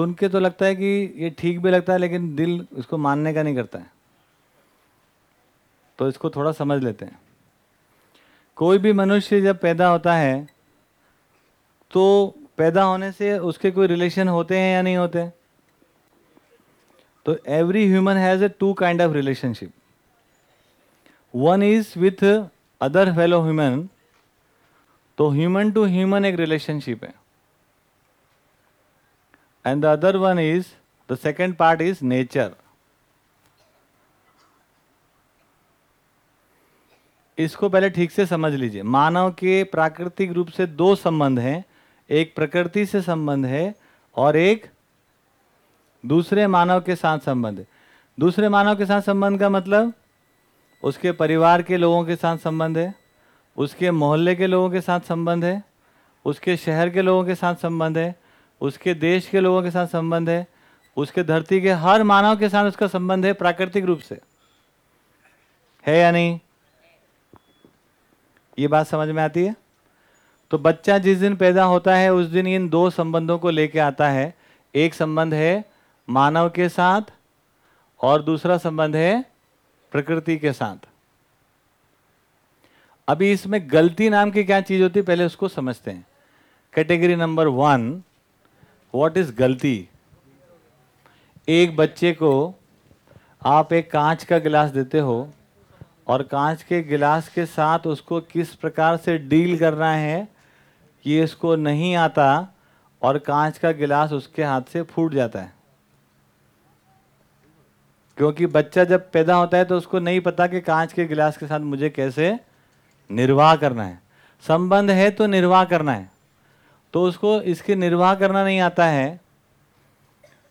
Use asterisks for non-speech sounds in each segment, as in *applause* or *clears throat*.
सुन के तो लगता है कि ये ठीक भी लगता है, लेकिन दिल इसको मानने का नहीं करता है। तो इसको थोड़ा समझ लेते हैं। कोई भी मनुष्य जब पैदा होता है तो पैदा होने से उसके कोई रिलेशन होते हैं या नहीं होते? तो every human has a two kind of relationship one is with other fellow human तो ह्यूमन टू ह्यूमन एक रिलेशनशिप है। And the other one is the second part is nature इसको पहले ठीक से समझ लीजिए। मानव के प्राकृतिक रूप से दो संबंध हैं। एक प्रकृति से संबंध है और एक दूसरे मानव के साथ संबंध है। दूसरे मानव के साथ संबंध का मतलब उसके परिवार के लोगों के साथ संबंध है, उसके मोहल्ले के लोगों के साथ संबंध है, उसके शहर के लोगों के साथ संबंध है उसके देश के लोगों के साथ संबंध है, उसके धरती के हर मानव के साथ उसका संबंध है प्राकृतिक रूप से। है या नहीं? ये बात समझ में आती है? तो बच्चा जिस दिन पैदा होता है, उस दिन इन दो संबंधों को लेके आता है। एक संबंध है मानव के साथ और दूसरा संबंध है प्रकृति के साथ। अभी इसमें गलती नाम की क्या चीज़ होती है, पहले उसको समझते हैं। Category number one what is गलती? एक बच्चे को आप एक कांच का गिलास देते हो और कांच के गिलास के साथ उसको किस प्रकार से डील करना है, ये इसको नहीं आता और कांच का गिलास उसके हाथ से फूट जाता है। क्योंकि बच्चा जब पैदा होता है तो उसको नहीं पता कि कांच के गिलास के साथ मुझे कैसे निर्वाह करना है। संबंध है तो निर्वाह करना है। तो उसको इसके निर्वाह करना नहीं आता है।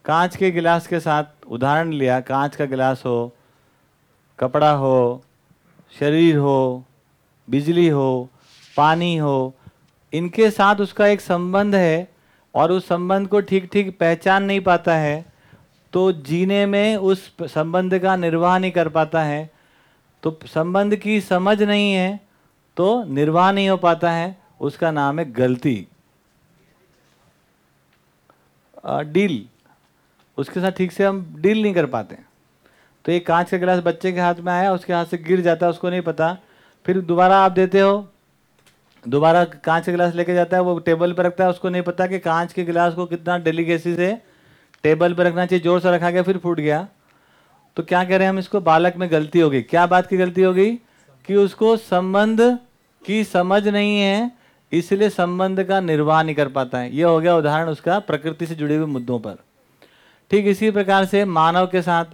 कांच के गिलास के साथ उदाहरण लिया, कांच का गिलास हो, कपड़ा हो, शरीर हो, बिजली हो, पानी हो, इनके साथ उसका एक संबंध है और उस संबंध को ठीक ठीक पहचान नहीं पाता है तो जीने में उस संबंध का निर्वाह नहीं कर पाता है। तो संबंध की समझ नहीं है तो निर्वाह नहीं हो पाता है, उसका नाम है गलती। डील उसके साथ ठीक से हम डील नहीं कर पाते तो एक कांच का गिलास बच्चे के हाथ में आया, उसके हाथ से गिर जाता है, उसको नहीं पता। फिर दोबारा आप देते हो, दोबारा कांच का गिलास लेके जाता है, वो टेबल पर रखता है, उसको नहीं पता कि कांच के गिलास को कितना डेलीगेसी से टेबल पर रखना चाहिए, ज़ोर से रखा गया, फिर फूट गया। तो क्या कह रहे हैं हम इसको? बालक में गलती हो गई। क्या बात की गलती हो गई? कि उसको संबंध की समझ नहीं है इसलिए संबंध का निर्वाह नहीं कर पाता है। यह हो गया उदाहरण उसका प्रकृति से जुड़े हुए मुद्दों पर। ठीक इसी प्रकार से मानव के साथ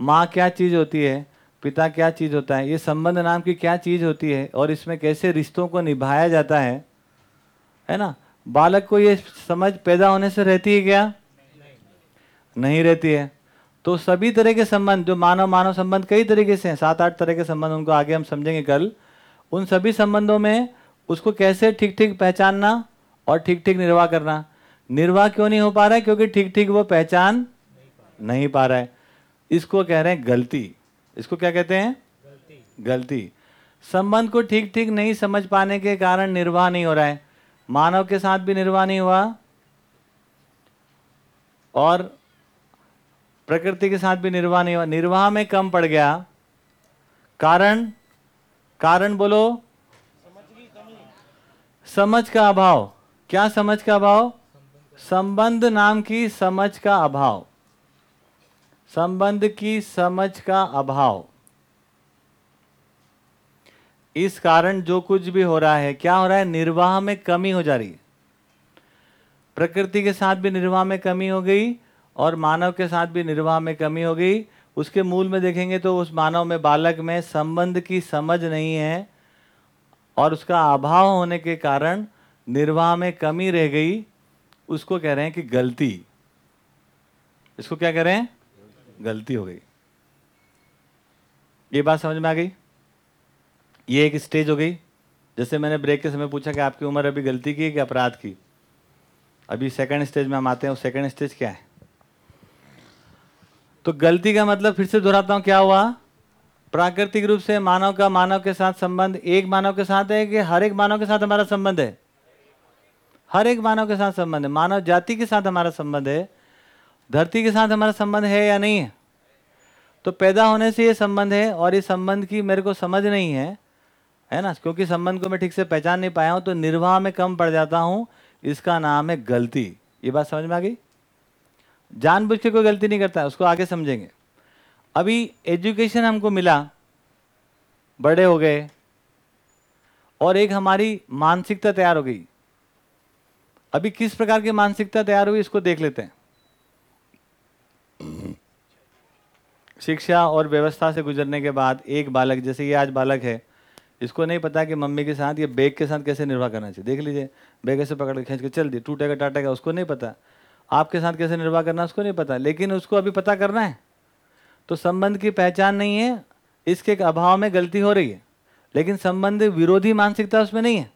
माँ क्या चीज़ होती है पिता क्या चीज़ होता है ये संबंध नाम की क्या चीज़ होती है और इसमें कैसे रिश्तों को निभाया जाता है है ना? बालक को ये समझ पैदा होने से रहती है क्या? नहीं, रहती है। तो सभी तरह के संबंध जो मानव मानव संबंध कई तरीके से हैं सात आठ तरह के संबंध उनको आगे हम समझेंगे कल उन सभी संबंधों में उसको कैसे ठीक ठीक पहचानना और ठीक ठीक निर्वाह करना? निर्वाह क्यों नहीं हो पा रहा है? क्योंकि ठीक ठीक वो पहचान नहीं पा रहा है। इसको कह रहे हैं गलती। इसको क्या कहते हैं? गलती। गलती। संबंध को ठीक ठीक नहीं समझ पाने के कारण निर्वाह नहीं हो रहा है। मानव के साथ भी निर्वाह नहीं हुआ। और प्रकृति के साथ भी निर्वाह नहीं हुआ। निर्वाह में कम पड़ गया। कारण? कारण बोलो। समझ का अभाव। क्या समझ का अभाव? संबंध नाम की समझ का अभाव। संबंध की समझ का अभाव। इस कारण जो कुछ भी हो रहा है, क्या हो रहा है? निर्वाह में कमी हो जा रही है। प्रकृति के साथ भी निर्वाह में कमी हो गई और मानव के साथ भी निर्वाह में कमी हो गई। उसके मूल में देखेंगे तो उस मानव में, बालक में संबंध की समझ नहीं है। और उसका अभाव होने के कारण निर्वाह में कमी रह गई। उसको कह रहे हैं कि गलती। इसको क्या कह रहे हैं? गलती हो गई। ये बात समझ में आ गई? ये एक स्टेज हो गई। जैसे मैंने ब्रेक के समय पूछा कि आपकी उम्र अभी गलती की है कि अपराध की? अभी सेकंड स्टेज में हम आते हैं सेकंड स्टेज क्या है? तो गलती का मतलब फिर से दोहराता हूँ, क्या हुआ? प्राकृतिक रूप से मानव का मानव के साथ संबंध एक मानव के साथ है कि हर एक मानव के साथ हमारा संबंध है? हर एक मानव के साथ संबंध है। मानव जाति के साथ हमारा संबंध है। धरती के साथ हमारा संबंध है या नहीं है? तो पैदा होने से ये संबंध है और इस संबंध की मेरे को समझ नहीं है है ना? क्योंकि संबंध को मैं ठीक से पहचान नहीं पाया हूँ तो निर्वाह में कम पड़ जाता हूँ। इसका नाम है गलती। ये बात समझ में आ गई? जानबूझ के कोई गलती नहीं करता, उसको आगे समझेंगे। अभी एजुकेशन हमको मिला, बड़े हो गए, और एक हमारी मानसिकता तैयार हो गई। अभी किस प्रकार की मानसिकता तैयार हुई, इसको देख लेते हैं। शिक्षा और व्यवस्था से गुजरने के बाद एक बालक, जैसे ये आज बालक है, इसको नहीं पता कि मम्मी के साथ ये बैग के साथ कैसे निर्वाह करना चाहिए। देख लीजिए, बैग ऐसे पकड़ के खींच के चल दिए, टूटेगा, टाटेगा, उसको नहीं पता। आपके साथ कैसे निर्वाह करना, उसको नहीं पता, लेकिन उसको अभी पता करना है। तो संबंध की पहचान नहीं है, इसके अभाव में गलती हो रही है, लेकिन संबंध विरोधी मानसिकता उसमें नहीं है।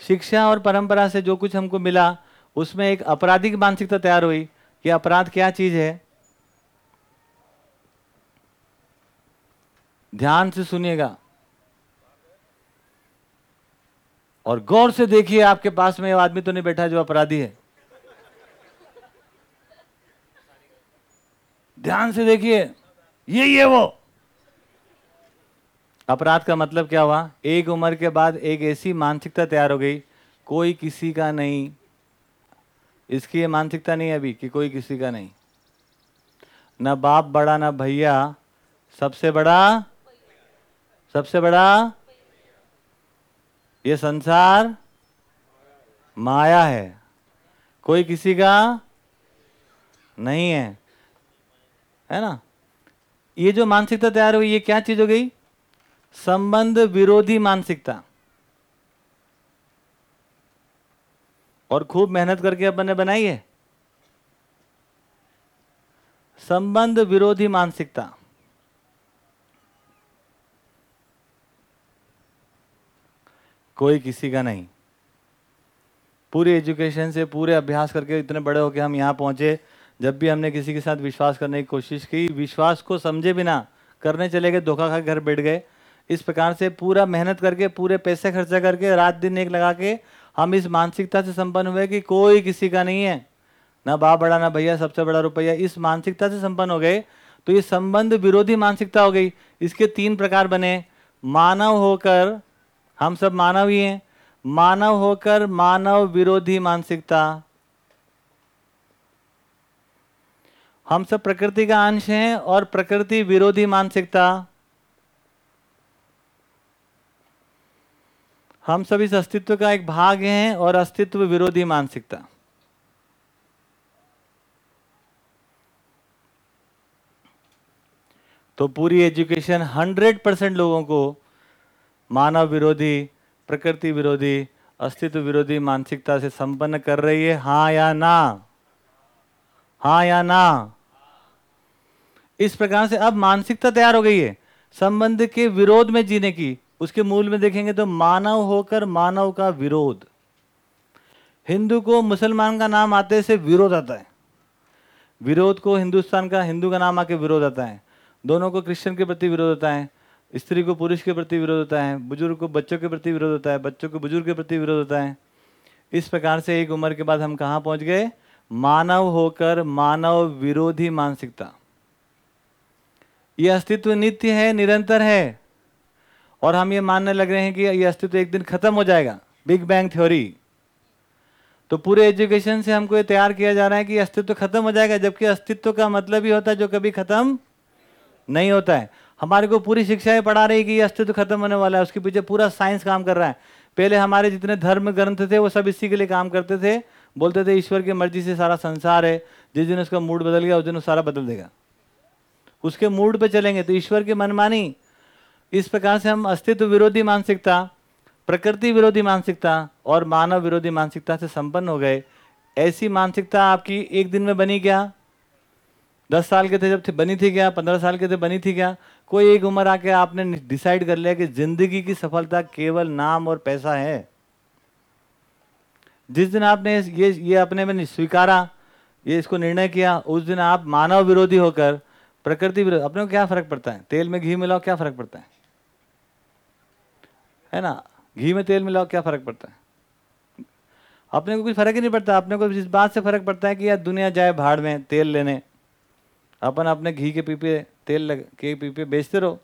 शिक्षा और परंपरा से जो कुछ हमको मिला, उसमें एक आपराधिक मानसिकता तैयार हुई कि अपराध क्या चीज़ है। ध्यान से सुनिएगा। और गौर से देखिए, आपके पास में आदमी तो नहीं बैठा जो अपराधी है। ध्यान से देखिए। ये ये वो। अपराध का मतलब क्या हुआ? एक उम्र के बाद एक ऐसी मानसिकता तैयार हो गई, कोई किसी का नहीं। इसकी ये मानसिकता नहीं अभी कि कोई किसी का नहीं। न बाप बड़ा, ना भैया। सबसे बड़ा सबसे बड़ा, ये संसार माया है। कोई किसी का नहीं है। है ना? ये जो मानसिकता तैयार हुई, ये क्या चीज़ हो गई? संबंध विरोधी मानसिकता। और खूब मेहनत करके अपन ने बनाई है। संबंध विरोधी मानसिकता। कोई किसी का नहीं। पूरी एजुकेशन से, पूरे अभ्यास करके इतने बड़े होके हम यहाँ पहुँचे। जब भी हमने किसी के साथ विश्वास करने की कोशिश की, विश्वास को समझे बिना करने चले गए, धोखा खा घर बैठ गए। इस प्रकार से पूरा मेहनत करके, पूरे पैसे खर्चा करके, रात दिन एक लगा के हम इस मानसिकता से संपन्न हुए कि कोई किसी का नहीं है। ना बाप बड़ा, ना भैया, सबसे बड़ा रुपया। इस मानसिकता से संपन्न हो गए तो ये संबंध विरोधी मानसिकता हो गई। इसके तीन प्रकार बने। मानव होकर हम सब मानव ही हैं। मानव होकर मानव विरोधी मानसिकता। हम सब प्रकृति का अंश हैं और प्रकृति विरोधी मानसिकता। हम सब इस अस्तित्व का एक भाग हैं और अस्तित्व विरोधी मानसिकता। तो पूरी एजुकेशन 100 परसेंट लोगों को मानव विरोधी, प्रकृति विरोधी, अस्तित्व विरोधी मानसिकता से संपन्न कर रही है। हाँ या ना? हाँ या ना? इस प्रकार से अब मानसिकता तैयार हो गई है। संबंध के विरोध में जीने की। उसके मूल में देखेंगे तो मानव होकर मानव का विरोध। हिंदू को मुसलमान का नाम आते से विरोध आता है। विरोध को हिंदुस्तान का हिंदू का नाम आके विरोध आता है। दोनों को क्रिश्चियन के प्रति विरोध होता है। स्त्री को पुरुष के प्रति विरोध होता है। बुज़ुर्ग को बच्चों के प्रति विरोध होता है। बच्चों को बुज़ुर्ग के प्रति विरोध होता है। इस प्रकार से एक उम्र के बाद हम कहाँ पहुँच गए? मानव होकर मानव विरोधी मानसिकता। यह अस्तित्व नित्य है, निरंतर है। और हम ये मानने लग रहे हैं कि यह अस्तित्व एक दिन खत्म हो जाएगा बिग बैंग थ्योरी तो पूरे एजुकेशन से हमको ये तैयार किया जा रहा है कि अस्तित्व खत्म हो जाएगा, जबकि अस्तित्व का मतलब ही होता है जो कभी खत्म नहीं होता है। हमारे को पूरी शिक्षाएँ पढ़ा रही कि ये अस्तित्व खत्म होने वाला है, उसके पीछे पूरा साइंस काम कर रहा है। पहले हमारे जितने धर्म ग्रंथ थे, वो सब इसी के लिए काम करते थे। बोलते थे, ईश्वर की मर्ज़ी से सारा संसार है, जिस दिन उसका मूड बदल गया, उस दिन सारा बदल देगा। उसके मूड पे चलेंगे तो ईश्वर की मनमानी। इस प्रकार से हम अस्तित्व विरोधी मानसिकता, प्रकृति विरोधी मानसिकता और मानव विरोधी मानसिकता से संपन्न हो गए। ऐसी मानसिकता आपकी एक दिन में बनी क्या? दस साल के थे जब थे, बनी थी क्या? पंद्रह साल के थे, बनी थी क्या? कोई एक उम्र आके आपने डिसाइड कर लिया कि ज़िंदगी की सफलता केवल नाम और पैसा है। जिस दिन आपने ये ये अपने में स्वीकारा, ये इसको निर्णय किया, उस दिन आप मानव विरोधी होकर प्रकृति विरोध, अपने को क्या फ़र्क पड़ता है? तेल में घी मिलाओ, क्या फ़र्क पड़ता है? है ना? घी में तेल मिलाओ, क्या फ़र्क पड़ता है? अपने को कुछ फ़र्क ही नहीं पड़ता। अपने को इस बात से फ़र्क पड़ता है कि यार दुनिया जाए भाड़ में तेल लेने, अपन अपने घी के पीपे, तेल लग, के पीपे बेचते रहो।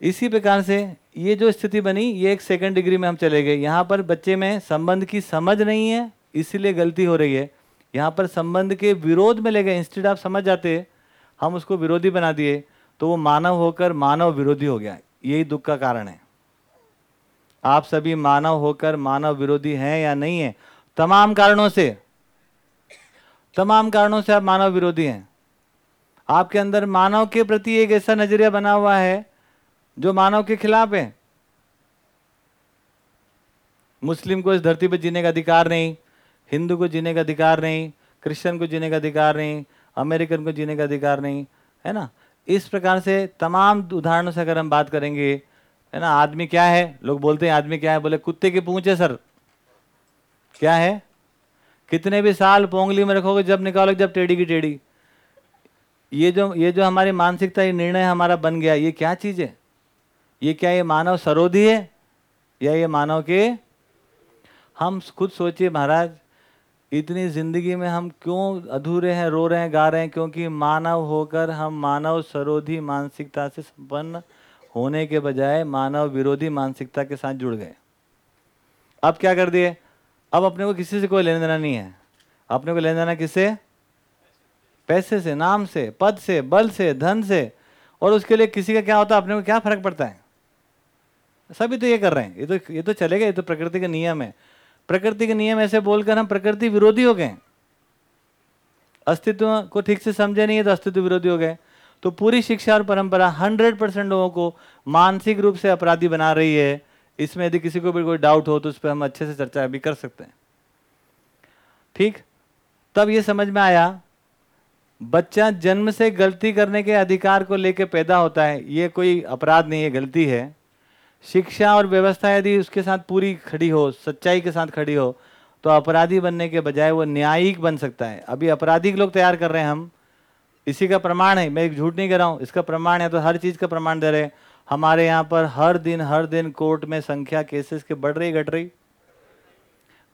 इसी प्रकार से ये जो स्थिति बनी, ये एक सेकंड डिग्री में हम चले गए। यहाँ पर बच्चे में संबंध की समझ नहीं है, इसीलिए गलती हो रही है। यहाँ पर संबंध के विरोध में ले गए। इंस्टेड आप समझ जाते हम उसको विरोधी बना दिए तो वो मानव होकर मानव विरोधी हो गया। यही दुख का कारण है। आप सभी मानव होकर मानव विरोधी हैं या नहीं है? तमाम कारणों से। तमाम कारणों से आप मानव विरोधी हैं। आपके अंदर मानव के प्रति एक ऐसा नज़रिया बना हुआ है, जो मानव के खिलाफ है। मुस्लिम को इस धरती पर जीने का अधिकार नहीं, हिंदू को जीने का अधिकार नहीं, क्रिश्चियन को जीने का अधिकार नहीं अमेरिकन को जीने का अधिकार नहीं, है ना? इस प्रकार से तमाम उदाहरणों से अगर हम बात करेंगे, है ना, आदमी क्या है? लोग बोलते हैं, आदमी क्या है? बोले, कुत्ते की पूछे सर। क्या है? कितने भी साल पोंगली में रखोगे, जब निकालोगे, जब टेढ़ी की टेढ़ी। ये जो ये जो हमारी मानसिकता, ये निर्णय हमारा बन गया, ये क्या चीज़ है? ये क्या ये मानव सरोधी है? या ये मानव के? हम खुद सोचिए महाराज इतनी ज़िंदगी में हम क्यों अधूरे हैं, रो रहे हैं, गा रहे हैं? क्योंकि मानव होकर हम मानव सरोधी मानसिकता से संपन्न होने के बजाय मानव विरोधी मानसिकता के साथ जुड़ गए। अब क्या कर दिए? अब अपने को किसी से कोई लेना देना नहीं है। अपने को लेना देना किससे? पैसे से, नाम से, पद से, बल से, धन से। और उसके लिए किसी का क्या होता है? अपने को क्या फ़र्क पड़ता है? सभी तो ये कर रहे हैं। ये तो ये तो चलेगा ये तो प्रकृति का नियम है। प्रकृति के नियम ऐसे बोलकर हम प्रकृति विरोधी हो गए। अस्तित्व को ठीक से समझे नहीं है तो अस्तित्व विरोधी हो गए। तो पूरी शिक्षा और परंपरा हंड्रेड परसेंट लोगों को मानसिक रूप से अपराधी बना रही है। इसमें यदि किसी को भी कोई डाउट हो तो उस पर हम अच्छे से चर्चा भी कर सकते हैं। ठीक? तब ये समझ में आया, बच्चा जन्म से गलती करने के अधिकार को लेकर पैदा होता है। ये कोई अपराध नहीं है, गलती है। शिक्षा और व्यवस्था यदि उसके साथ पूरी खड़ी हो, सच्चाई के साथ खड़ी हो तो अपराधी बनने के बजाय वो न्यायिक बन सकता है। अभी अपराधिक लोग तैयार कर रहे हैं हम। इसी का प्रमाण है। मैं एक झूठ नहीं कर रहा हूँ। इसका प्रमाण है तो हर चीज़ का प्रमाण दे रहे हमारे यहाँ पर हर दिन हर दिन कोर्ट में संख्या केसेस के बढ़ रही, घट रही।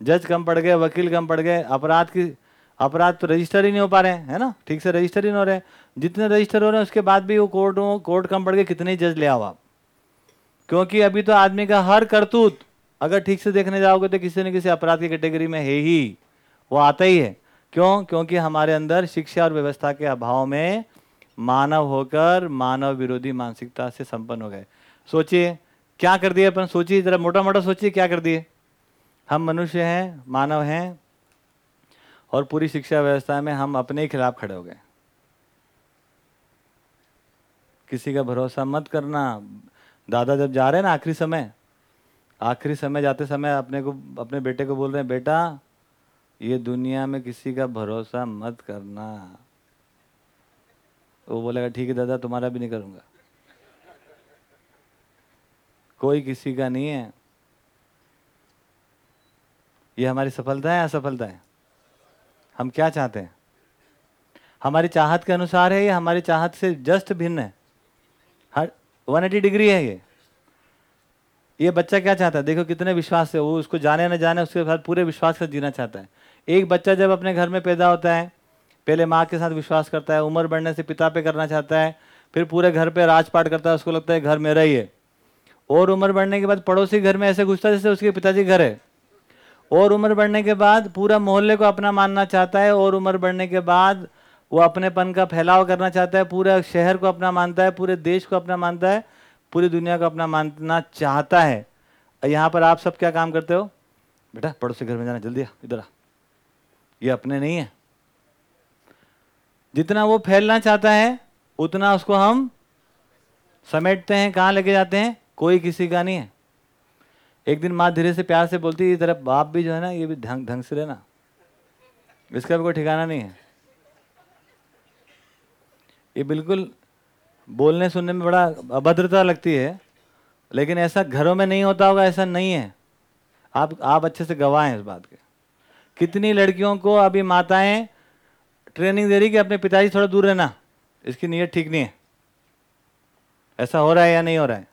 जज कम पड़ गए, वकील कम पड़ गए। अपराध की, अपराध तो रजिस्टर ही नहीं हो पा रहे हैं, है ना? ठीक से रजिस्टर ही नहीं हो रहे जितने रजिस्टर हो रहे हैं, उसके बाद भी वो कोर्ट कोर्ट कम पड़ गए, कितने जज ले आओ आप? क्योंकि अभी तो आदमी का हर करतूत, अगर ठीक से देखने जाओगे तो किसी न किसी अपराध की कैटेगरी में है ही। वो आता ही है। क्यों? क्योंकि हमारे अंदर शिक्षा और व्यवस्था के अभाव में मानव होकर मानव विरोधी मानसिकता से संपन्न हो गए। सोचिए, क्या कर दिए अपन? सोचिए, जरा मोटा मोटा सोचिए, क्या कर दिए? हम मनुष्य हैं, मानव हैं, और पूरी शिक्षा व्यवस्था में हम अपने ही खिलाफ खड़े हो गए। किसी का भरोसा मत करना। दादा जब जा रहे हैं ना आखिरी समय आखिरी समय जाते समय अपने को, अपने बेटे को बोल रहे हैं, बेटा, ये दुनिया में किसी का भरोसा मत करना। वो बोलेगा, ठीक है दादा, तुम्हारा भी नहीं करूँगा। कोई किसी का नहीं है। ये हमारी सफलता है असफलता है? हम क्या चाहते हैं? हमारी चाहत के अनुसार है या हमारी चाहत से जस्ट भिन्न है? वन एटी डिग्री है ये। ये बच्चा क्या चाहता है? देखो कितने विश्वास से, वो उसको जाने ना जाने, उसके बाद पूरे विश्वास से जीना चाहता है। एक बच्चा जब अपने घर में पैदा होता है, पहले माँ के साथ विश्वास करता है, उम्र बढ़ने से पिता पे करना चाहता है, फिर पूरे घर पे राजपाट करता है, उसको लगता है घर मेरा ही है। और उम्र बढ़ने के बाद पड़ोसी घर में ऐसे घुसता है जैसे उसके पिताजी घर है। और उम्र बढ़ने के बाद पूरा मोहल्ले को अपना मानना चाहता है, और उम्र बढ़ने के बाद वो अपनेपन का फैलाव करना चाहता है, पूरे शहर को अपना मानता है, पूरे देश को अपना मानता है, पूरी दुनिया को अपना मानना चाहता है। यहाँ पर आप सब क्या काम करते हो? बेटा, पड़ोसी घर में जाना, जल्दी इधर आ। ये अपने नहीं है। जितना वो फैलना चाहता है, उतना उसको हम समेटते हैं, कहाँ लेके जाते हैं, कोई किसी का नहीं है। एक दिन माँ धीरे से प्यार से बोलती है तरफ़ बाप भी जो है ना, ये भी ढंग ढंग से रहना। इसका भी कोई ठिकाना नहीं है। ये बिल्कुल बोलने सुनने में बड़ा अभद्रता लगती है, लेकिन ऐसा घरों में नहीं होता होगा, ऐसा नहीं है। आप आप अच्छे से गवाह हैं इस बात के। कितनी लड़कियों को अभी माताएँ ट्रेनिंग दे रही कि अपने पिताजी थोड़ा दूर रहना, इसकी नीयत ठीक नहीं है। ऐसा हो रहा है या नहीं हो रहा है?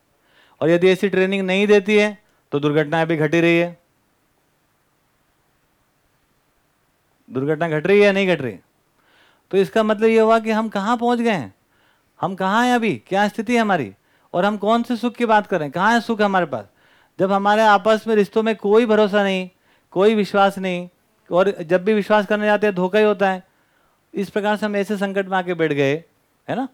और यदि ऐसी ट्रेनिंग नहीं देती है तो दुर्घटनाएँ भी घटी रही है। दुर्घटना घट रही है या नहीं घट रही? तो इसका मतलब ये हुआ कि हम कहाँ पहुँच गए हैं? हम कहाँ हैं अभी? क्या स्थिति है हमारी? और हम कौन से सुख की बात कर रहे हैं? कहाँ है सुख हमारे पास? जब हमारे आपस में रिश्तों में कोई भरोसा नहीं, कोई विश्वास नहीं, और जब भी विश्वास करने जाते हैं, धोखा ही होता है। इस प्रकार से हम ऐसे संकट में आके बैठ गए, है ना?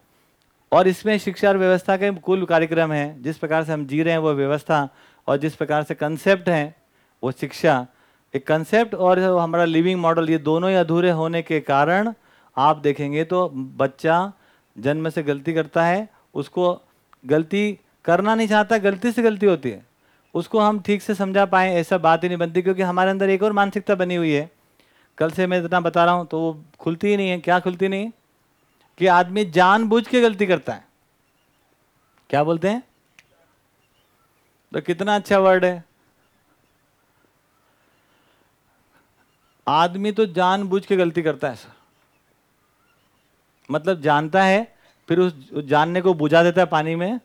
और इसमें शिक्षा और व्यवस्था के कुल कार्यक्रम है। जिस प्रकार से हम जी रहे हैं, वो व्यवस्था और जिस प्रकार से कंसेप्ट हैं, वो शिक्षा। एक कंसेप्ट और हमारा लिविंग मॉडल ये दोनों ही अधूरे होने के कारण आप देखेंगे तो बच्चा जन्म से गलती करता है, उसको गलती करना नहीं चाहता, गलती से गलती होती है। उसको हम ठीक से समझा पाए, ऐसा बात ही नहीं बनती, क्योंकि हमारे अंदर एक और मानसिकता बनी हुई है। कल से मैं इतना बता रहा हूँ तो वो खुलती ही नहीं है। क्या खुलती नहीं? कि आदमी जानबूझ के गलती करता है। क्या बोलते हैं? तो कितना अच्छा वर्ड है। आदमी तो जानबूझ के गलती करता है, सर। मतलब जानता है, फिर उस जानने को बुझा देता है पानी में,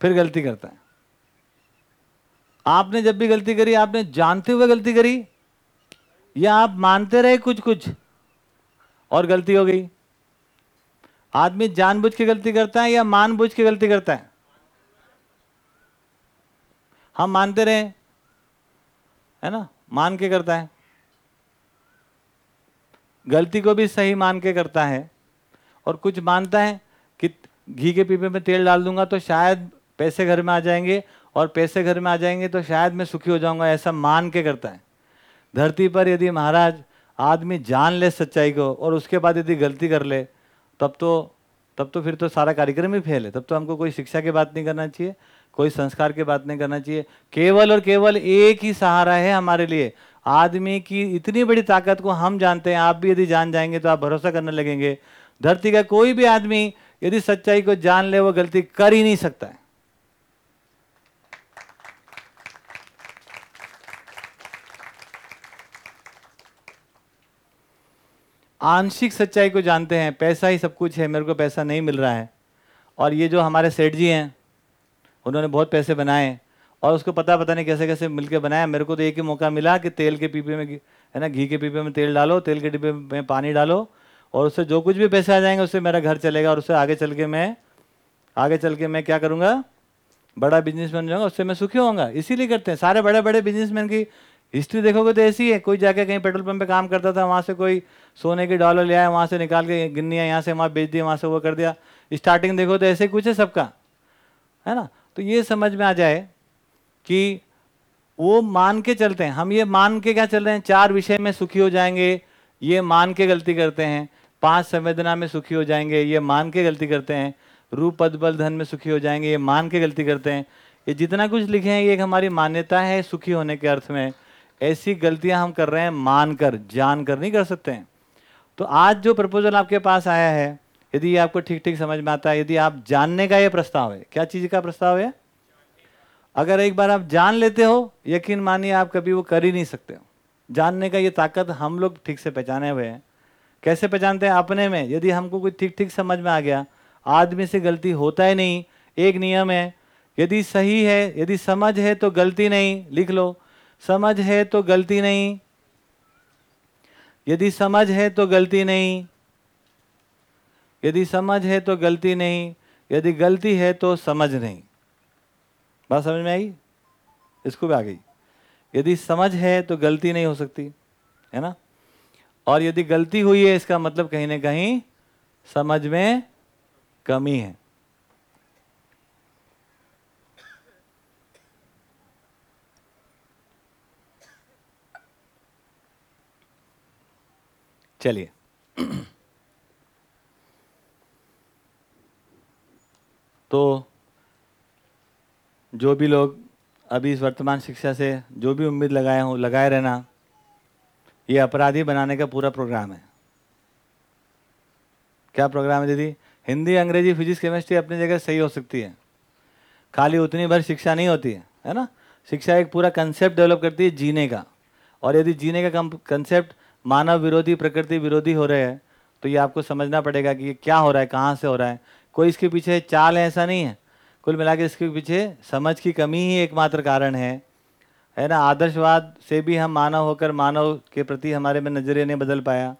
फिर गलती करता है। आपने जब भी गलती करी, आपने जानते हुए गलती करी, या आप मानते रहे कुछ कुछ, और गलती हो गई। आदमी जानबूझ के गलती करता है या मानबूझ के गलती करता है? हम मानते रहे, है ना? मान के करता है। गलती को भी सही मान के करता है और कुछ मानता है कि घी के पीपे में तेल डाल दूँगा तो शायद पैसे घर में आ जाएँगे और पैसे घर में आ जाएँगे तो शायद मैं सुखी हो जाऊँगा, ऐसा मान के करता है। धरती पर यदि महाराज आदमी जान ले सच्चाई को और उसके बाद यदि गलती कर ले, तब तो तब तो फिर तो सारा कार्यक्रम ही फेल है। तब तो हमको कोई शिक्षा की बात नहीं करना चाहिए, कोई संस्कार की बात नहीं करना चाहिए। केवल और केवल एक ही सहारा है हमारे लिए आदमी की इतनी बड़ी ताकत को हम जानते हैं, आप भी यदि जान जाएँगे तो आप भरोसा करने लगेंगे। धरती का कोई भी आदमी यदि सच्चाई को जान ले, वो गलती कर ही नहीं सकता है। आंशिक सच्चाई को जानते हैं, पैसा ही सब कुछ है, मेरे को पैसा नहीं मिल रहा है। और ये जो हमारे सेठ जी हैं, उन्होंने बहुत पैसे बनाए। और उसको पता पता नहीं कैसे कैसे मिलके बनाया। मेरे को तो एक ही मौका मिला कि तेल के पीपे में, है ना, घी के पीपे में तेल डालो, तेल के डिब्बे में पानी डालो और उससे जो कुछ भी पैसे आ जाएँगे, उससे मेरा घर चलेगा और उससे आगे चल के मैं, आगे चल के मैं क्या करूँगा? बड़ा बिज़नेस बन जाऊँगा उससे मैं सुखी होऊँगा। इसीलिए करते हैं। सारे बड़े बड़े बिजनेसमैन की हिस्ट्री देखोगे तो ऐसी है। कोई जाके कहीं पेट्रोल पंप पे काम करता था, वहाँ से कोई सोने के डॉलर ले आया, वहाँ से निकाल के गिन्नियाँ, यहाँ से वहाँ बेच दिया, वहाँ से वो कर दिया। स्टार्टिंग देखो तो ऐसे कुछ है सबका, है ना? तो ये समझ में आ जाए कि वो मान के चलते हैं। हम ये मान के क्या चल रहे हैं? चार विषय में सुखी हो जाएँगे, ये मान के गलती करते हैं। पाँच संवेदना में सुखी हो जाएँगे, ये मान के गलती करते हैं। रूप, पद, बल, धन में सुखी हो जाएँगे, ये मान के गलती करते हैं। ये जितना कुछ लिखे हैं, ये एक हमारी मान्यता है सुखी होने के अर्थ में। ऐसी गलतियाँ हम कर रहे हैं मान कर जान कर नहीं कर सकते हैं। तो आज जो प्रपोजल आपके पास आया है, यदि आपको ठीक ठीक समझ में आता है, यदि आप जानने का ये प्रस्ताव है, क्या चीज़ का प्रस्ताव है? अगर एक बार आप जान लेते हो, यकीन मानिए आप कभी वो कर ही नहीं सकते हो। जानने का ये ताकत हम लोग ठीक से पहचाने हुए हैं। कैसे पहचानते हैं? अपने में। यदि हमको कोई ठीक ठीक समझ में आ गया, आदमी से गलती होता ही नहीं, एक नियम है, यदि सही है, यदि समझ है तो गलती नहीं, लिख लो। समझ है तो गलती नहीं, यदि समझ है तो गलती नहीं, यदि समझ है तो गलती नहीं, यदि गलती है तो समझ नहीं। बात समझ में आई? इसको भी आ गई। यदि समझ है तो गलती नहीं हो सकती, है ना? और यदि गलती हुई है, इसका मतलब कहीं ना कहीं समझ में कमी है। चलिए। *clears throat* तो जो भी लोग अभी इस वर्तमान शिक्षा से जो भी उम्मीद लगाए हों, लगाए रहना, ये अपराधी बनाने का पूरा प्रोग्राम है। क्या प्रोग्राम है दीदी? हिंदी, अंग्रेज़ी, फिजिक्स, केमिस्ट्री अपनी जगह सही हो सकती है। खाली उतनी भर शिक्षा नहीं होती है है ना? शिक्षा एक पूरा कंसेप्ट डेवलप करती है जीने का। और यदि जीने का कंसेप्ट मानव विरोधी, प्रकृति विरोधी हो रहे हैं तो ये आपको समझना पड़ेगा कि ये क्या हो रहा है, कहाँ से हो रहा है। कोई इसके पीछे चाल है, ऐसा नहीं है। कुल मिला के इसके पीछे समझ की कमी ही एकमात्र कारण है। है ना? आदर्शवाद से भी हम मानव होकर मानव के प्रति हमारे में नज़रिया नहीं बदल पाया।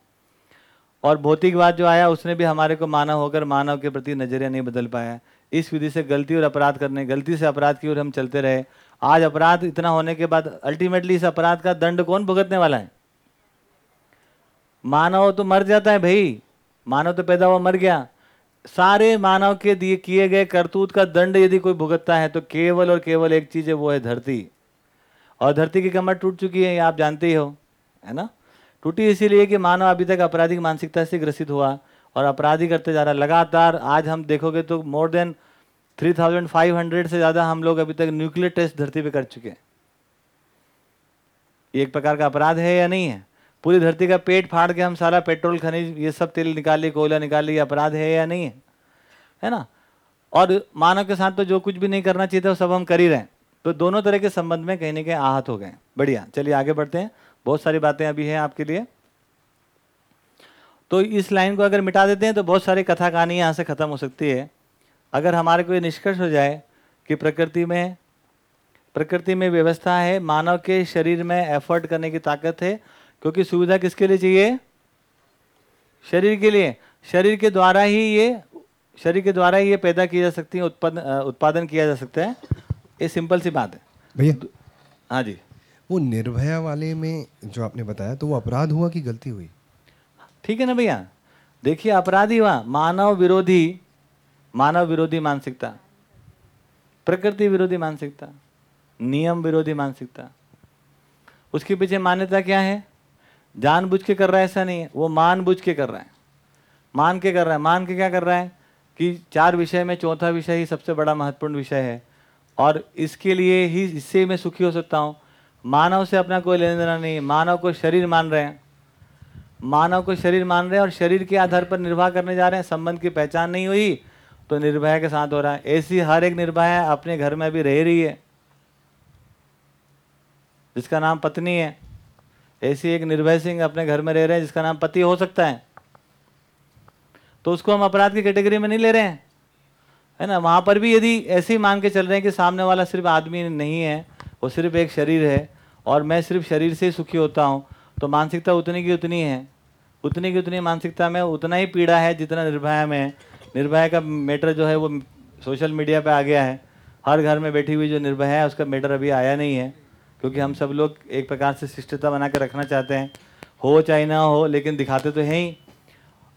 और भौतिकवाद जो आया, उसने भी हमारे को मानव होकर मानव के प्रति नज़रिया नहीं बदल पाया। इस विधि से गलती और अपराध करने, गलती से अपराध की ओर हम चलते रहे। आज अपराध इतना होने के बाद अल्टीमेटली इस अपराध का दंड कौन भुगतने वाला है? मानव तो मर जाता है भाई। मानव तो पैदा हुआ, मर गया। सारे मानव के दिए, किए गए करतूत का दंड यदि कोई भुगतता है तो केवल और केवल एक चीज़ है, वो है धरती। और धरती की कमर टूट चुकी है, आप जानते ही हो, है ना? टूटी इसीलिए कि मानव अभी तक आपराधिक मानसिकता से ग्रसित हुआ और अपराधी करते जा रहा है। लगातार, आज हम देखोगे तो मोर देन 3500 से ज़्यादा हम लोग अभी तक न्यूक्लियर टेस्ट धरती पे कर चुके हैं। ये एक प्रकार का अपराध है या नहीं है? पूरी धरती का पेट फाड़ के हम सारा पेट्रोल, खनिज, ये सब तेल निकाल लिए कोयला निकाल लिए अपराध है या नहीं है? है ना? और मानव के साथ तो जो कुछ भी नहीं करना चाहिए था, वो सब हम कर ही रहे हैं। तो दोनों तरह के संबंध में कहीं ना कहीं आहत हो गए बढ़िया, चलिए आगे बढ़ते हैं। बहुत सारी बातें अभी हैं आपके लिए। तो इस लाइन को अगर मिटा देते हैं तो बहुत सारी कथा कहानी यहाँ से ख़त्म हो सकती है। अगर हमारे को ये निष्कर्ष हो जाए कि प्रकृति में प्रकृति में व्यवस्था है, मानव के शरीर में एफर्ट करने की ताकत है क्योंकि सुविधा किसके लिए चाहिए? शरीर के लिए। शरीर के द्वारा ही ये शरीर के द्वारा ही ये पैदा की जा सकती है उत्पादन उत्पादन किया जा सकता है। ये सिंपल सी बात है। भैया। हाँ जी। वो निर्भया वाले में जो आपने बताया तो वो अपराध हुआ कि गलती हुई? ठीक है ना भैया? देखिए अपराधी हुआ। मानव विरोधी मानव विरोधी मानसिकता। प्रकृति विरोधी मानसिकता। नियम विरोधी मानसिकता। उसके पीछे मान्यता क्या है? जानबूझ के कर रहा है, ऐसा नहीं है। वो मान बुझ के कर रहा है। मान के कर रहा है। मान के क्या कर रहा है कि चार विषय में चौथा विषय ही सबसे बड़ा महत्वपूर्ण विषय है। और इसके लिए ही, इससे मैं सुखी हो सकता हूँ। मानव से अपना कोई लेना देना नहीं मानव को शरीर मान रहे हैं। मानव को शरीर मान रहे हैं और शरीर के आधार पर निर्वाह करने जा रहे हैं। संबंध की पहचान नहीं हुई तो निर्भया के साथ हो रहा है। ऐसी हर एक निर्भया अपने घर में अभी रह रही है। जिसका नाम पत्नी है। ऐसी एक निर्भय सिंह अपने घर में रह रहे हैं, जिसका नाम पति हो सकता है। तो उसको हम अपराध की कैटेगरी में नहीं ले रहे हैं। है ना? वहाँ पर भी यदि ऐसे ही मान के चल रहे हैं कि सामने वाला सिर्फ़ आदमी नहीं है, वो सिर्फ़ एक शरीर है, और मैं सिर्फ़ शरीर से ही सुखी होता हूँ तो मानसिकता उतनी की उतनी है। उतनी की उतनी मानसिकता में उतना ही पीड़ा है जितना निर्भया में है। निर्भया का मैटर जो है वो सोशल मीडिया पे आ गया है। हर घर में बैठी हुई जो निर्भया है, उसका मैटर अभी आया नहीं है। क्योंकि हम सब लोग एक प्रकार से शिष्टता बना कर रखना चाहते हैं। हो चाहे ना हो लेकिन दिखाते तो हैं ही।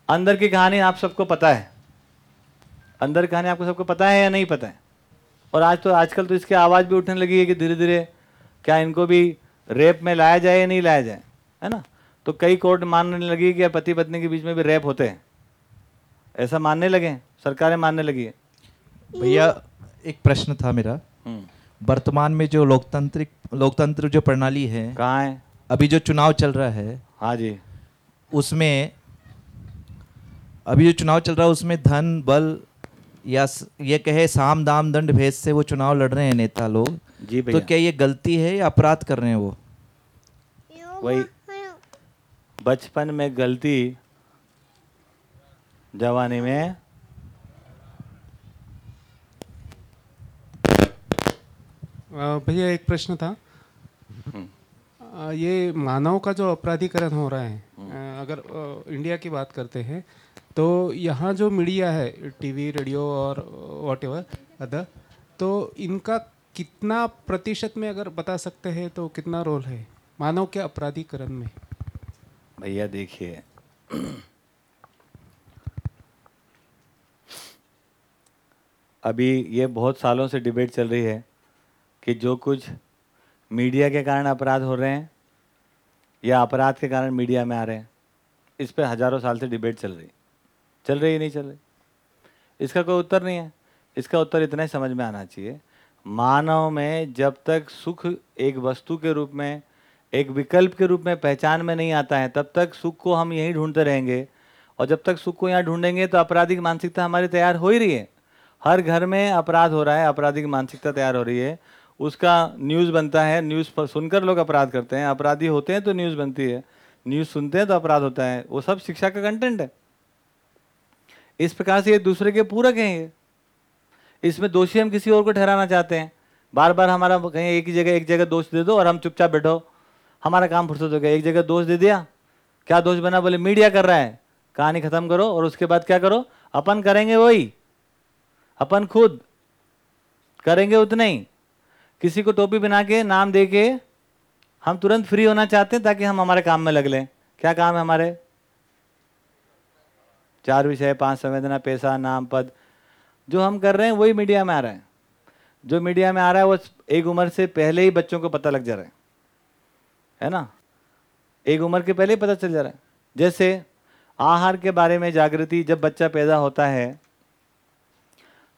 अंदर की कहानी आप सबको पता है। अंदर की कहानी आपको सबको पता है या नहीं पता है? और आज तो आजकल तो इसकी आवाज़ भी उठने लगी है कि धीरे धीरे क्या इनको भी रेप में लाया जाए या नहीं लाया जाए है ना? तो कई कोर्ट मानने लगी कि पति पत्नी के बीच में भी रेप होते हैं। ऐसा मानने लगे सरकारें मानने लगी है? भैया एक प्रश्न था मेरा। हम्म, वर्तमान में जो लोकतांत्रिक लोकतंत्र जो प्रणाली है कहाँ है? अभी जो चुनाव चल रहा है हाँ जी। उसमें अभी जो चुनाव चल रहा है उसमें धन बल या ये कहे साम दाम दंड भेद से वो चुनाव लड़ रहे हैं नेता लोग। जी तो क्या ये गलती है या अपराध कर रहे हैं वो? वही बचपन में गलती जवानी में भैया एक प्रश्न था। ये मानव का जो अपराधीकरण हो रहा है अगर इंडिया की बात करते हैं तो यहाँ जो मीडिया है टीवी रेडियो और वॉट एवर अदर तो इनका कितना प्रतिशत में अगर बता सकते हैं तो कितना रोल है मानव के अपराधीकरण में? भैया देखिए। अभी ये बहुत सालों से डिबेट चल रही है। कि जो कुछ मीडिया के कारण अपराध हो रहे हैं या अपराध के कारण मीडिया में आ रहे हैं, इस पर हज़ारों साल से डिबेट चल रही चल रही है नहीं चल रही? इसका कोई उत्तर नहीं है। इसका उत्तर इतना ही समझ में आना चाहिए, मानव में जब तक सुख एक वस्तु के रूप में, एक विकल्प के रूप में पहचान में नहीं आता है, तब तक सुख को हम यहीं ढूंढते रहेंगे। और जब तक सुख को यहाँ ढूंढेंगे तो आपराधिक मानसिकता हमारी तैयार हो ही रही है। हर घर में अपराध हो रहा है, आपराधिक मानसिकता तैयार हो रही है। उसका न्यूज़ बनता है, न्यूज़ पर सुनकर लोग अपराध करते हैं। अपराधी होते हैं तो न्यूज़ बनती है। न्यूज़ सुनते हैं तो अपराध होता है। वो सब शिक्षा का कंटेंट है। इस प्रकार से ये दूसरे के पूरक हैं ये। इसमें दोषी हम किसी और को ठहराना चाहते हैं। बार बार हमारा कहीं एक ही जगह, एक जगह दोष दे दो और हम चुपचाप बैठो। हमारा काम फुर्सत हो गया। एक जगह दोष दे दिया। क्या दोष बना? बोले, मीडिया कर रहा है। कहानी खत्म करो और उसके बाद क्या करो? अपन करेंगे वही। अपन खुद करेंगे उतना ही। किसी को टोपी बना के, नाम दे के हम तुरंत फ्री होना चाहते हैं ताकि हम हमारे काम में लग लें। क्या काम है हमारे? चार विषय, पाँच संवेदना, पैसा, नाम, पद। जो हम कर रहे हैं, वही मीडिया में आ रहा है। जो मीडिया में आ रहा है, वो एक उम्र से पहले ही बच्चों को पता लग जा रहा है। है ना? एक उम्र के पहले ही पता चल जा रहा है। जैसे आहार के बारे में जागृति, जब बच्चा पैदा होता है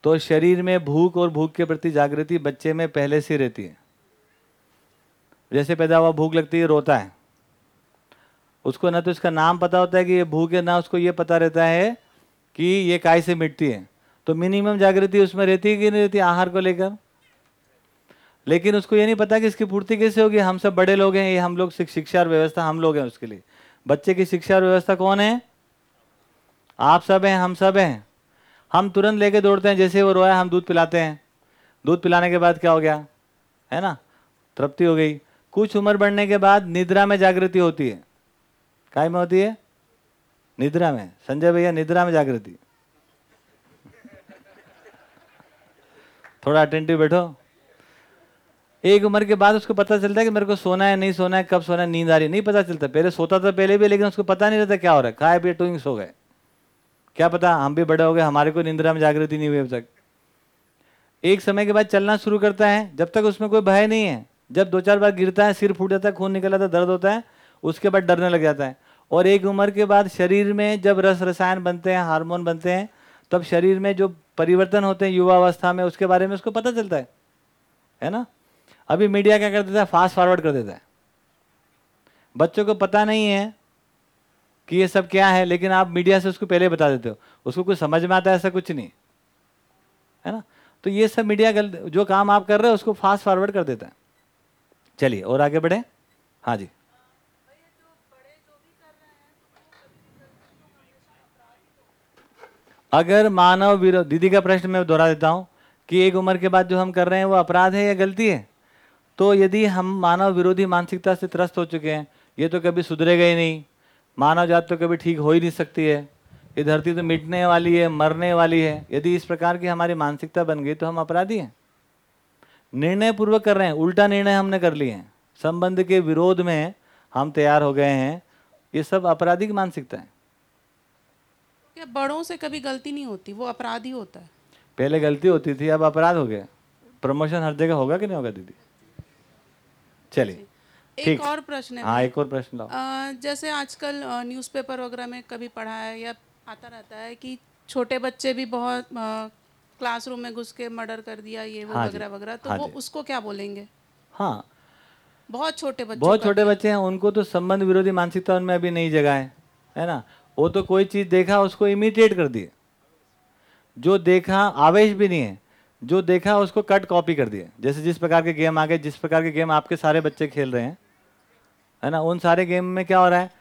तो शरीर में भूख और भूख के प्रति जागृति बच्चे में पहले से रहती है। जैसे पैदा हुआ, भूख लगती है, रोता है। उसको ना तो इसका नाम पता होता है कि ये भूख है, ना उसको ये पता रहता है कि ये काय से मिटती है। तो मिनिमम जागृति उसमें रहती है कि नहीं रहती, आहार को लेकर? लेकिन उसको ये नहीं पता कि इसकी पूर्ति कैसे होगी, हम सब बड़े लोग हैं, ये हम लोग शिक्षा और व्यवस्था हम लोग हैं उसके लिए। बच्चे की शिक्षा और व्यवस्था कौन है? आप सब हैं, हम सब हैं। हम तुरंत लेके दौड़ते हैं, जैसे वो रोया, हम दूध पिलाते हैं। दूध पिलाने के बाद क्या हो गया? है ना? तृप्ति हो गई। कुछ उम्र बढ़ने के बाद निद्रा में जागृति होती है। काय में होती है? निद्रा में। संजय भैया, निद्रा में जागृति। थोड़ा अटेंटिव बैठो। एक उम्र के बाद उसको पता चलता है कि मेरे को सोना है, नहीं सोना है, कब सोना है, नींद आ रही है। नहीं पता चलता। पहले सोता था पहले भी, लेकिन उसको पता नहीं रहता क्या हो रहा है। खाए पिए टूइंग सो गए। क्या पता हम भी बड़े हो गए, हमारे को निंद्रा में जागृति नहीं हुई अब तक। एक समय के बाद चलना शुरू करता है, जब तक उसमें कोई भय नहीं है। जब दो चार बार गिरता है, सिर फूट जाता है, खून निकल जाता है, दर्द होता है, उसके बाद डरने लग जाता है। और एक उम्र के बाद शरीर में जब रस रसायन बनते हैं, हार्मोन बनते हैं, तब शरीर में जो परिवर्तन होते हैं युवा अवस्था में, उसके बारे में उसको पता चलता है। है ना? अभी मीडिया क्या कर देता है? फास्ट फॉरवर्ड कर देता है। बच्चों को पता नहीं है कि ये सब क्या है, लेकिन आप मीडिया से उसको पहले बता देते हो। उसको कुछ समझ में आता है ऐसा कुछ नहीं। है ना? तो ये सब मीडिया गलत जो काम आप कर रहे हो, उसको फास्ट फॉरवर्ड कर देता है। चलिए, और आगे बढ़े? हाँ जी। अगर मानव विरोध, दीदी का प्रश्न मैं दोहरा देता हूँ कि एक उम्र के बाद जो हम कर रहे हैं, वो अपराध है या गलती है? तो यदि हम मानव विरोधी मानसिकता से त्रस्त हो चुके हैं, ये तो कभी सुधरेगा ही नहीं। मानव जात तो कभी ठीक हो ही नहीं सकती है। ये धरती तो मिटने वाली है मरने वाली है। यदि इस प्रकार की हमारी मानसिकता बन गई तो हम अपराधी हैं। निर्णय पूर्वक कर रहे हैं उल्टा निर्णय हमने कर लिए हैं। संबंध के विरोध में हम तैयार हो गए हैं। ये सब अपराधी की मानसिकता है। क्या बड़ों से कभी गलती नहीं होती? वो अपराधी होता है। पहले गलती होती थी अब अपराध हो गया। प्रमोशन हर जगह होगा कि नहीं होगा दीदी? चलिए। एक और प्रश्न है हाँ एक और प्रश्न लाओ। जैसे आजकल न्यूज़पेपर वगैरह में कभी पढ़ा है या आता रहता है कि छोटे बच्चे भी बहुत क्लासरूम में घुस के मर्डर कर दिया ये वो हाँ वगैरह वगैरह तो हाँ वो उसको क्या बोलेंगे? हाँ। बहुत छोटे बच्चे बहुत छोटे बच्चे हैं उनको तो संबंध विरोधी मानसिकता उनमें अभी नहीं जगा है है ना? वो तो कोई चीज़ देखा उसको इमिटेट कर दिए। जो देखा आवेश भी नहीं है। जो देखा उसको कट कॉपी कर दिए। जैसे जिस प्रकार के गेम आ गए जिस प्रकार के गेम आपके सारे बच्चे खेल रहे हैं है ना? उन सारे गेम में क्या हो रहा है?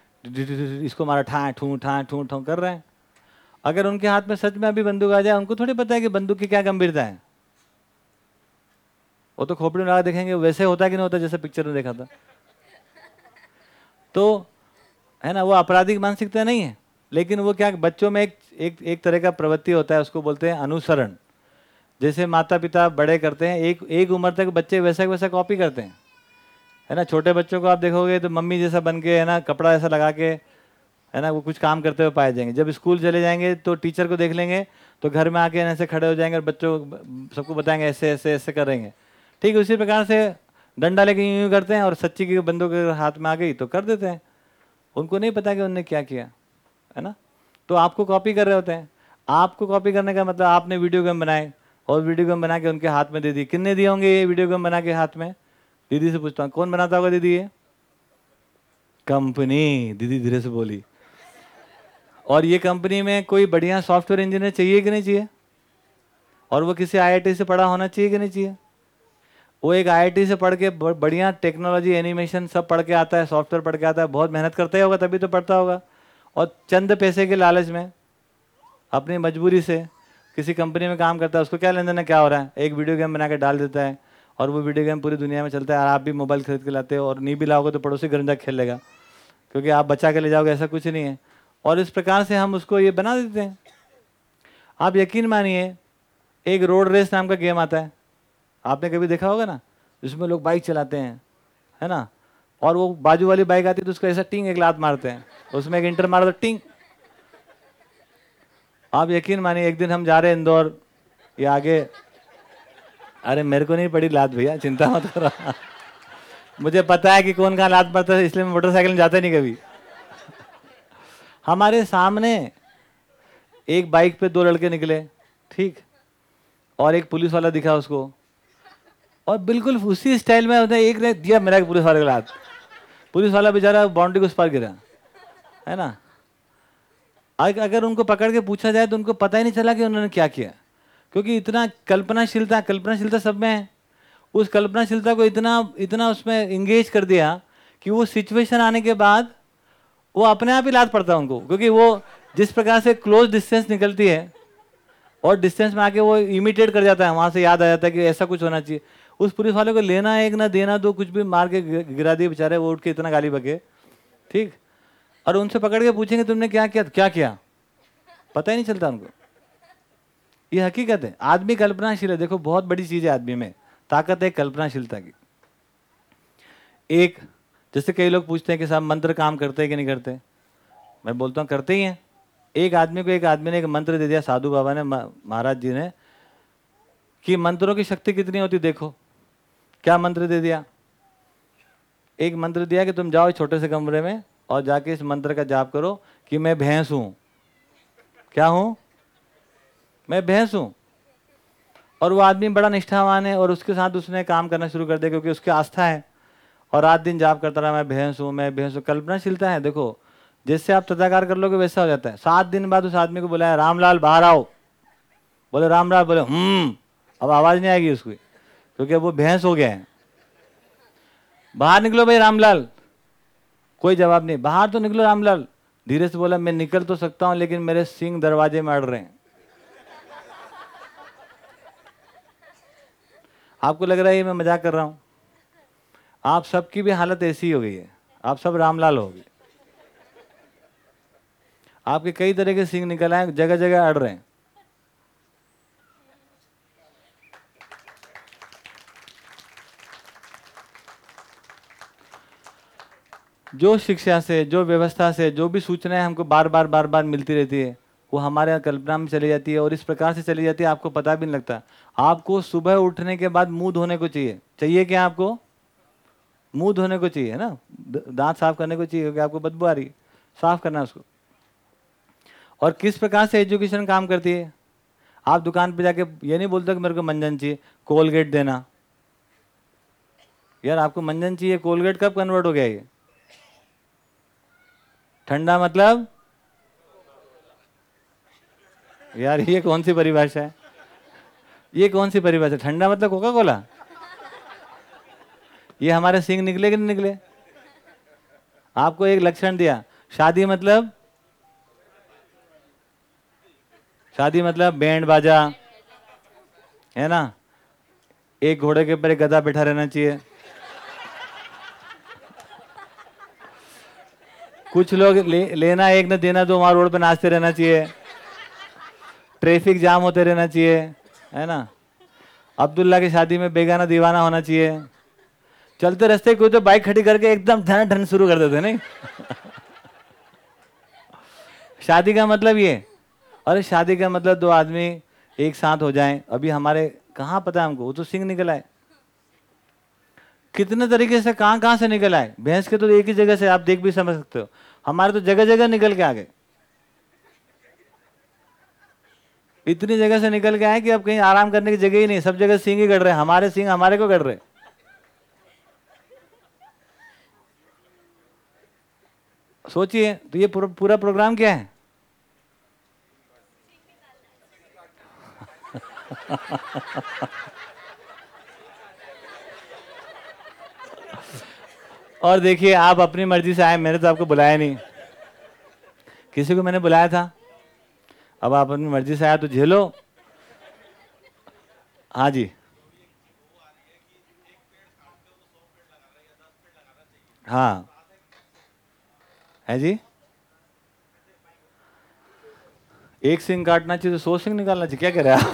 इसको मारा ठा ठू ठा ठू ठू कर रहे हैं। अगर उनके हाथ में सच में अभी बंदूक आ जाए, उनको थोड़ी पता है कि बंदूक की क्या गंभीरता है। वो तो खोपड़ी में लगा देखेंगे, वैसे होता कि नहीं होता, जैसे पिक्चर में देखा था। तो है ना, वो आपराधिक मानसिकता नहीं है, लेकिन वो क्या, बच्चों में एक एक एक तरह का प्रवृत्ति होता है, उसको बोलते हैं अनुसरण। जैसे माता पिता बड़े करते हैं, एक एक उम्र तक बच्चे वैसा वैसा कॉपी करते हैं। है ना, छोटे बच्चों को आप देखोगे तो मम्मी जैसा बन के है ना, कपड़ा ऐसा लगा के, है ना, वो कुछ काम करते हुए पाए जाएँगे। जब स्कूल चले जाएँगे तो टीचर को देख लेंगे तो घर में आके ऐसे खड़े हो जाएँगे और बच्चों सबको बताएँगे, ऐसे ऐसे ऐसे करेंगे। ठीक, उसी प्रकार से डंडा लेके यूँ यूँ करते हैं और सच्ची की बंदूक अगर हाथ में आ गई तो कर देते हैं। उनको नहीं पता कि उनने क्या किया, है ना? तो आपको कॉपी कर रहे होते हैं। आपको कॉपी करने का मतलब आपने वीडियो गेम बनाए और वीडियो गेम बना के उनके हाथ में दे दी। कितने दिए होंगे ये वीडियो गेम बना के हाथ में? दीदी से पूछता हूँ, कौन बनाता होगा दीदी ये? कंपनी, दीदी धीरे से बोली। और ये कंपनी में कोई बढ़िया सॉफ्टवेयर इंजीनियर चाहिए कि नहीं चाहिए? और वो किसी आईआईटी से पढ़ा होना चाहिए कि नहीं चाहिए? वो एक आईआईटी से पढ़ के बढ़िया टेक्नोलॉजी एनिमेशन सब पढ़ के आता है सॉफ्टवेयर पढ़ के आता है, बहुत मेहनत करता ही होगा, तभी तो पढ़ता होगा। और चंद पैसे के लालच में, अपनी मजबूरी से किसी कंपनी में काम करता है, उसको क्या लेन देन क्या हो रहा है? एक वीडियो गेम बना के डाल देता है और वो वीडियो गेम पूरी दुनिया में चलता है और आप भी मोबाइल खरीद के लाते हो और नहीं भी लाओगे तो पड़ोसी गरंजा खेल लेगा। क्योंकि आप बचा के ले जाओगे, ऐसा कुछ नहीं है। और इस प्रकार से हम उसको ये बना देते हैं। आप यकीन मानिए, एक रोड रेस नाम का गेम आता है। आपने कभी देखा होगा ना? जिसमें लोग बाइक चलाते हैं, है ना? और वो बाजू वाली बाइक आती है तो उसको ऐसा टिंग एक लात मारते हैं। उसमें एक इंटर मारा तो टिंग। आप यकीन मानिए, एक दिन हम जा रहे हैं इंदौर, ये आगे अरे, मेरे को नहीं पड़ी लात भैया, चिंता मत करो। मुझे पता है कि कौन कहाँ लात पड़ता है, इसलिए मैं मोटरसाइकिल में जाता नहीं कभी। हमारे सामने एक बाइक पे दो लड़के निकले, ठीक, और एक पुलिस वाला दिखा उसको, और बिल्कुल उसी स्टाइल में उसने एक ने दिया मेरा पुलिस वाले को लात। पुलिस वाला बेचारा बाउंड्री को उस पार गिरा, है ना? अग- अगर उनको पकड़ के पूछा जाए तो उनको पता ही नहीं चला कि उन्होंने क्या किया। क्योंकि इतना कल्पनाशीलता कल्पनाशीलता सब में है। उस कल्पनाशीलता को इतना इतना उसमें इंगेज कर दिया कि वो सिचुएशन आने के बाद वो अपने आप ही लाद पड़ता है उनको। क्योंकि वो जिस प्रकार से क्लोज डिस्टेंस निकलती है और डिस्टेंस में आके वो इमिटेट कर जाता है, वहाँ से याद आ जाता है कि ऐसा कुछ होना चाहिए। उस पुलिस वाले को लेना एक ना देना दो, कुछ भी मार के गिरा दिए बेचारे, वो उठ के इतना गाली बके। ठीक? और उनसे पकड़ के पूछेंगे, तुमने क्या किया क्या किया? पता ही नहीं चलता उनको। ये हकीकत है। आदमी कल्पनाशील है। देखो, बहुत बड़ी चीज़ है आदमी में। ताकत है कल्पनाशीलता की। एक, जैसे कई लोग पूछते हैं कि साहब, मंत्र काम करते हैं कि नहीं करते? मैं बोलता हूँ, करते ही हैं। एक आदमी को एक आदमी ने एक मंत्र दे दिया, साधु बाबा ने महाराज जी ने, कि मंत्रों की शक्ति कितनी होती देखो। क्या मंत्र दे दिया? एक मंत्र दिया कि तुम जाओ छोटे से कमरे में और जाके इस मंत्र का जाप करो कि मैं भैंस हूँ। क्या हूँ? मैं भैंस हूँ। और वो आदमी बड़ा निष्ठावान है और उसके साथ उसने काम करना शुरू कर दिया क्योंकि उसकी आस्था है। और रात दिन जाप करता रहा, मैं भैंस हूँ, मैं भैंस हूँ। कल्पनाशीलता है, देखो जैसे आप तदाकार कर लोगे वैसा हो जाता है। सात दिन बाद उस आदमी को बुलाया, रामलाल, बाहर आओ। बोले, रामलाल, बोले हम्म अब आवाज़ नहीं आएगी उसकी, क्योंकि अब वो भैंस हो गया है। बाहर निकलो भाई रामलाल। कोई जवाब नहीं। बाहर तो निकलो रामलाल। धीरे से बोला, मैं निकल तो सकता हूँ, लेकिन मेरे सिंह दरवाजे में अड़ रहे हैं। आपको लग रहा है मैं मज़ाक कर रहा हूँ? आप सबकी भी हालत ऐसी हो गई है। आप सब रामलाल हो गए। आपके कई तरह के सिंह निकल आए जगह जगह अड़ रहे हैं। जो शिक्षा से, जो व्यवस्था से, जो भी सूचनाएँ हमको बार बार बार बार मिलती रहती है वो हमारे यहाँ कल्पना में चली जाती है और इस प्रकार से चली जाती है, आपको पता भी नहीं लगता। आपको सुबह उठने के बाद मुँह धोने को चाहिए। चाहिए क्या आपको? मुँह धोने को चाहिए ना? दांत साफ़ करने को चाहिए, क्योंकि आपको बदबू आ रही है। साफ़ करना उसको। और किस प्रकार से एजुकेशन काम करती है? आप दुकान पे जाके ये नहीं बोलते कि मेरे को मंजन चाहिए, कोलगेट देना। यार, आपको मंजन चाहिए, कोलगेट कब कन्वर्ट हो गया ये? ठंडा मतलब यार ये कौन सी परिभाषा है? ये कौन सी परिभाषा? ठंडा मतलब कोका कोला ये हमारे सिंह निकले कि नहीं निकले? आपको एक लक्षण दिया शादी मतलब? शादी मतलब बैंड बाजा है ना? एक घोड़े के ऊपर एक गधा बैठा रहना चाहिए। कुछ लोग ले, लेना एक न देना दो वहाँ रोड पर नाचते रहना चाहिए। ट्रैफ़िक जाम होते रहना चाहिए, है ना? अब्दुल्ला की शादी में बेगाना दीवाना होना चाहिए। चलते रास्ते कोई तो बाइक खड़ी करके एकदम धन धन शुरू कर देते, नहीं? शादी का मतलब ये, अरे शादी का मतलब दो आदमी एक साथ हो जाएँ। अभी हमारे कहाँ पता हमको? वो तो सिंह निकल आए। कितने तरीके से कहाँ कहाँ से निकल आए? भैंस के तो एक ही जगह से आप देख भी समझ सकते हो। हमारे तो जगह जगह निकल के आ गए। इतनी जगह से निकल के आए कि अब कहीं आराम करने की जगह ही नहीं, सब जगह सिंह ही गड़ रहे हमारे सिंह हमारे को गड़ रहे सोचिए तो ये पूरा पूरा प्रोग्राम क्या है? *laughs* और देखिए, आप अपनी मर्ज़ी से आए, मैंने तो आपको बुलाया नहीं। किसी को मैंने बुलाया था? अब आप अपनी मर्ज़ी से आया तो झेलो। हाँ जी। हाँ। है जी? एक सिंह काटना चाहिए तो सौ सिंह निकालना चाहिए। क्या कह रहे आप?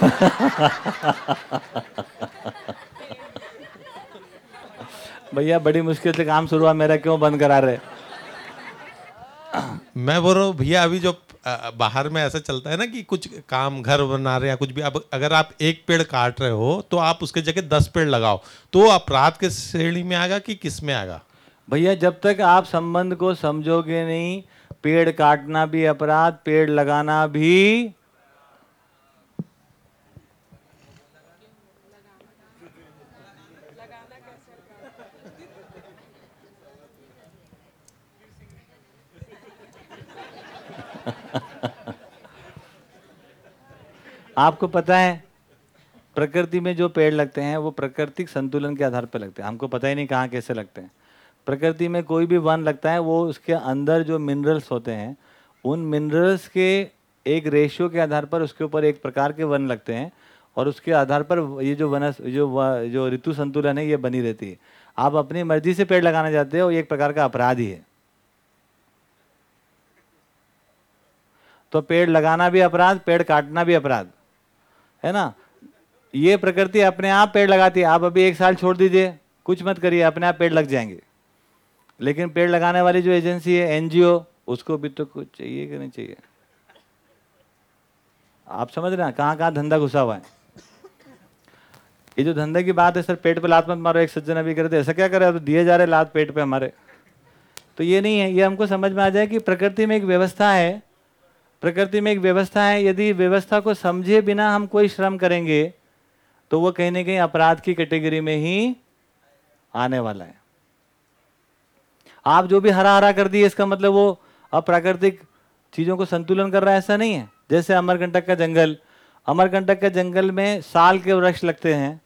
भैया, बड़ी मुश्किल से काम शुरू हुआ, मेरा क्यों बंद करा रहे? मैं बोल रहा हूँ, भैया, अभी जो बाहर में ऐसा चलता है ना कि कुछ काम घर बना रहे हैं कुछ भी। अब अगर आप एक पेड़ काट रहे हो तो आप उसके जगह दस पेड़ लगाओ। तो अपराध के श्रेणी में आएगा कि किसमें आएगा? भैया, जब तक आप संबंध को समझोगे नहीं, पेड़ काटना भी अपराध, पेड़ लगाना भी आपको पता है, प्रकृति में जो पेड़ लगते हैं, वो प्राकृतिक संतुलन के आधार पर लगते हैं। हमको पता ही नहीं कहाँ कैसे लगते हैं। प्रकृति में कोई भी वन लगता है, वो उसके अंदर जो मिनरल्स होते हैं, उन मिनरल्स के एक रेशियो के आधार पर उसके ऊपर एक प्रकार के वन लगते हैं और उसके आधार पर ये जो वनस, जो जो ऋतु संतुलन है, ये बनी रहती है। आप अपनी मर्ज़ी से पेड़ लगाना चाहते हो एक प्रकार का अपराध ही है। तो पेड़ लगाना भी अपराध, पेड़ काटना भी अपराध। है ना? ये प्रकृति अपने आप पेड़ लगाती है। आप अभी एक साल छोड़ दीजिए, कुछ मत करिए, अपने आप पेड़ लग जाएँगे। लेकिन पेड़ लगाने वाली जो एजेंसी है, एनजीओ, उसको भी तो कुछ चाहिए कि नहीं चाहिए? आप समझ रहे हैं? कहाँ कहाँ धंधा घुसा हुआ है? ये जो धंधे की बात है, सर, पेट पे लात मत मारो, एक सज्जन अभी करे थे ऐसा क्या करे? तो दिए जा रहे लात पेट पे हमारे। तो ये नहीं है, ये हमको समझ में आ जाए कि प्रकृति में एक व्यवस्था है प्रकृति में एक व्यवस्था है, यदि व्यवस्था को समझे बिना हम कोई श्रम करेंगे तो वो कहीं ना कहीं अपराध की कैटेगरी में ही आने वाला है। आप जो भी हरा हरा कर दिए, इसका मतलब वो अप्राकृतिक चीज़ों को संतुलन कर रहा है, ऐसा नहीं है। जैसे अमरकंटक का जंगल, अमरकंटक के जंगल में साल के वृक्ष लगते हैं,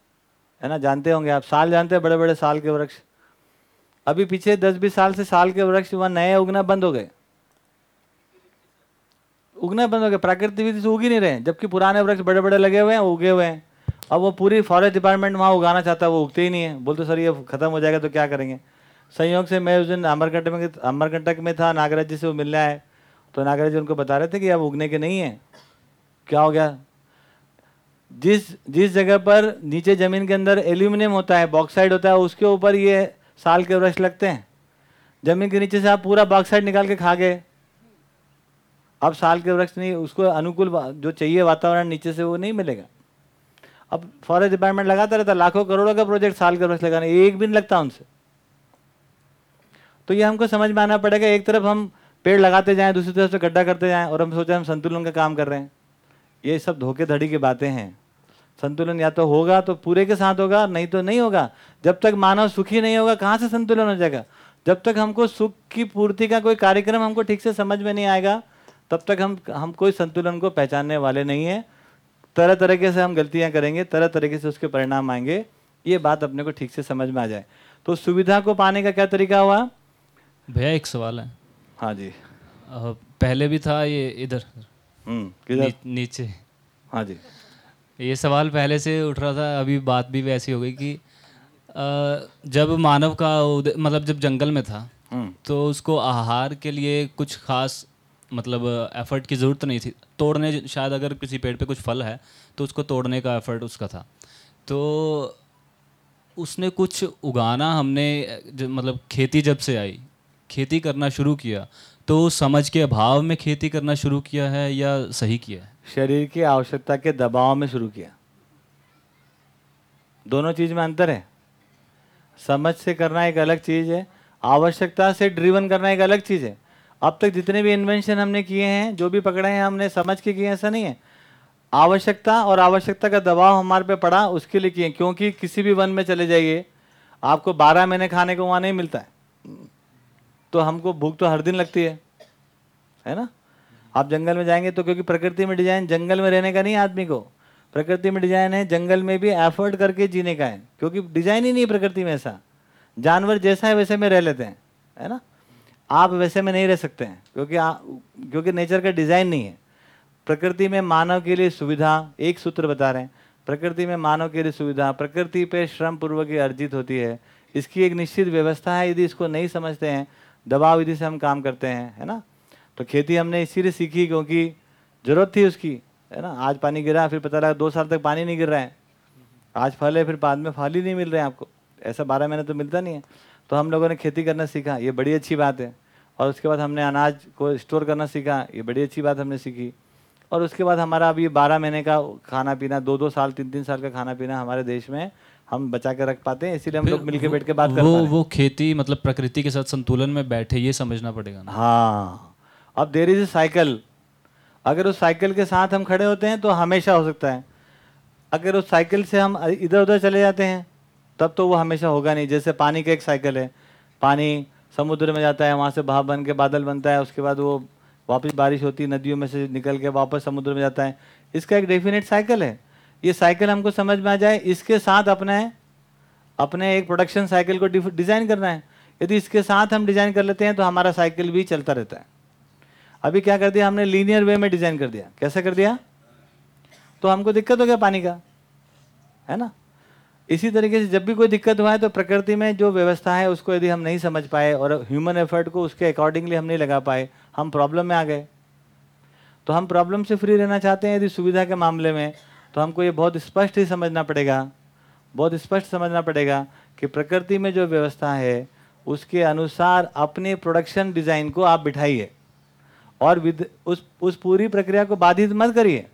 है ना, जानते होंगे आप, साल जानते हैं बड़े बड़े साल के वृक्ष। अभी पीछे दस बीस साल से साल के वृक्ष वहाँ नए उगना बंद हो गए। उगना बंद हो गया प्राकृतिक विधि से उग ही नहीं रहे जबकि पुराने वृक्ष बड़े बड़े लगे हुए हैं उगे हुए हैं। अब वो पूरी फॉरेस्ट डिपार्टमेंट वहाँ उगाना चाहता है, वो उगते ही नहीं है। बोलते, सर, ये खत्म हो जाएगा तो क्या करेंगे? संयोग से मैं उस दिन अमरकंटक में अमरकंटक में था, नागराज जी से वो मिलने आए। तो नागराज जी उनको बता रहे थे कि अब उगने के नहीं है। क्या हो गया? जिस जिस जगह पर नीचे ज़मीन के अंदर एल्यूमिनियम होता है बॉक्साइड होता है, उसके ऊपर ये साल के वृक्ष लगते हैं। ज़मीन के नीचे से आप पूरा बॉक्साइड निकाल के खा गए। अब साल के वृक्ष नहीं, उसको अनुकूल जो चाहिए वातावरण नीचे से वो नहीं मिलेगा। अब फॉरेस्ट डिपार्टमेंट लगाता रहता, लाखों करोड़ों का प्रोजेक्ट साल के वृक्ष लगाने, एक भी नहीं लगता उनसे। तो ये हमको समझ में आना पड़ेगा, एक तरफ़ हम पेड़ लगाते जाएँ, दूसरी तरफ़ से गड्ढा करते जाएँ, और हम सोचे हम संतुलन का काम कर रहे हैं। ये सब धोखेधड़ी की बातें हैं। संतुलन या तो होगा तो पूरे के साथ होगा, नहीं तो नहीं होगा। जब तक मानव सुखी नहीं होगा, कहाँ से संतुलन हो जाएगा? जब तक हमको सुख की पूर्ति का कोई कार्यक्रम हमको ठीक से समझ में नहीं आएगा तब तक हम हम कोई संतुलन को पहचानने वाले नहीं हैं। तरह तरीके से हम गलतियाँ करेंगे तरह तरीके से उसके परिणाम आएँगे ये बात अपने को ठीक से समझ में आ जाए। तो सुविधा को पाने का क्या तरीका हुआ? भैया एक सवाल है। हाँ जी। पहले भी था ये इधर? हम्म किधर? नी, नीचे। हाँ जी। ये सवाल पहले से उठ रहा था अभी बात भी वैसी हो गई कि जब मानव का मतलब जब जंगल में था हम्म। तो उसको आहार के लिए कुछ खास मतलब एफर्ट की ज़रूरत नहीं थी। तोड़ने शायद अगर किसी पेड़ पे कुछ फल है तो उसको तोड़ने का एफर्ट उसका था। तो उसने कुछ उगाना हमने मतलब खेती जब से आई, खेती करना शुरू किया तो समझ के अभाव में खेती करना शुरू किया है या सही किया है? शरीर की आवश्यकता के दबाव में शुरू किया। दोनों चीज़ में अंतर है। समझ से करना एक अलग चीज़ है, आवश्यकता से ड्रीवन करना एक अलग चीज़ है। अब तक जितने भी इन्वेंशन हमने किए हैं, जो भी पकड़े हैं, हमने समझ के किए ऐसा नहीं है। आवश्यकता और आवश्यकता का दबाव हमारे पे पड़ा, उसके लिए किए क्योंकि किसी भी वन में चले जाइए, आपको बारह महीने खाने को वहाँ नहीं मिलता है। तो हमको भूख तो हर दिन लगती है है ना? आप जंगल में जाएँगे तो क्योंकि प्रकृति में डिज़ाइन जंगल में रहने का नहीं आदमी को। प्रकृति में डिज़ाइन है, जंगल में भी एफर्ट करके जीने का है। क्योंकि डिज़ाइन ही नहीं है प्रकृति में ऐसा। जानवर जैसा है, वैसे में रह लेते हैं, है ना? आप वैसे में नहीं रह सकते हैं क्योंकि आ, क्योंकि नेचर का डिज़ाइन नहीं है। प्रकृति में मानव के लिए सुविधा एक सूत्र बता रहे हैं प्रकृति में मानव के लिए सुविधा प्रकृति पे श्रम पूर्वक अर्जित होती है इसकी एक निश्चित व्यवस्था है यदि इसको नहीं समझते हैं दबाव विधि से हम काम करते हैं है ना? तो खेती हमने इसीलिए सीखी क्योंकि ज़रूरत थी उसकी है ना? आज पानी गिरा फिर पता लगा दो साल तक पानी नहीं गिर रहा है। आज फल है फिर बाद में फल ही नहीं मिल रहे हैं आपको। ऐसा बारह महीने तो मिलता नहीं है। तो हम लोगों ने खेती करना सीखा ये बड़ी अच्छी बात है। और उसके बाद हमने अनाज को स्टोर करना सीखा ये बड़ी अच्छी बात हमने सीखी। और उसके बाद हमारा अभी बारह महीने का खाना पीना दो दो साल तीन तीन साल का खाना पीना हमारे देश में हम बचा के रख पाते हैं इसीलिए हम लोग मिलके बैठ के बात कर पा वो रहे हैं। वो खेती मतलब प्रकृति के साथ संतुलन में बैठे ये समझना पड़ेगा ना। हाँ। अब देर इज़ साइकिल अगर उस साइकिल के साथ हम खड़े होते हैं तो हमेशा हो सकता है। अगर उस साइकिल से हम इधर उधर चले जाते हैं तब तो वो हमेशा होगा नहीं। जैसे पानी का एक साइकिल है। पानी समुद्र में जाता है, वहाँ से भाप बन के बादल बनता है, उसके बाद वो वापस बारिश होती है नदियों में से निकल के वापस समुद्र में जाता है। इसका एक डेफिनेट साइकिल है। ये साइकिल हमको समझ में आ जाए, इसके साथ अपने अपने एक प्रोडक्शन साइकिल को डिज़ाइन करना है। यदि इसके साथ हम डिज़ाइन कर लेते हैं तो हमारा साइकिल भी चलता रहता है। अभी क्या कर दिया हमने? लीनियर वे में डिज़ाइन कर दिया। कैसे कर दिया? तो हमको दिक्कत हो गया पानी का। है ना? इसी तरीके से जब भी कोई दिक्कत हुआ है तो प्रकृति में जो व्यवस्था है, उसको यदि हम नहीं समझ पाए और ह्यूमन एफर्ट को उसके अकॉर्डिंगली हम नहीं लगा पाए, हम प्रॉब्लम में आ गए। तो हम प्रॉब्लम से फ्री रहना चाहते हैं यदि सुविधा के मामले में तो हमको ये बहुत स्पष्ट ही समझना पड़ेगा। बहुत स्पष्ट समझना पड़ेगा कि प्रकृति में जो व्यवस्था है, उसके अनुसार अपने प्रोडक्शन डिज़ाइन को आप बिठाइए और विद, उस उस पूरी प्रक्रिया को बाधित मत करिए।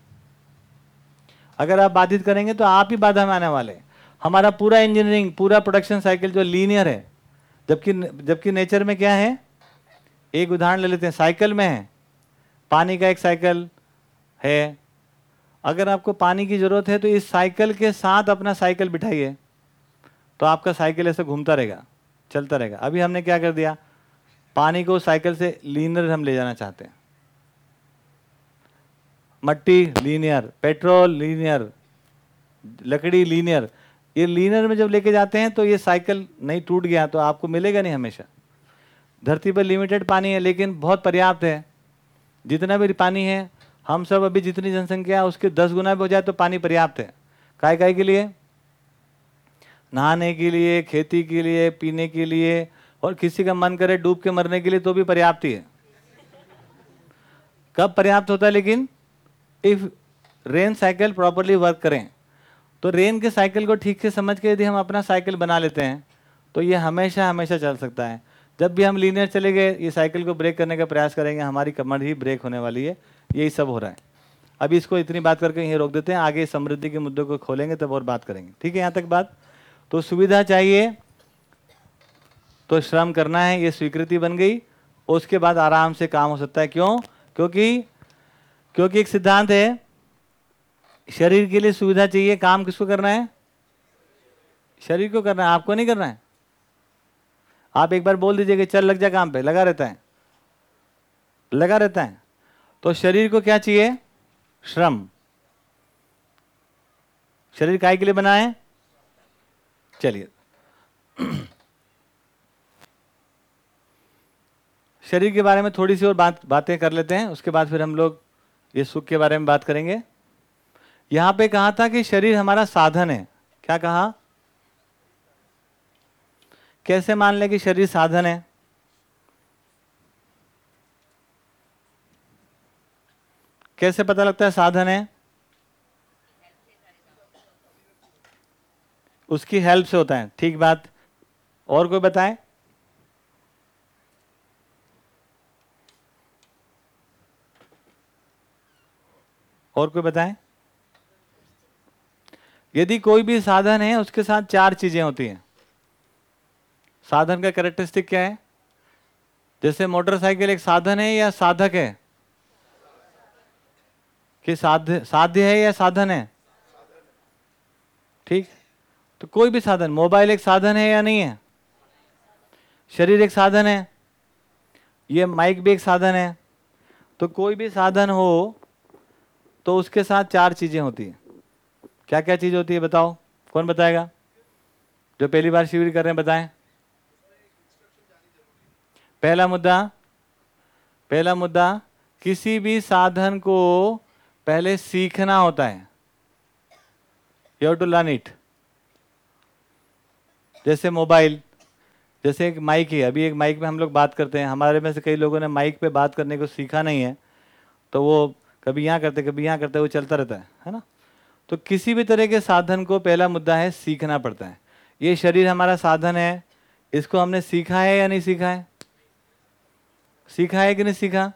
अगर आप बाधित करेंगे तो आप ही बाधा में आने वाले हैं। हमारा पूरा इंजीनियरिंग पूरा प्रोडक्शन साइकिल जो लीनियर है, जबकि जबकि नेचर में क्या है? एक उदाहरण ले लेते हैं साइकिल में है। पानी का एक साइकिल है। अगर आपको पानी की ज़रूरत है तो इस साइकिल के साथ अपना साइकिल बिठाइए। तो आपका साइकिल ऐसे घूमता रहेगा, चलता रहेगा। अभी हमने क्या कर दिया? पानी को साइकिल से लीनियर हम ले जाना चाहते हैं। मट्टी लीनियर पेट्रोल लीनियर लकड़ी लीनियर ये लीनर में जब लेके जाते हैं तो ये साइकिल नहीं टूट गया तो आपको मिलेगा नहीं हमेशा। धरती पर लिमिटेड पानी है, लेकिन बहुत पर्याप्त है। जितना भी पानी है, हम सब अभी जितनी जनसंख्या है, उसके दस गुना भी हो जाए तो पानी पर्याप्त है। काय काय के लिए, नहाने के लिए, खेती के लिए, पीने के लिए, और किसी का मन करे डूब के मरने के लिए तो भी पर्याप्त ही है। कब पर्याप्त होता है, लेकिन if rain cycle properly work करें। तो रेन के साइकिल को ठीक से समझ के यदि हम अपना साइकिल बना लेते हैं तो ये हमेशा हमेशा चल सकता है। जब भी हम लीनियर चले गए, ये साइकिल को ब्रेक करने का प्रयास करेंगे, हमारी कमर ही ब्रेक होने वाली है, यही सब हो रहा है। अभी इसको इतनी बात करके यहीं रोक देते हैं, आगे समृद्धि के मुद्दों को खोलेंगे, तब और बात करेंगे। ठीक है, यहाँ तक बात। तो सुविधा चाहिए तो श्रम करना है, ये स्वीकृति बन गई, उसके बाद आराम से काम हो सकता है। क्यों? क्योंकि क्योंकि एक सिद्धांत है शरीर के लिए सुविधा चाहिए, काम किसको करना है? शरीर को करना है, आपको नहीं करना है। आप एक बार बोल दीजिए कि चल लग जा काम पे, लगा रहता है। लगा रहता है। तो शरीर को क्या चाहिए? श्रम। शरीर काय के लिए बना है? चलिए। *clears throat* शरीर के बारे में थोड़ी सी और बात, बातें कर लेते हैं, उसके बाद फिर हम लोग ये सुख के बारे में बात करेंगे। यहाँ पे कहा था कि शरीर हमारा साधन है। क्या कहा? कैसे मान ले कि शरीर साधन है? कैसे पता लगता है साधन है? उसकी हेल्प से होता है। ठीक बात। और कोई बताए? और कोई बताएँ? यदि कोई भी साधन है, उसके साथ चार चीज़ें होती हैं। साधन का कैरेक्टरिस्टिक क्या है? जैसे मोटरसाइकिल एक साधन है या साधक है? कि साध्य साध्य है या साधन है? ठीक? तो कोई भी साधन मोबाइल एक साधन है या नहीं है? शरीर एक साधन है? ये माइक भी एक साधन है। तो कोई भी साधन हो तो उसके साथ चार चीज़ें होती हैं। क्या क्या चीज़ होती है बताओ। कौन बताएगा? जो पहली बार शिविर कर रहे हैं, बताएँ। पहला मुद्दा पहला मुद्दा, किसी भी साधन को पहले सीखना होता है। यू टू लर्न इट जैसे मोबाइल, जैसे एक माइक है, अभी एक माइक में हम लोग बात करते हैं। हमारे में से कई लोगों ने माइक पे बात करने को सीखा नहीं है तो वो कभी यहाँ करते, कभी यहाँ करते, वो चलता रहता है है ना? तो किसी भी तरह के साधन को पहला मुद्दा है, सीखना पड़ता है। ये शरीर हमारा साधन है। इसको हमने सीखा है या नहीं सीखा है? सीखा है कि नहीं सीखा?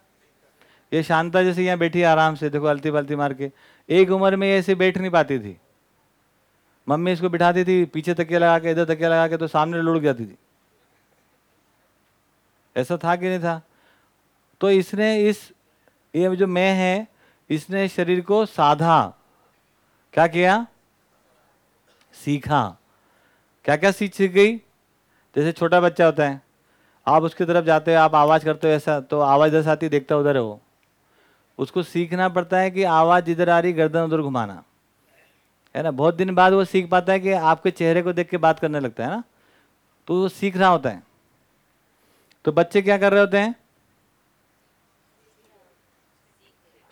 ये शांता जैसे यहाँ बैठी आराम से, देखो अलती पलती मार के। एक उम्र में ऐसे बैठ नहीं पाती थी। मम्मी इसको बिठाती थी, पीछे तकिया लगा के, इधर तकिया लगा के तो सामने लुढ़क जाती थी। ऐसा था कि नहीं था? तो इसने इस, ये जो मैं है, इसने शरीर को साधा क्या किया? सीखा। क्या क्या सीख सीख गई? जैसे छोटा बच्चा होता है, आप उसकी तरफ़ जाते हो, आप आवाज़ करते हो ऐसा तो आवाज़ इधर आती देखता उधर है वो। उसको सीखना पड़ता है कि आवाज़ जिधर आ रही, गर्दन उधर घुमाना। है ना? बहुत दिन बाद वो सीख पाता है कि आपके चेहरे को देख के बात करने लगता है ना? तो वो सीख रहा होता है। तो बच्चे क्या कर रहे होते हैं?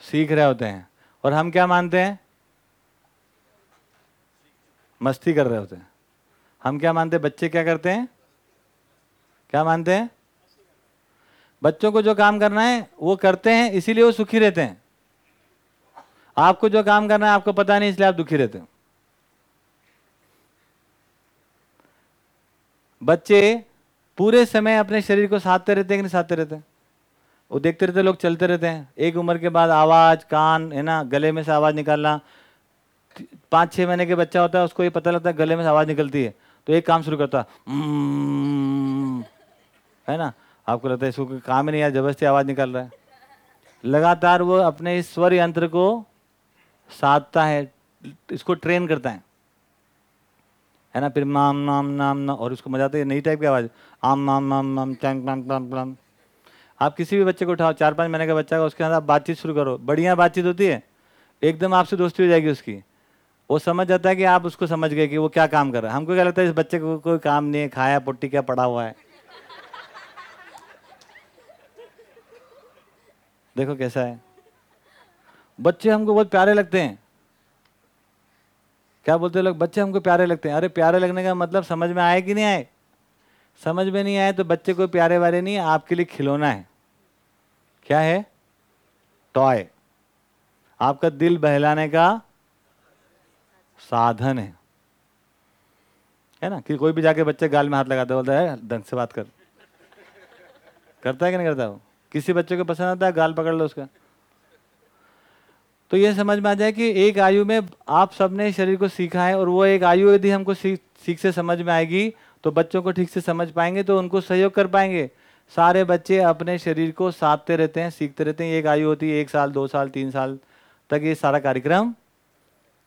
सीख रहे होते हैं। और हम क्या मानते हैं? मस्ती कर रहे होते हैं। हम क्या मानते हैं? बच्चे क्या करते हैं? क्या मानते हैं? बच्चों को जो काम करना है, वो करते हैं, इसीलिए वो सुखी रहते हैं। आपको जो काम करना है, आपको पता नहीं, इसलिए आप दुखी रहते हो। बच्चे पूरे समय अपने शरीर को साधते रहते हैं कि नहीं साधते रहते हैं? वो देखते रहते लोग चलते रहते हैं। एक उम्र के बाद आवाज़, कान, है ना, गले में से आवाज़ निकालना पाँच छः महीने के बच्चा होता है, उसको ये पता लगता है गले में आवाज़ निकलती है। तो एक काम शुरू करता है ना? आपको लगता है इसको काम ही नहीं यार ज़बरदस्ती आवाज़ निकल रहा है। लगातार वो अपने इस स्वर यंत्र को साधता है, इसको ट्रेन करता है। है ना? फिर माम नाम नाम ना और उसको मज़ा आता है नई टाइप की आवाज़। आम, माम माम माम, चंग, प्लंग प्लंग प्लंग। आप किसी भी बच्चे को उठाओ, चार पाँच महीने का बच्चा का उसके साथ आप बातचीत शुरू करो। बढ़िया बातचीत होती है। एकदम आपसे दोस्ती हो जाएगी उसकी। वो समझ जाता है कि आप उसको समझ गए कि वो क्या काम कर रहा है। हमको क्या लगता है इस बच्चे को कोई काम नहीं है, खाया, पुट्टी क्या पड़ा हुआ है। देखो कैसा है। बच्चे हमको बहुत प्यारे लगते हैं। क्या बोलते हैं लोग? बच्चे हमको प्यारे लगते हैं। अरे प्यारे लगने का मतलब समझ में आए कि नहीं आए? समझ में नहीं आए तो बच्चे कोई प्यारे वारे नहीं, आपके लिए खिलौना है। क्या है? टॉय। आपका दिल बहलाने का साधन है। है ना? कि कोई भी जाके बच्चे गाल में हाथ लगाता बोलता है ढंग से बात कर। करता है कि नहीं करता वो? किसी बच्चे को पसंद आता है, गाल पकड़ लो उसका। तो ये समझ में आ जाए कि एक आयु में आप सबने शरीर को सीखा है और वो एक आयु यदि हमको सीख से समझ में आएगी तो बच्चों को ठीक से समझ पाएँगे तो उनको सहयोग कर पाएँगे। सारे बच्चे अपने शरीर को साधते रहते हैं, सीखते रहते हैं। एक आयु होती है एक साल, दो साल, तीन साल तक ये सारा कार्यक्रम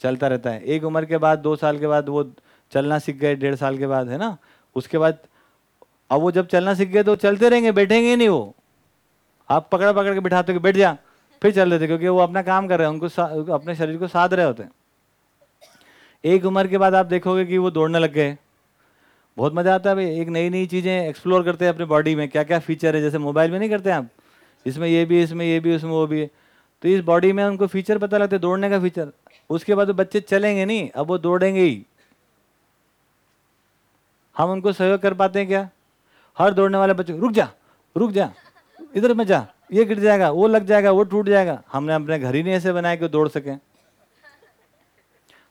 चलता रहता है। एक उम्र के बाद, दो साल के बाद वो चलना सीख गए, डेढ़ साल के बाद, है ना? उसके बाद, अब वो जब चलना सीख गए तो चलते रहेंगे, बैठेंगे नहीं वो। आप पकड़ पकड़ के बिठाते हो बैठ जा, फिर चल रहे थे क्योंकि वो अपना काम कर रहे हैं, उनको अपने शरीर को साध रहे होते हैं। एक उम्र के बाद आप देखोगे कि वो दौड़ने लग गए। बहुत मज़ा आता है भाई, एक नई नई चीज़ें एक्सप्लोर करते हैं अपने बॉडी में क्या क्या फीचर है, जैसे मोबाइल में नहीं करते आप? इसमें ये भी, इसमें ये भी उसमें वो भी। है तो इस बॉडी में उनको फीचर पता लगते हैं, दौड़ने का फीचर उसके बाद बच्चे चलेंगे नहीं, अब वो दौड़ेंगे ही। हम उनको सहयोग कर पाते हैं क्या? हर दौड़ने वाले बच्चे रुक जा रुक जा, इधर में जा, ये गिर जाएगा, वो लग जाएगा, वो टूट जाएगा। हमने अपने घर ही नहीं ऐसे बनाए कि दौड़ सके।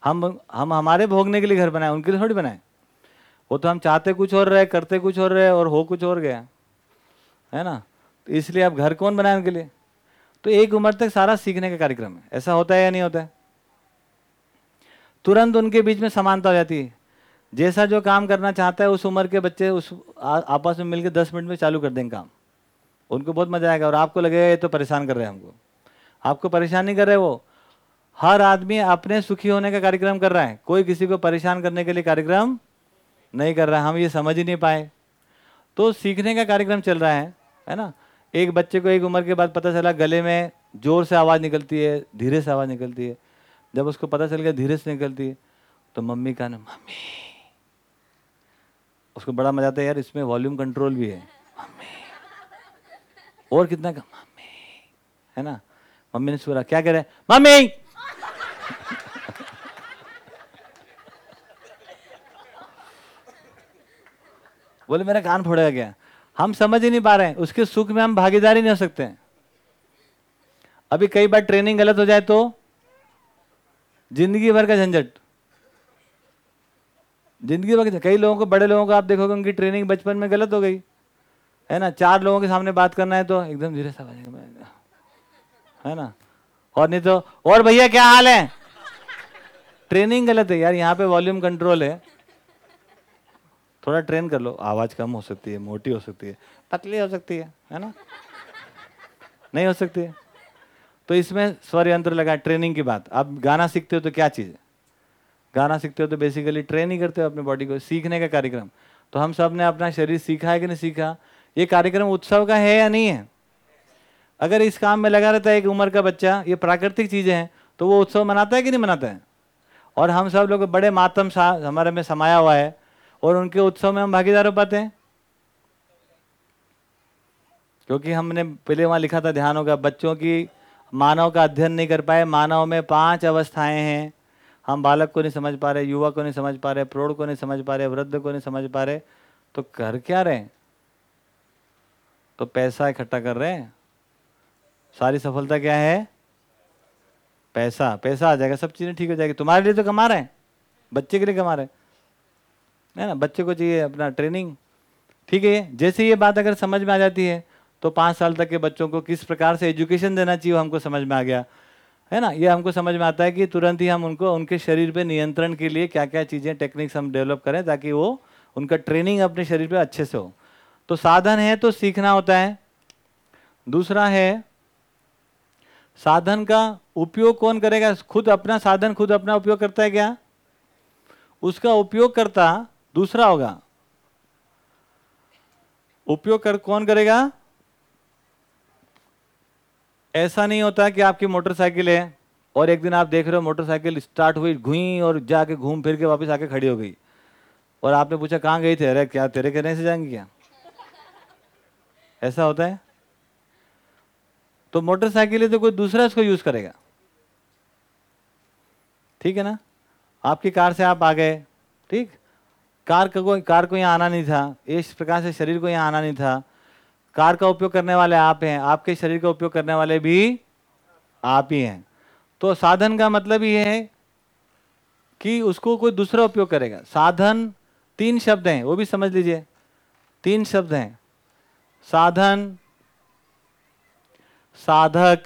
हम हम हमारे भोगने के लिए घर बनाए, उनके लिए थोड़ी बनाए। वो तो हम चाहते कुछ और रहे, करते कुछ और रहे और हो कुछ और गया। है ना? तो इसलिए अब घर कौन बनाए उनके लिए? तो एक उम्र तक सारा सीखने का कार्यक्रम है। ऐसा होता है या नहीं होता है? तुरंत उनके बीच में समानता हो जाती है। जैसा जो काम करना चाहता है उस उम्र के बच्चे उस आ, आपस में मिलकर दस मिनट में चालू कर देंगे काम। उनको बहुत मज़ा आएगा और आपको लगेगा ये तो परेशान कर रहे हैं हमको। आपको परेशान नहीं कर रहे वो? हर आदमी अपने सुखी होने का कार्यक्रम कर रहा है। कोई किसी को परेशान करने के लिए कार्यक्रम नहीं कर रहा है। हम ये समझ ही नहीं पाए। तो सीखने का कार्यक्रम चल रहा है है ना? एक बच्चे को एक उम्र के बाद पता चला गले में ज़ोर से आवाज़ निकलती है धीरे से आवाज़ निकलती है। जब उसको पता चल गया धीरे से निकलती है तो मम्मी का ना, मम्मी। उसको बड़ा मज़ा आता है, यार, इसमें वॉल्यूम कंट्रोल भी है। मम्मी। और कितना का, मम्मी। है ना? मम्मी ने सुना, क्या कह रहे हैं? मम्मी। *laughs* बोले, मेरा कान फोड़ेगा क्या हम समझ ही नहीं पा रहे हैं। उसके सुख में हम भागीदारी नहीं हो सकते अभी कई बार ट्रेनिंग गलत हो जाए तो ज़िंदगी भर का झंझट। ज़िंदगी भर का कई लोगों को, बड़े लोगों को आप देखोगे, उनकी ट्रेनिंग बचपन में गलत हो गई। है ना? चार लोगों के सामने बात करना है तो एकदम धीरे से है ना? और नहीं तो और भैया क्या हाल है? ट्रेनिंग गलत है यार, यहाँ पे वॉल्यूम कंट्रोल है। थोड़ा ट्रेन कर लो। आवाज़ कम हो सकती है, मोटी हो सकती है, पतली हो सकती है है ना? नहीं हो सकती है। तो इसमें स्वर यंत्र लगा ट्रेनिंग की बात। आप गाना सीखते हो तो क्या चीज़? गाना सीखते हो तो बेसिकली ट्रेन ही करते हो अपने बॉडी को, सीखने का कार्यक्रम। तो हम सबने अपना शरीर सीखा है कि नहीं सीखा? ये कार्यक्रम उत्सव का है या नहीं है? अगर इस काम में लगा रहता है एक उम्र का बच्चा, ये प्राकृतिक चीज़ें हैं तो वो उत्सव मनाता है कि नहीं मनाता है? और हम सब लोग बड़े मातम सा हमारे में समाया हुआ है, और उनके उत्सव में हम भागीदार हो पाते हैं? क्योंकि हमने पहले वहाँ लिखा था ध्यान होगा, बच्चों की मानव का अध्ययन नहीं कर पाए, मानव में पाँच अवस्थाएँ हैं। हम बालक को नहीं समझ पा रहे, युवा को नहीं समझ पा रहे, प्रौढ़ को नहीं समझ पा रहे, वृद्ध को नहीं समझ पा रहे तो कर क्या रहे तो पैसा इकट्ठा कर रहे हैं। सारी सफलता क्या है? पैसा पैसा आ जाएगा, सब चीज़ें ठीक हो जाएगी। तुम्हारे लिए तो कमा रहे हैं, बच्चे के लिए कमा रहे हैं। ना, बच्चे को चाहिए अपना ट्रेनिंग ठीक है, जैसे ये बात अगर समझ में आ जाती है तो पाँच साल तक के बच्चों को किस प्रकार से एजुकेशन देना चाहिए हमको समझ में आ गया। है ना? ये हमको समझ में आता है कि तुरंत ही हम उनको, उनके शरीर पे नियंत्रण के लिए क्या क्या चीज़ें टेक्निक्स हम डेवलप करें ताकि वो उनका ट्रेनिंग अपने शरीर पे अच्छे से हो। तो साधन है तो सीखना होता है। दूसरा है, साधन का उपयोग कौन करेगा? खुद अपना साधन खुद अपना उपयोग करता है क्या? उसका उपयोग करता दूसरा होगा। उपयोग कर कौन करेगा? ऐसा नहीं होता कि आपकी मोटरसाइकिल है और एक दिन आप देख रहे हो मोटरसाइकिल स्टार्ट हुई, घुई और जाके घूम फिर के वापस आके खड़ी हो गई। और आपने पूछा, कहाँ गई थे अरे क्या तेरे कहने से जाएँगी क्या? ऐसा होता है? तो मोटरसाइकिल है तो कोई दूसरा इसको यूज़ करेगा। ठीक है ना? आपकी कार से आप आ गए, ठीक? कार का कार को यहाँ आना नहीं था। इस प्रकार से शरीर को यहाँ आना नहीं था। कार का उपयोग करने वाले आप हैं, आपके शरीर का उपयोग करने वाले भी आप ही हैं। तो साधन का मतलब ये है कि उसको कोई दूसरा उपयोग करेगा। साधन तीन शब्द हैं, वो भी समझ लीजिए। तीन शब्द हैं। साधन, साधक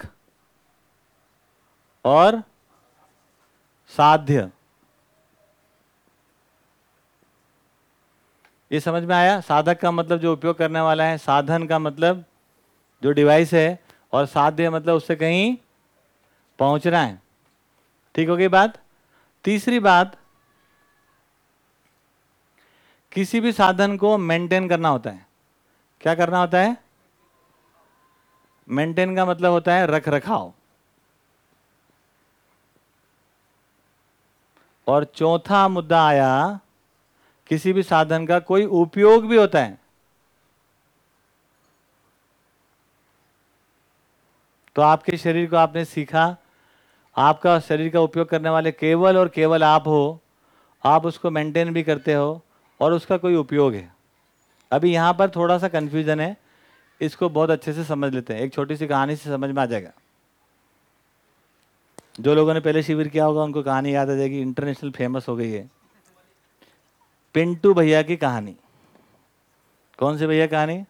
और साध्य। ये समझ में आया? साधक का मतलब जो उपयोग करने वाला है, साधन का मतलब जो डिवाइस है, और साध्य मतलब उससे कहीं पहुँचना है। ठीक हो गई बात? तीसरी बात, किसी भी साधन को मेंटेन करना होता है। क्या करना होता है? मेंटेन का मतलब होता है रख रखाव। और चौथा मुद्दा आया किसी भी साधन का कोई उपयोग भी होता है। तो आपके शरीर को आपने सीखा, आपका शरीर का उपयोग करने वाले केवल और केवल आप हो, आप उसको मेंटेन भी करते हो और उसका कोई उपयोग है। अभी यहाँ पर थोड़ा सा कन्फ्यूज़न है, इसको बहुत अच्छे से समझ लेते हैं। एक छोटी सी कहानी से समझ में आ जाएगा। जो लोगों ने पहले शिविर किया होगा, उनको कहानी याद आ जाएगी। इंटरनेशनल फ़ेमस हो गई है। पिंटू भैया की कहानी। कौन सी भैया कहानी?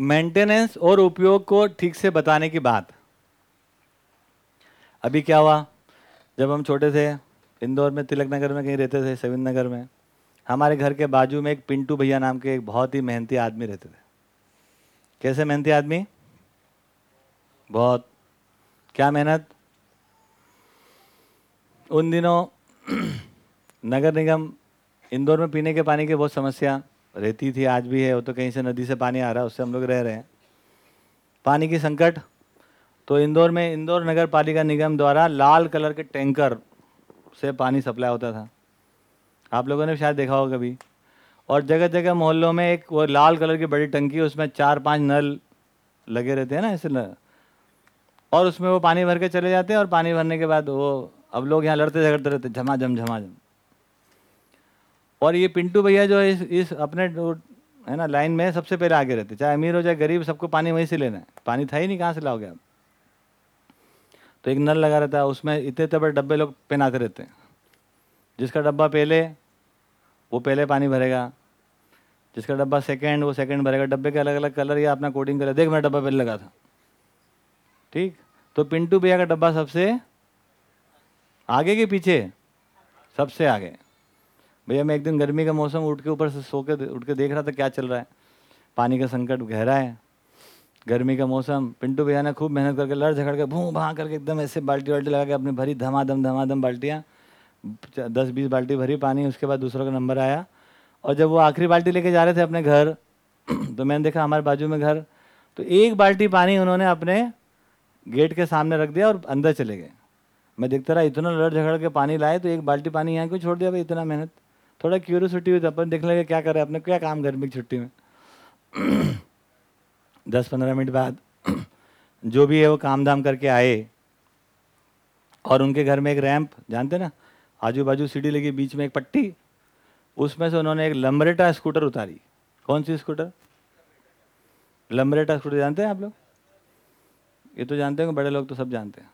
मेंटेनेंस और उपयोग को ठीक से बताने की बात। अभी क्या हुआ? जब हम छोटे थे, इंदौर में, तिलक नगर में कहीं रहते थे, सविन नगर में, हमारे घर के बाजू में एक पिंटू भैया नाम के एक बहुत ही मेहनती आदमी रहते थे। कैसे मेहनती आदमी? बहुत क्या मेहनत? उन दिनों *clears throat* नगर निगम इंदौर में पीने के पानी की बहुत समस्या रहती थी, आज भी है, वो तो कहीं से नदी से पानी आ रहा है, उससे हम लोग रह रहे हैं। पानी की संकट तो इंदौर में इंदौर नगर पालिका निगम द्वारा लाल कलर के टैंकर से पानी सप्लाई होता था। आप लोगों ने शायद देखा होगा कभी। और जगह जगह मोहल्लों में एक वो लाल कलर की बड़ी टंकी, उसमें चार पाँच नल लगे रहते हैं ना, ऐसे और उसमें वो पानी भर के चले जाते हैं और पानी भरने के बाद वो, अब लोग यहाँ लड़ते झगड़ते रहते झमाझम झमाझम। और ये पिंटू भैया जो है इस इस अपने है ना, लाइन में सबसे पहले आगे रहते चाहे अमीर हो, चाहे गरीब, सबको पानी वहीं से लेना है। पानी था ही नहीं, कहाँ से लाओगे आप? तो एक नल लगा रहता है, उसमें इतने इतने बड़े डब्बे लोग पहनाते रहते हैं। जिसका डब्बा पहले, वो पहले पानी भरेगा। जिसका डब्बा सेकंड वो सेकंड भरेगा। डब्बे के अलग अलग कलर या अपना कोडिंग कलर देख मेरा डब्बा पहले लगा था। ठीक? तो पिंटू भैया का डब्बा सबसे आगे के पीछे? सबसे आगे। भैया, मैं एक दिन गर्मी का मौसम उठ के ऊपर से सो के उठ के देख रहा था क्या चल रहा है। पानी का संकट गहरा है। गर्मी का मौसम। पिंटू भैया ने खूब मेहनत करके लड़ झगड़ के भूँ भाँ करके एकदम ऐसे बाल्टी वाल्टी लगा के अपनी भरी धमाधम धमाधम बाल्टियाँ, दस बीस बाल्टी भरी पानी, उसके बाद दूसरा का नंबर आया। और जब वो आखिरी बाल्टी लेके जा रहे थे अपने घर *clears throat* तो मैंने देखा हमारे बाजू में घर तो एक बाल्टी पानी उन्होंने अपने गेट के सामने रख दिया और अंदर चले गए। मैं देखता रहा, इतना लड़ झगड़ के पानी लाए तो एक बाल्टी पानी यहाँ क्यों छोड़ दिया भाई, इतना मेहनत। थोड़ा क्यूरियोसिटी हुई तो अपन देख लगे, क्या करें, अपने क्या काम गर्मी की छुट्टी में। *clears throat* दस पंद्रह मिनट बाद *clears throat* जो भी है वो काम धाम करके आए। और उनके घर में एक रैंप, जानते ना आजू बाजू सीढ़ी लगी, बीच में एक पट्टी। उसमें से उन्होंने एक लम्बरेटा स्कूटर उतारी। कौन सी स्कूटर? लम्बरेटा स्कूटर, जानते हैं आप लोग? ये तो जानते हैं बड़े लोग तो सब जानते हैं।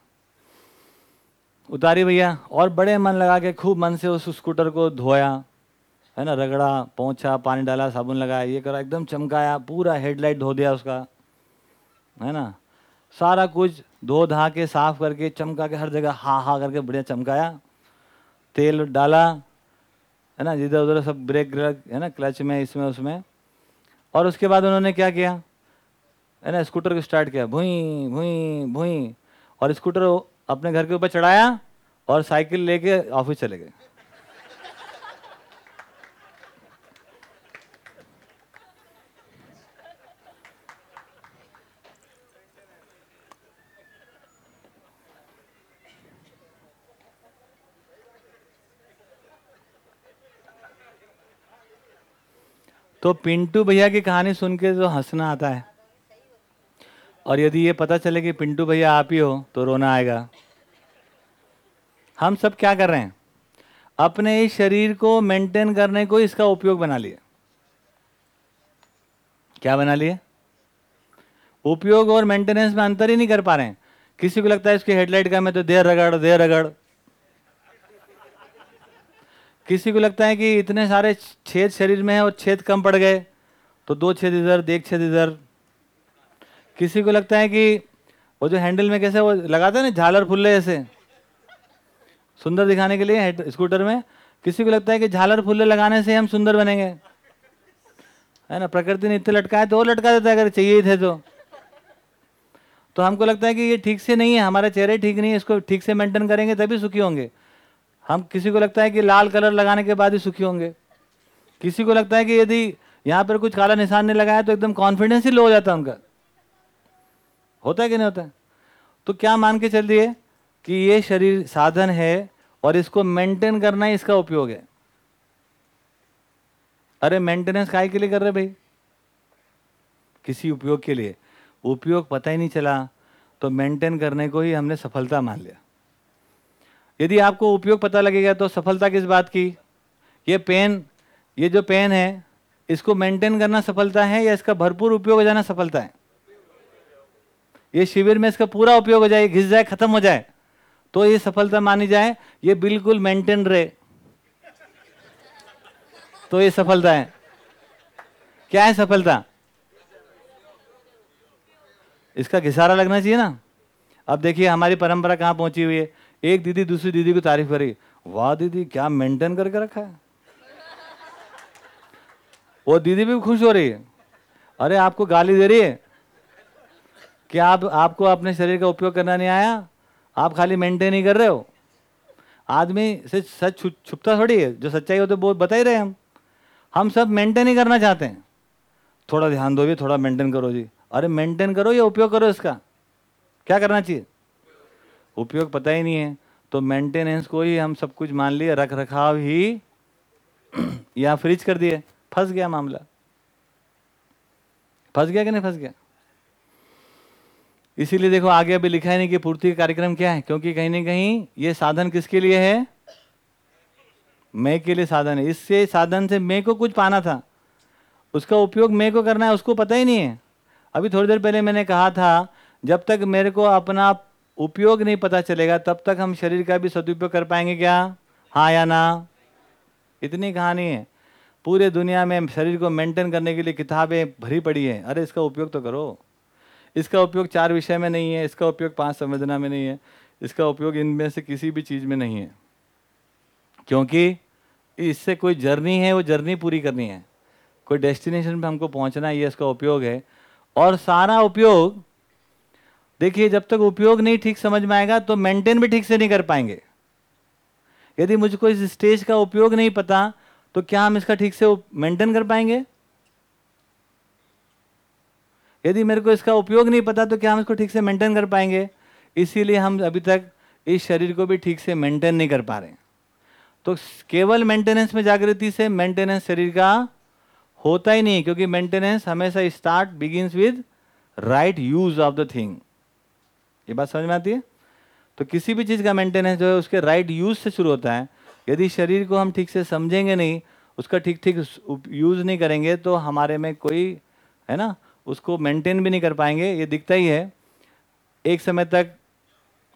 उतारी भैया, और बड़े मन लगा के, खूब मन से उस स्कूटर को धोया, है ना, रगड़ा पहुँचा पानी डाला, साबुन लगाया, ये करा, एकदम चमकाया, पूरा हेडलाइट धो दिया उसका, है ना। सारा कुछ धो धा के, साफ़ करके, चमका के, हर जगह हा हा करके बढ़िया चमकाया। तेल डाला, है ना जिधर उधर सब ब्रेक है ना क्लच में, इसमें, उसमें। और उसके बाद उन्होंने क्या किया? है ना, स्कूटर को स्टार्ट किया, भुई भुई भुई, और स्कूटर अपने घर के ऊपर चढ़ाया और साइकिल लेके ऑफ़िस चले गए। तो पिंटू भैया की कहानी सुन के जो हंसना आता है और यदि ये पता चले कि पिंटू भैया आप ही हो तो रोना आएगा। हम सब क्या कर रहे हैं? अपने इस शरीर को मेंटेन करने को इसका उपयोग बना लिए। क्या बना लिए? उपयोग और मेंटेनेंस में अंतर ही नहीं कर पा रहे हैं। किसी को लगता है इसकी हेडलाइट का मैं तो देर रगड़ देर रगड़। किसी को लगता है कि इतने सारे छेद शरीर में है और छेद कम पड़ गए तो दो छेद इधर, एक छेद इधर। किसी को लगता है कि वो जो हैंडल में कैसे वो लगाते हैं ना, झालर फुल्ले ऐसे सुंदर दिखाने के लिए स्कूटर में, किसी को लगता है कि झालर फुल्ले लगाने से हम सुंदर बनेंगे। है ना, प्रकृति ने इतने लटकाए तो और लटका देता है अगर चाहिए थे तो। तो हमको लगता है कि ये ठीक से नहीं है, हमारे चेहरे ठीक नहीं है, इसको ठीक से मेंटेन करेंगे तभी सुखी होंगे। हम किसी को लगता है कि लाल कलर लगाने के बाद ही सुखी होंगे। किसी को लगता है कि यदि यहाँ पर कुछ काला निशान नहीं लगाया तो एकदम कॉन्फिडेंस ही लो हो जाता है उनका। होता है कि नहीं होता है? तो क्या मान के चल दिए कि ये शरीर साधन है और इसको मेंटेन करना ही इसका उपयोग है? अरे मेंटेनेंस काय के लिए कर रहे भाई? किसी उपयोग के लिए। उपयोग पता ही नहीं चला तो मेंटेन करने को ही हमने सफलता मान लिया। यदि आपको उपयोग पता लगेगा तो सफलता किस बात की? ये पेन ये जो पेन है, इसको मेंटेन करना सफलता है या इसका भरपूर उपयोग हो जाना सफलता है? ये शिविर में इसका पूरा उपयोग हो जाए घिस जाए, खत्म हो जाए तो ये सफलता मानी जाए, ये बिल्कुल मेंटेन रहे। तो ये सफलता है। क्या है सफलता? इसका घिसारा लगना चाहिए ना। अब देखिए, हमारी परंपरा कहाँ पहुँची हुई है? एक दीदी दूसरी दीदी को तारीफ़ करी, वाह दीदी, क्या मेंटेन करके रखा है? वो दीदी भी खुश हो रही है। अरे, आपको गाली दे रही है? कि आप, आपको अपने शरीर का उपयोग करना नहीं आया? आप खाली मेंटेन ही कर रहे हो। आदमी से सच छुप, छुपता थोड़ी है। जो सच्चाई हो तो वो बता ही रहे हम। हम सब मेंटेन ही करना चाहते हैं। थोड़ा ध्यान दो भी, थोड़ा मेंटेन करो जी। अरे मेंटेन करो या उपयोग करो इसका? क्या करना चाहिए? उपयोग पता ही नहीं है। तो मेंटेनेंस को ही हम सब कुछ मान लिए रख रखाव ही *clears throat* या फ्रिज कर दिए। फंस गया मामला। फंस गया कि नहीं फंस गया? इसीलिए देखो, आगे अभी लिखा है नहीं कि पूर्ति कार्यक्रम क्या है, क्योंकि कहीं ना कहीं ये साधन किसके लिए है? मैं के लिए साधन है। इससे साधन से मैं को कुछ पाना था। उसका उपयोग मैं को करना है, उसको पता ही नहीं है। अभी थोड़ी देर पहले मैंने कहा था, जब तक मेरे को अपना उपयोग नहीं पता चलेगा, तब तक हम शरीर का भी सदुपयोग कर पाएँगे क्या? हाँ या ना? इतनी कहानी है। पूरे दुनिया में शरीर को मेंटेन करने के लिए किताबें भरी पड़ी है। अरे, इसका उपयोग तो करो। इसका उपयोग चार विषय में नहीं है, इसका उपयोग पाँच संवेदना में नहीं है, इसका उपयोग इनमें से किसी भी चीज़ में नहीं है। क्योंकि इससे कोई जर्नी है, वो जर्नी पूरी करनी है। कोई डेस्टिनेशन पे हमको पहुँचना है ये इसका उपयोग है। और सारा उपयोग, देखिए, जब तक उपयोग नहीं ठीक समझ में आएगा तो मेंटेन भी ठीक से नहीं कर पाएँगे। यदि मुझको इस स्टेज का उपयोग नहीं पता तो क्या हम इसका ठीक से मेंटेन कर पाएँगे? यदि मेरे को इसका उपयोग नहीं पता तो क्या हम इसको ठीक से मेंटेन कर पाएँगे? इसीलिए हम अभी तक इस शरीर को भी ठीक से मेंटेन नहीं कर पा रहे तो केवल मेंटेनेंस में जागृति से मेंटेनेंस शरीर का होता ही नहीं, क्योंकि मेंटेनेंस हमेशा start begins with right use of the thing ये बात समझ में आती है? तो किसी भी चीज़ का मेंटेनेंस जो है, उसके राइट यूज़ से शुरू होता है। यदि शरीर को हम ठीक से समझेंगे नहीं, उसका ठीक ठीक यूज़ नहीं करेंगे तो हमारे में कोई, है ना उसको मेंटेन भी नहीं कर पाएँगे, ये दिखता ही है। एक समय तक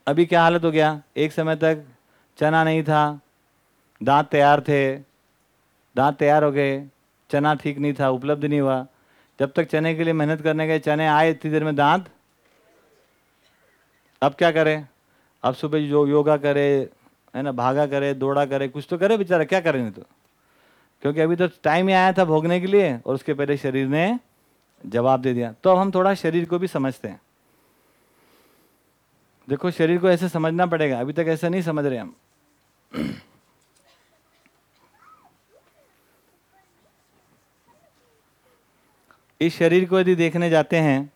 अभी क्या हालत हो गया? एक समय तक चना नहीं था, दांत तैयार थे, दांत तैयार हो गए, चना ठीक नहीं था, उपलब्ध नहीं हुआ। जब तक चने के लिए मेहनत करने गए, चने आए इतनी देर में दांत, अब क्या करें? अब सुबह जो योगा करे, है ना, भागा करे, दौड़ा करे, कुछ तो करे बेचारा, क्या करें? तो क्योंकि अभी तो टाइम ही आया था भोगने के लिए और उसके पहले शरीर ने जवाब दे दिया। तो अब हम थोड़ा शरीर को भी समझते हैं। देखो, शरीर को ऐसे समझना पड़ेगा। अभी तक ऐसा नहीं समझ रहे हम। *clears throat* इस शरीर को यदि देखने जाते हैं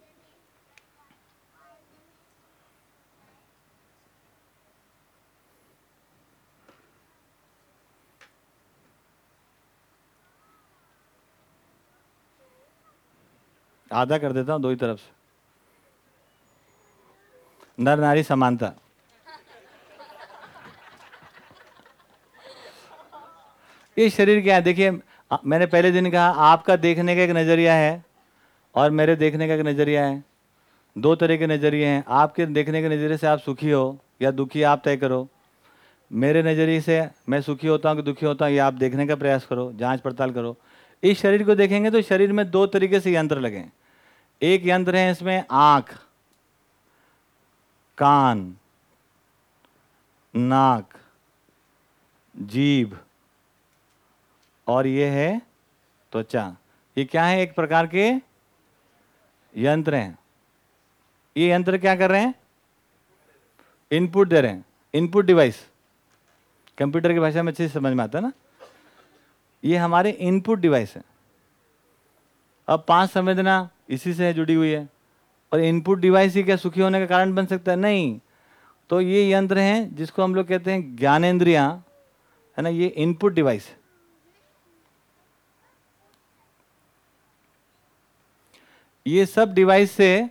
आधा कर देता हूँ दो ही तरफ़ से। नर नारी समानता। ये शरीर क्या है देखिए मैंने पहले दिन कहा, आपका देखने का एक नज़रिया है और मेरे देखने का एक नज़रिया है। दो तरह के नज़रिए हैं। आपके देखने के नज़रिए से आप सुखी हो या दुखी, आप तय करो। मेरे नज़रिए से मैं सुखी होता हूँ कि दुखी होता हूँ, ये आप देखने का प्रयास करो, जाँच पड़ताल करो। इस शरीर को देखेंगे तो शरीर में दो तरीके से यंत्र लगे एक यंत्र है, इसमें आँख, कान, नाक, जीभ और ये है त्वचा। ये क्या है? एक प्रकार के यंत्र हैं। ये यंत्र क्या कर रहे हैं? इनपुट दे रहे हैं। Input device. कंप्यूटर की भाषा में अच्छे से समझ में आता है ना? ये हमारे इनपुट डिवाइस है। अब पाँच संवेदना इसी से जुड़ी हुई है। और इनपुट डिवाइस ही क्या सुखी होने का कारण बन सकता है? नहीं। तो ये यंत्र हैं जिसको हम लोग कहते हैं ज्ञानेन्द्रिया है ना? ये इनपुट डिवाइस ये सब डिवाइस से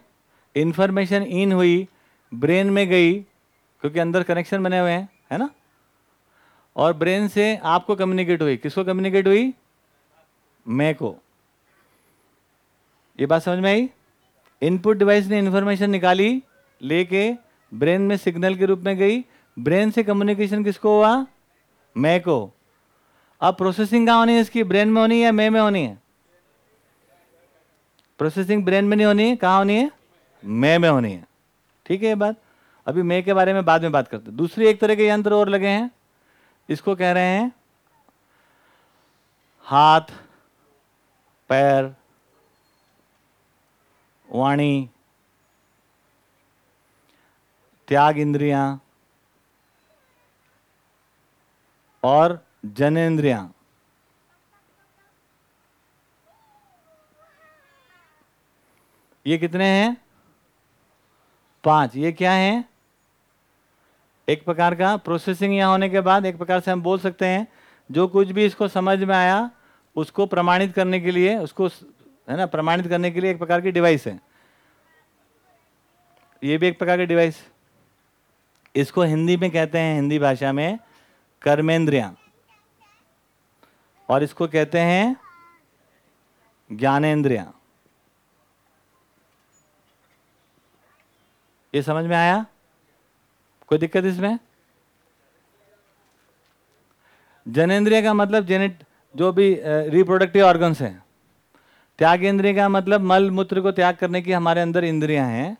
इंफॉर्मेशन इन हुई ब्रेन में गई, क्योंकि अंदर कनेक्शन बने हुए हैं, है ना? और ब्रेन से आपको कम्युनिकेट हुई। किसको कम्युनिकेट हुई? मैं को। ये बात समझ में आई? इनपुट डिवाइस ने इंफॉर्मेशन निकाली, लेके ब्रेन में सिग्नल के रूप में गई। ब्रेन से कम्युनिकेशन किसको हुआ? मैं को। अब प्रोसेसिंग कहाँ होनी है इसकी? ब्रेन में होनी है या मैं में होनी है? प्रोसेसिंग ब्रेन में नहीं होनी है, कहाँ होनी है? मैं में होनी है। ठीक है ये बात? अभी मैं के बारे में बाद में बात करते दूसरी एक तरह के यंत्र और लगे हैं। इसको कह रहे हैं हाथ, पैर वाणी, त्याग इंद्रियाँ, और जनेन्द्रियाँ। ये कितने हैं? पाँच। ये क्या है? एक प्रकार का प्रोसेसिंग यहाँ होने के बाद एक प्रकार से हम बोल सकते हैं, जो कुछ भी इसको समझ में आया, उसको प्रमाणित करने के लिए, उसको है ना? प्रमाणित करने के लिए एक प्रकार की डिवाइस है। ये भी एक प्रकार की डिवाइस इसको हिंदी में कहते हैं, हिंदी भाषा में कर्मेंद्रिया। और इसको कहते हैं ज्ञानेन्द्रिया ये समझ में आया? कोई दिक्कत इसमें? जनेन्द्रिय का मतलब जेनेट जो भी रिप्रोडक्टिव ऑर्गन्स हैं। त्याग इंद्रिय का मतलब मल मूत्र को त्याग करने की हमारे अंदर इंद्रियाँ हैं।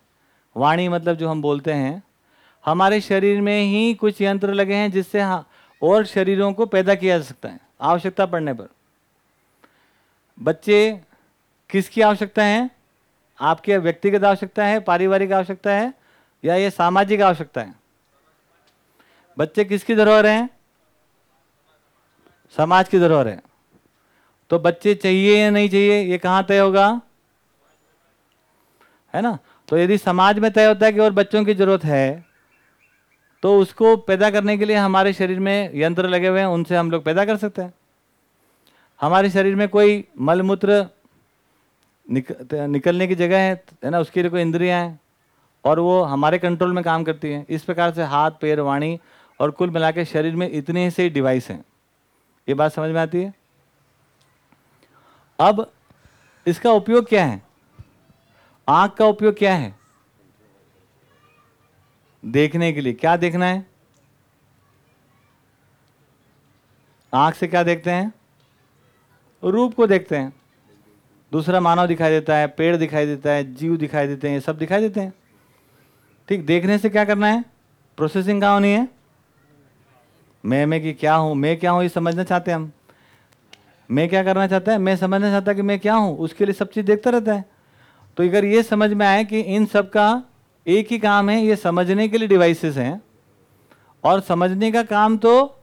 वाणी मतलब जो हम बोलते हैं, हमारे शरीर में ही कुछ यंत्र लगे हैं जिससे हाँ और शरीरों को पैदा किया जा सकता है, आवश्यकता पड़ने पर। बच्चे किसकी आवश्यकता है? आपकी व्यक्तिगत आवश्यकता है, पारिवारिक आवश्यकता है, या ये सामाजिक आवश्यकता है? बच्चे किसकी धरोहर हैं? समाज की धरोहर है। तो बच्चे चाहिए या नहीं चाहिए ये कहाँ तय होगा? है ना? तो यदि समाज में तय होता है कि और बच्चों की ज़रूरत है तो उसको पैदा करने के लिए हमारे शरीर में यंत्र लगे हुए हैं उनसे हम लोग पैदा कर सकते हैं। हमारे शरीर में कोई मलमूत्र निक, निकलने की जगह है है ना? उसके लिए कोई इंद्रियाँ हैं और वो हमारे कंट्रोल में काम करती हैं। इस प्रकार से हाथ पैर वाणी और कुल मिला के शरीर में इतने से डिवाइस हैं। ये बात समझ में आती है? अब इसका उपयोग क्या है? आँख का उपयोग क्या है? देखने के लिए। क्या देखना है? आँख से क्या देखते हैं? रूप को देखते हैं। दूसरा मानव दिखाई देता है, पेड़ दिखाई देता है, जीव दिखाई देते हैं, ये सब दिखाई देते हैं। ठीक, देखने से क्या करना है? प्रोसेसिंग कहाँ होनी है। मैं मैं कि क्या हूँ? मैं क्या हूँ? ये समझना चाहते हैं हम। मैं क्या करना चाहता है? मैं समझना चाहता कि मैं क्या हूँ? उसके लिए सब चीज़ देखता रहता है। तो अगर ये समझ में आए कि इन सब का एक ही काम है, ये समझने के लिए डिवाइसेस हैं। और समझने का काम तो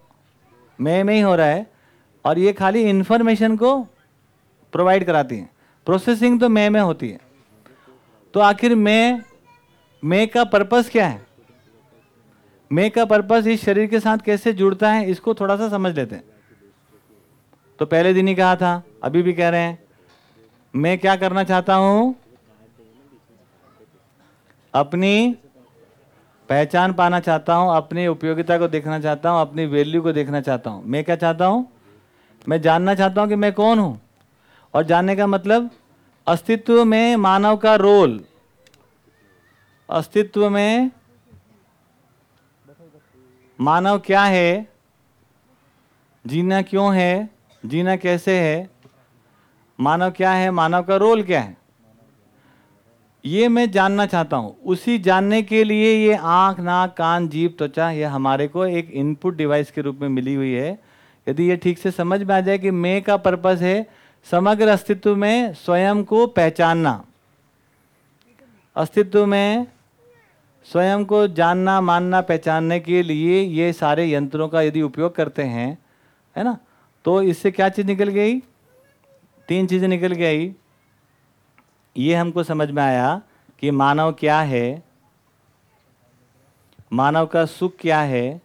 मैं में ही हो रहा है और ये खाली इन्फॉर्मेशन को प्रोवाइड कराती हैं। प्रोसेसिंग तो मैं में होती है। तो आखिर मैं मैं का पर्पस क्या है? मैं का पर्पस इस शरीर के साथ कैसे जुड़ता है? इसको थोड़ा सा समझ लेते हैं। तो पहले दिन ही कहा था, अभी भी कह रहे हैं। मैं क्या करना चाहता हूँ? अपनी पहचान पाना चाहता हूँ, अपनी उपयोगिता को देखना चाहता हूँ, अपनी वैल्यू को देखना चाहता हूँ। मैं क्या चाहता हूँ? मैं जानना चाहता हूँ कि मैं कौन हूँ। और जानने का मतलब अस्तित्व में मानव का रोल अस्तित्व में मानव क्या है? जीना क्यों है? जीना कैसे है? मानव क्या है? मानव का रोल क्या है? ये मैं जानना चाहता हूँ। उसी जानने के लिए ये आँख, नाक, कान, जीभ, त्वचा, ये हमारे को एक इनपुट डिवाइस के रूप में मिली हुई है। यदि ये ठीक से समझ में आ जाए कि मैं का पर्पस है समग्र अस्तित्व में स्वयं को पहचानना। अस्तित्व में स्वयं को जानना, मानना, पहचानने के लिए ये सारे यंत्रों का यदि उपयोग करते हैं, है ना? तो इससे क्या चीज़ निकल गई? तीन चीज़ें निकल गई। ये हमको समझ में आया कि मानव क्या है, मानव का सुख क्या है,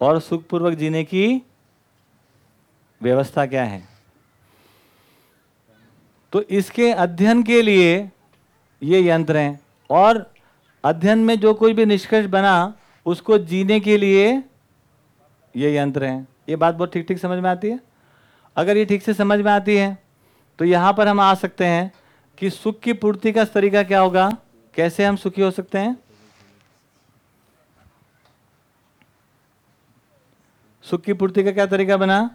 और सुखपूर्वक जीने की व्यवस्था क्या है। तो इसके अध्ययन के लिए ये यंत्र हैं, और अध्ययन में जो कोई भी निष्कर्ष बना, उसको जीने के लिए ये यंत्र हैं। ये बात बहुत ठीक ठीक समझ में आती है? अगर ये ठीक से समझ में आती है तो यहाँ पर हम आ सकते हैं कि सुख की पूर्ति का तरीका क्या होगा? कैसे हम सुखी हो सकते हैं? सुख की पूर्ति का क्या तरीका बना?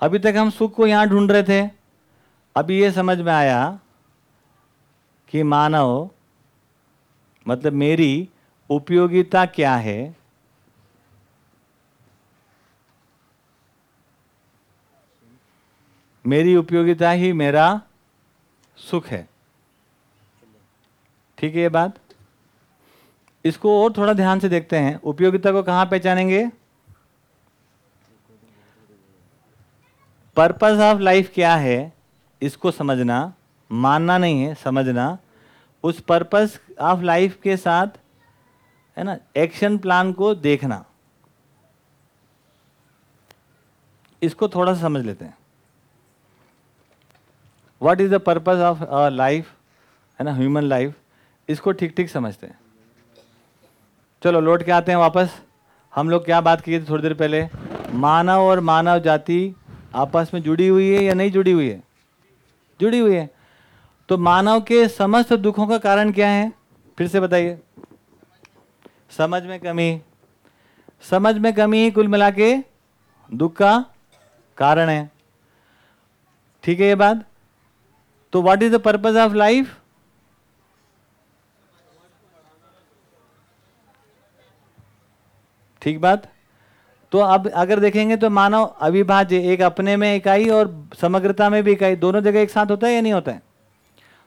अभी तक हम सुख को यहाँ ढूंढ रहे थे। अभी ये समझ में आया कि मानव मतलब मेरी उपयोगिता क्या है? मेरी उपयोगिता ही मेरा सुख है। ठीक है ये बात? इसको और थोड़ा ध्यान से देखते हैं। उपयोगिता को कहाँ पहचानेंगे? पर्पस ऑफ़ लाइफ क्या है? इसको समझना। मानना नहीं है, समझना। उस पर्पस ऑफ़ लाइफ के साथ, है ना एक्शन प्लान को देखना। इसको थोड़ा सा समझ लेते हैं। What is the purpose of life है ना ह्यूमन लाइफ इसको ठीक ठीक समझते हैं। चलो लौट के आते हैं वापस। हम लोग क्या बात किए थे थोड़ी देर पहले? मानव और मानव जाति आपस में जुड़ी हुई है या नहीं जुड़ी हुई है? जुड़ी हुई है। तो मानव के समस्त दुखों का कारण क्या है? फिर से बताइए। समझ में कमी। समझ में कमी ही कुल मिला के दुख का कारण है। ठीक है ये बात? तो what is the purpose of life ठीक बात? तो अब अगर देखेंगे तो मानव अविभाज्य, एक अपने में इकाई और समग्रता में भी इकाई दोनों जगह एक साथ होता है या नहीं होता है?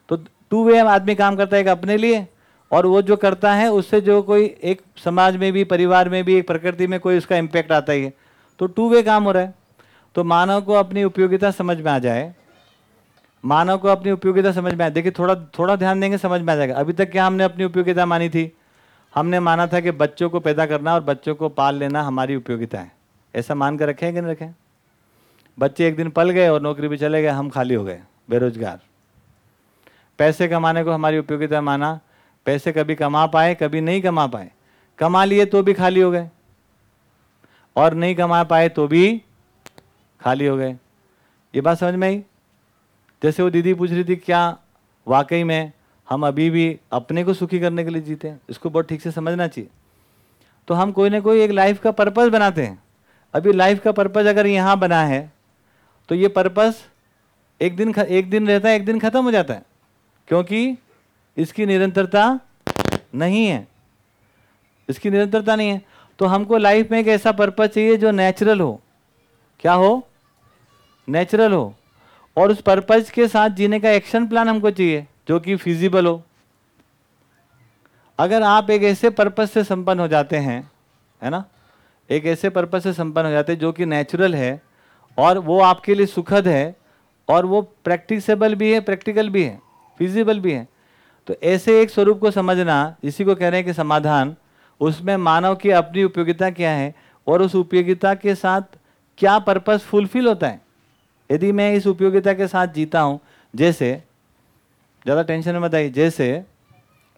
तो टू वे आदमी काम करता है एक अपने लिए और वो जो करता है, उससे जो कोई एक समाज में भी, परिवार में भी, एक प्रकृति में कोई उसका इम्पैक्ट आता ही है। तो टू वे काम हो रहा है। तो मानव को अपनी उपयोगिता समझ में आ जाए। मानव को अपनी उपयोगिता समझ में आए। देखिए, थोड़ा थोड़ा ध्यान देंगे, समझ में आ जाएगा। अभी तक क्या हमने अपनी उपयोगिता मानी थी? हमने माना था कि बच्चों को पैदा करना और बच्चों को पाल लेना हमारी उपयोगिता है ऐसा मान कर रखे कि नहीं रखें? बच्चे एक दिन पल गए और नौकरी पे चले गए, हम खाली हो गए, बेरोजगार। पैसे कमाने को हमारी उपयोगिता माना। पैसे कभी कमा पाए, कभी नहीं कमा पाए। कमा लिए तो भी खाली हो गए। और नहीं कमा पाए तो भी खाली हो गए। ये बात समझ में आई? जैसे वो दीदी पूछ रही थी, क्या वाकई में हम अभी भी अपने को सुखी करने के लिए जीते हैं? इसको बहुत ठीक से समझना चाहिए। तो हम कोई ना कोई एक लाइफ का पर्पस बनाते हैं। अभी लाइफ का पर्पस अगर यहाँ बना है तो ये पर्पस एक दिन एक दिन रहता है, एक दिन खत्म हो जाता है। क्योंकि इसकी निरंतरता नहीं है। इसकी निरंतरता नहीं है। तो हमको लाइफ में एक ऐसा पर्पस चाहिए जो नेचुरल हो। क्या हो? नेचुरल हो। और उस पर्पज के साथ जीने का एक्शन प्लान हमको चाहिए, जो कि फिजिबल हो। अगर आप एक ऐसे पर्पज से संपन्न हो जाते हैं, है ना? एक ऐसे पर्पज से संपन्न हो जाते हैं जो कि नेचुरल है, और वो आपके लिए सुखद है, और वो प्रैक्टिसेबल भी है प्रैक्टिकल भी है फिजिबल भी है तो ऐसे एक स्वरूप को समझना, इसी को कह रहे हैं कि समाधान, उसमें मानव की अपनी उपयोगिता क्या है, और उस उपयोगिता के साथ क्या पर्पज़ फुलफिल होता है। यदि मैं इस उपयोगिता के साथ जीता हूँ, जैसे, ज़्यादा टेंशन में बताइए जैसे,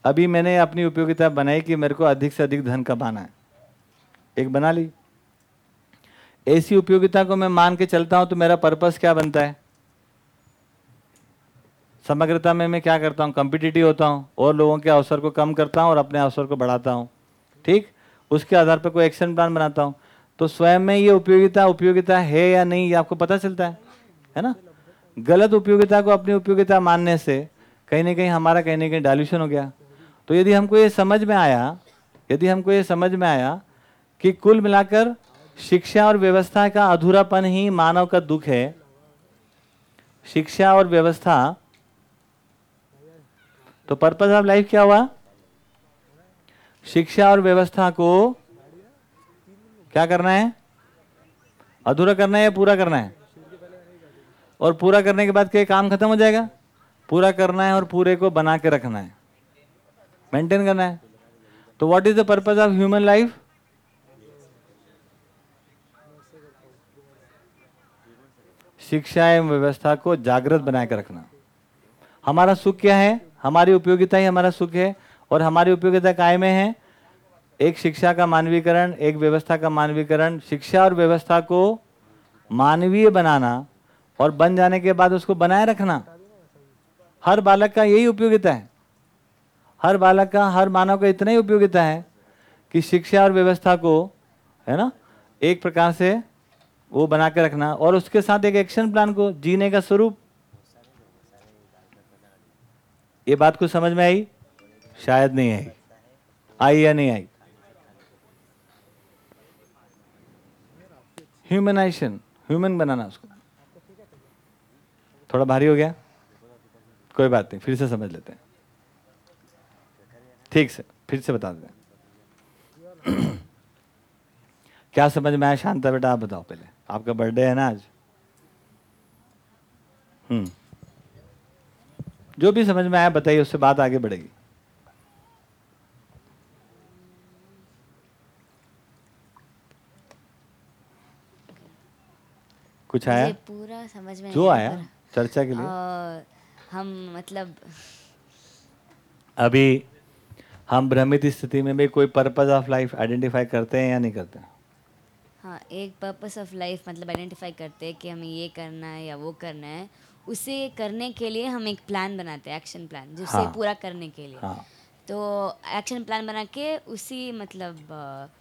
अभी मैंने अपनी उपयोगिता बनाई कि मेरे को अधिक से अधिक धन कमाना है। एक बना ली। ऐसी उपयोगिता को मैं मान के चलता हूँ तो मेरा पर्पस क्या बनता है? समग्रता में मैं क्या करता हूँ? कम्पिटिटिव होता हूँ, और लोगों के अवसर को कम करता हूँ और अपने अवसर को बढ़ाता हूँ। ठीक? उसके आधार पर कोई एक्शन प्लान बनाता हूँ। तो स्वयं में ये उपयोगिता उपयोगिता है या नहीं, ये आपको पता चलता है। है ना? गलत उपयोगिता को अपनी उपयोगिता मानने से कहीं ना कहीं हमारा कहीं ना कहीं डायल्यूशन हो गया। तो यदि हमको ये समझ में आया, यदि हमको ये समझ में आया कि कुल मिलाकर शिक्षा और व्यवस्था का अधूरापन ही मानव का दुख है, शिक्षा और व्यवस्था तो पर्पज ऑफ़ लाइफ क्या हुआ? शिक्षा और व्यवस्था को क्या करना है? अधूरा करना है या पूरा करना है? और पूरा करने के बाद क्या, काम खत्म हो जाएगा? पूरा करना है और पूरे को बना के रखना है। मेंटेन करना है। तो what is the purpose of human life शिक्षा एवं व्यवस्था को जागृत बना के रखना। हमारा सुख क्या है? हमारी उपयोगिता ही हमारा सुख है और हमारी उपयोगिता काय में है? एक शिक्षा का मानवीकरण, एक व्यवस्था का मानवीकरण। शिक्षा और व्यवस्था को मानवीय बनाना और बन जाने के बाद उसको बनाए रखना। हर बालक का यही उपयोगिता है। हर बालक का, हर मानव का इतना ही उपयोगिता है कि शिक्षा और व्यवस्था को, है ना, एक प्रकार से वो बना के रखना और उसके साथ एक एक्शन प्लान को, जीने का स्वरूप। ये बात को समझ में आई? शायद नहीं आई। आई या नहीं आई? ह्यूमनाइजेशन ह्यूमन बनाना उसको। थोड़ा भारी हो गया? कोई बात नहीं फिर से समझ लेते हैं। ठीक से फिर से बता देते *clears throat* क्या समझ में आया शांता बेटा आप बताओ पहले। आपका बर्थडे है ना आज? हम्म। जो भी समझ में आया बताइए उससे बात आगे बढ़ेगी। कुछ आया? पूरा समझ में जो आया? चर्चा के लिए? अ, हम मतलब अभी हम भ्रमित स्थिति में भी कोई पर्पज ऑफ़ लाइफ आइडेंटिफाई करते हैं या नहीं करते? हैं हाँ एक पर्पस ऑफ़ लाइफ मतलब आइडेंटिफाई करते हैं कि हमें ये करना है या वो करना है। उसे करने के लिए हम एक प्लान बनाते हैं एक्शन प्लान जिससे हाँ। पूरा करने के लिए। हाँ। तो एक्शन प्लान बना के उसी मतलब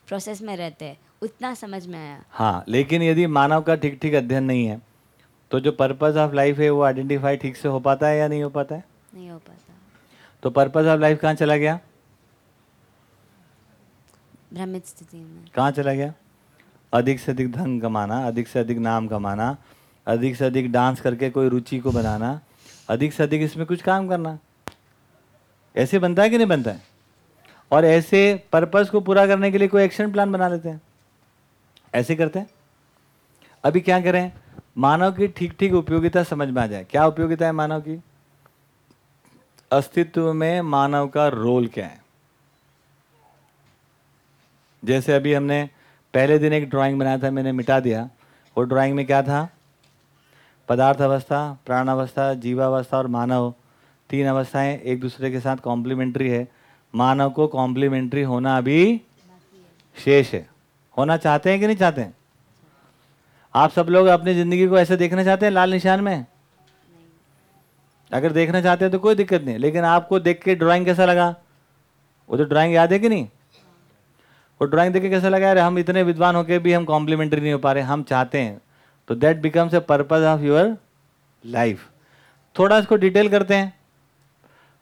प्रोसेस में रहते हैं। उतना समझ में आया। हाँ लेकिन यदि मानव का ठीक ठीक अध्ययन नहीं है तो जो पर्पज ऑफ़ लाइफ है वो आइडेंटिफाई ठीक से हो पाता है या नहीं हो पाता है? नहीं हो पाता। तो पर्पज ऑफ़ लाइफ कहाँ चला गया? भ्रमित स्थिति में। कहाँ चला गया? अधिक से अधिक धन कमाना अधिक से अधिक नाम कमाना अधिक से अधिक डांस करके कोई रुचि को बनाना अधिक से अधिक इसमें कुछ काम करना। ऐसे बनता है कि नहीं बनता है? और ऐसे पर्पस को पूरा करने के लिए कोई एक्शन प्लान बना लेते हैं। ऐसे करते हैं? अभी क्या करें? मानव की ठीक ठीक उपयोगिता समझ में आ जाए। क्या उपयोगिता है मानव की? अस्तित्व में मानव का रोल क्या है? जैसे अभी हमने पहले दिन एक ड्राइंग बनाया था मैंने मिटा दिया। वो ड्राइंग में क्या था? पदार्थ अवस्था प्राण अवस्था जीवावस्था और मानव। तीन अवस्थाएँ एक दूसरे के साथ कॉम्प्लीमेंट्री है। मानव को कॉम्प्लीमेंट्री होना अभी शेष है। होना चाहते हैं कि नहीं चाहते हैं? आप सब लोग अपनी ज़िंदगी को ऐसे देखना चाहते हैं लाल निशान में? अगर देखना चाहते हैं तो कोई दिक्कत नहीं, लेकिन आपको देख के ड्राइंग कैसा लगा? वो तो ड्राइंग याद है कि नहीं? वो ड्राइंग देख के कैसा लगा? यार हम इतने विद्वान होकर भी हम कॉम्प्लीमेंट्री नहीं हो पा रहे, हम चाहते हैं। तो that becomes a purpose of your life थोड़ा इसको डिटेल करते हैं।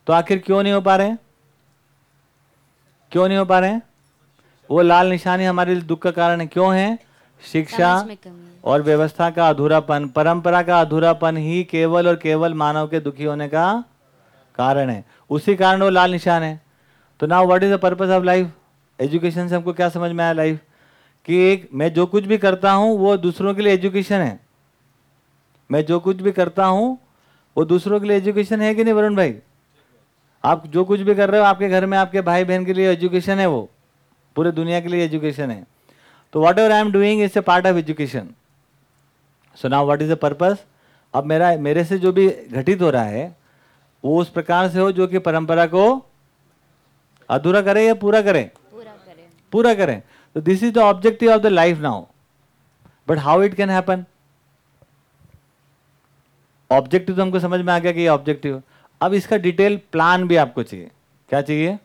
तो आखिर क्यों नहीं हो पा रहे क्यों नहीं हो पा रहे वो लाल निशानी हमारे दुख का कारण है। क्यों है? शिक्षा और व्यवस्था का अधूरापन, परंपरा का अधूरापन ही केवल और केवल मानव के दुखी होने का कारण है। उसी कारण वो लाल निशान है। तो now what is the purpose of life education से हमको क्या समझ में आया लाइफ कि एक, मैं जो कुछ भी करता हूँ, वो दूसरों के लिए एजुकेशन है। मैं जो कुछ भी करता हूँ, वो दूसरों के लिए एजुकेशन है कि नहीं, वरुण भाई? आप जो कुछ भी कर रहे हो, आपके घर में आपके भाई बहन के लिए एजुकेशन है वो। पूरे दुनिया के लिए एजुकेशन है। तो whatever I am doing is a part of education so now what is the purpose अब मेरा मेरे से जो भी घटित हो रहा है वो उस प्रकार से हो जो कि परंपरा को अधूरा करे या पूरा करे? पूरा करें। पूरा करें। तो this is the objective of the life now but how it can happen objective तो हमको समझ में आ गया कि ये ऑब्जेक्टिव अब इसका डिटेल प्लान भी आपको चाहिए। क्या चाहिए?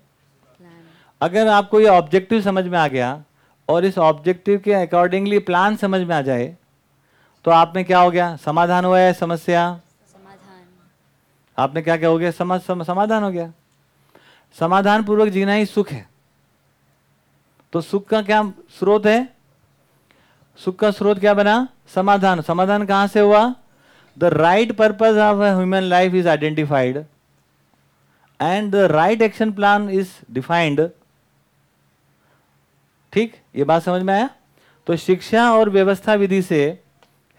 अगर आपको ये ऑब्जेक्टिव समझ में आ गया और इस ऑब्जेक्टिव के अकॉर्डिंगली प्लान समझ में आ जाए तो आप में क्या हो गया? समाधान हुआ है समस्या? समाधान। आपने क्या क्या हो गया? समझ सम, समाधान हो गया। समाधान पूर्वक जीना ही सुख है। तो सुख का क्या स्रोत है? सुख का स्रोत क्या बना? समाधान। समाधान कहाँ से हुआ? The right purpose of human life is identified and the right action plan is defined ठीक? ये बात समझ में आया? तो शिक्षा और व्यवस्था विधि से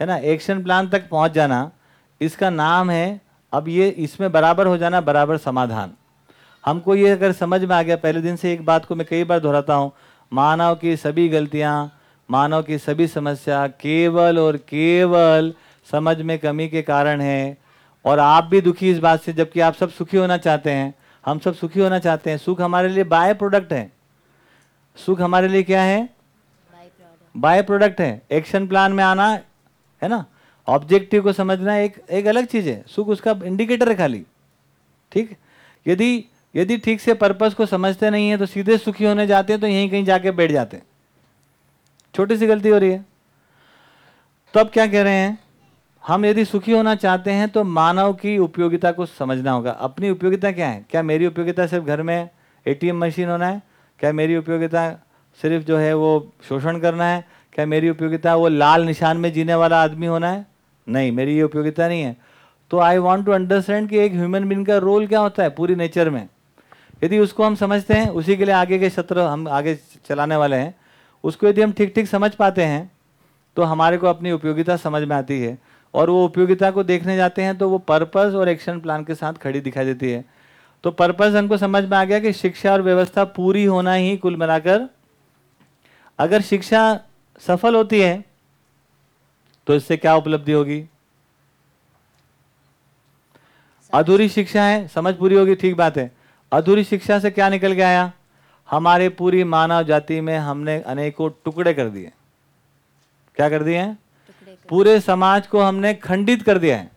है ना? एक्शन प्लान तक पहुँच जाना। इसका नाम है अब ये इसमें बराबर हो जाना बराबर समाधान। हमको ये अगर समझ में आ गया पहले दिन से एक बात को मैं कई बार दोहराता हूँ। मानव की सभी गलतियाँ मानव की सभी समस्या केवल और केवल समझ में कमी के कारण है। और आप भी दुखी इस बात से जबकि आप सब सुखी होना चाहते हैं। हम सब सुखी होना चाहते हैं। सुख हमारे लिए बाय प्रोडक्ट है। सुख हमारे लिए क्या है? By product. है। एक्शन प्लान में आना है ना? ऑब्जेक्टिव को समझना एक एक अलग चीज़ है। सुख उसका इंडिकेटर है खाली। ठीक? यदि यदि ठीक से पर्पस को समझते नहीं है तो सीधे सुखी होने जाते हैं तो यहीं कहीं जाके बैठ जाते हैं। छोटी सी गलती हो रही है। तो अब क्या कह रहे हैं? हम यदि सुखी होना चाहते हैं तो मानव की उपयोगिता को समझना होगा। अपनी उपयोगिता क्या है? क्या मेरी उपयोगिता सिर्फ़ घर में एटीएम मशीन होना है? क्या मेरी उपयोगिता सिर्फ़ जो है वो शोषण करना है? क्या मेरी उपयोगिता वो लाल निशान में जीने वाला आदमी होना है? नहीं, मेरी ये उपयोगिता नहीं है। तो आई वॉन्ट टू अंडरस्टैंड कि एक ह्यूमन बींग का रोल क्या होता है पूरी नेचर में? यदि उसको हम समझते हैं, उसी के लिए आगे के सत्र हम आगे चलाने वाले हैं, उसको यदि हम ठीक ठीक समझ पाते हैं तो हमारे को अपनी उपयोगिता समझ में आती है। और वो उपयोगिता को देखने जाते हैं तो वो पर्पस और एक्शन प्लान के साथ खड़ी दिखाई देती है। तो पर्पस हमको समझ में आ गया कि शिक्षा और व्यवस्था पूरी होना ही कुल मिलाकर, अगर शिक्षा सफल होती है तो इससे क्या उपलब्धि होगी? अधूरी शिक्षा है समझ पूरी होगी ठीक बात है। अधूरी शिक्षा से क्या निकल के आया? हमारे पूरी मानव जाति में हमने अनेकों टुकड़े कर दिए। क्या कर दिए हैं? पूरे समाज को हमने खंडित कर दिया है।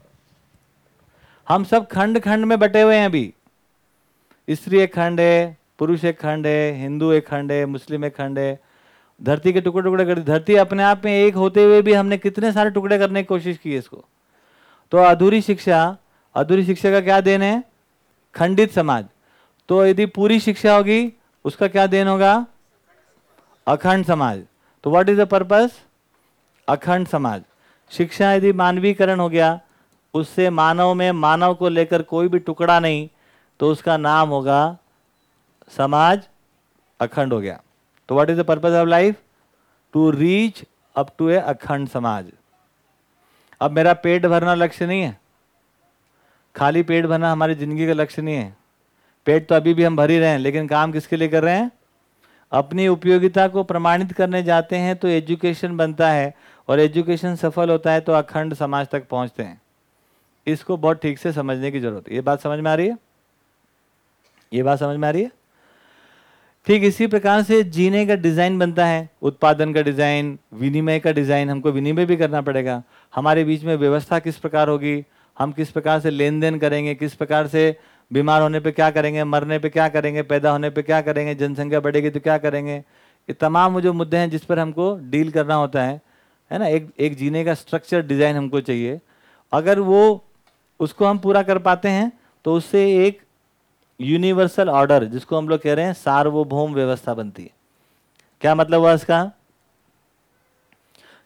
हम सब खंड खंड में बटे हुए हैं अभी। स्त्री एक खंड है पुरुष एक खंड है हिंदू एक खंड है मुस्लिम एक खंड है धरती के टुकड़े टुकड़े कर धरती अपने आप में एक होते हुए भी हमने कितने सारे टुकड़े करने की कोशिश की इसको। तो अधूरी शिक्षा अधूरी शिक्षा का क्या देन है? खंडित समाज। तो यदि पूरी शिक्षा होगी, उसका क्या देन होगा? अखंड समाज। तो व्हाट इज़ द पर्पस अखंड समाज। शिक्षा यदि मानवीकरण हो गया, उससे मानव में मानव को लेकर कोई भी टुकड़ा नहीं तो उसका नाम होगा समाज अखंड हो गया। तो what is the purpose of life to reach up to a अखंड समाज अब मेरा पेट भरना लक्ष्य नहीं है। खाली पेट भरना हमारी ज़िंदगी का लक्ष्य नहीं है। पेट तो अभी भी हम भर ही रहे हैं, लेकिन काम किसके लिए कर रहे हैं? अपनी उपयोगिता को प्रमाणित करने जाते हैं तो एजुकेशन बनता है, और एजुकेशन सफल होता है तो अखंड समाज तक पहुँचते हैं। इसको बहुत ठीक से समझने की ज़रूरत है। ये बात समझ में आ रही है? ये बात समझ में आ रही है? ठीक इसी प्रकार से जीने का डिज़ाइन बनता है, उत्पादन का डिज़ाइन, विनिमय का डिज़ाइन हमको विनिमय भी करना पड़ेगा। हमारे बीच में व्यवस्था किस प्रकार होगी, हम किस प्रकार से लेन देन करेंगे, किस प्रकार से बीमार होने पे क्या करेंगे, मरने पे क्या करेंगे, पैदा होने पे क्या करेंगे, जनसंख्या बढ़ेगी तो क्या करेंगे, ये तमाम जो मुद्दे हैं जिस पर हमको डील करना होता है है ना, एक एक जीने का स्ट्रक्चर डिज़ाइन हमको चाहिए। अगर वो, उसको हम पूरा कर पाते हैं तो उससे एक यूनिवर्सल ऑर्डर जिसको हम लोग कह रहे हैं सार्वभौम व्यवस्था बनती है। क्या मतलब हुआ इसका?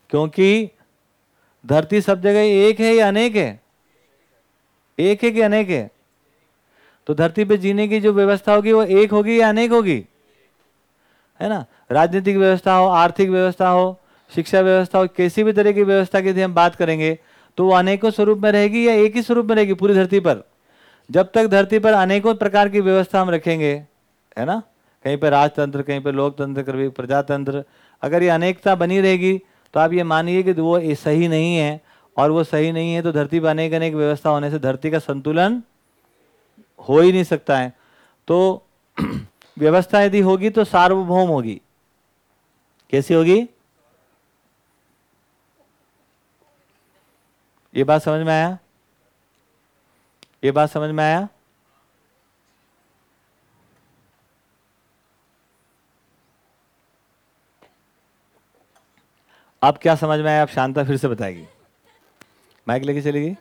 क्योंकि धरती सब जगह एक है या अनेक है? एक है कि अनेक है? तो धरती पे जीने की जो व्यवस्था होगी, वो एक होगी या अनेक होगी? है ना? राजनीतिक व्यवस्था हो, आर्थिक व्यवस्था हो, शिक्षा व्यवस्था हो, किसी भी तरह की व्यवस्था की हम बात करेंगे तो वो अनेकों स्वरूप में रहेगी या एक ही स्वरूप में रहेगी पूरी धरती पर? जब तक धरती पर अनेकों प्रकार की व्यवस्था हम रखेंगे, है ना? कहीं पर राजतंत्र, कहीं पर लोकतंत्र, कभी प्रजातंत्र, अगर ये अनेकता बनी रहेगी तो आप ये मानिए कि वो सही नहीं है, और वो सही नहीं है तो धरती पर अनेक अनेक व्यवस्था होने से धरती का संतुलन हो ही नहीं सकता है। तो *clears throat* व्यवस्था यदि होगी तो सार्वभौम होगी। कैसी होगी? ये बात समझ में आया? ये बात समझ में आया? अब क्या समझ में आया? आप शांता फिर से बताएगी। माइक लेके चलेगी?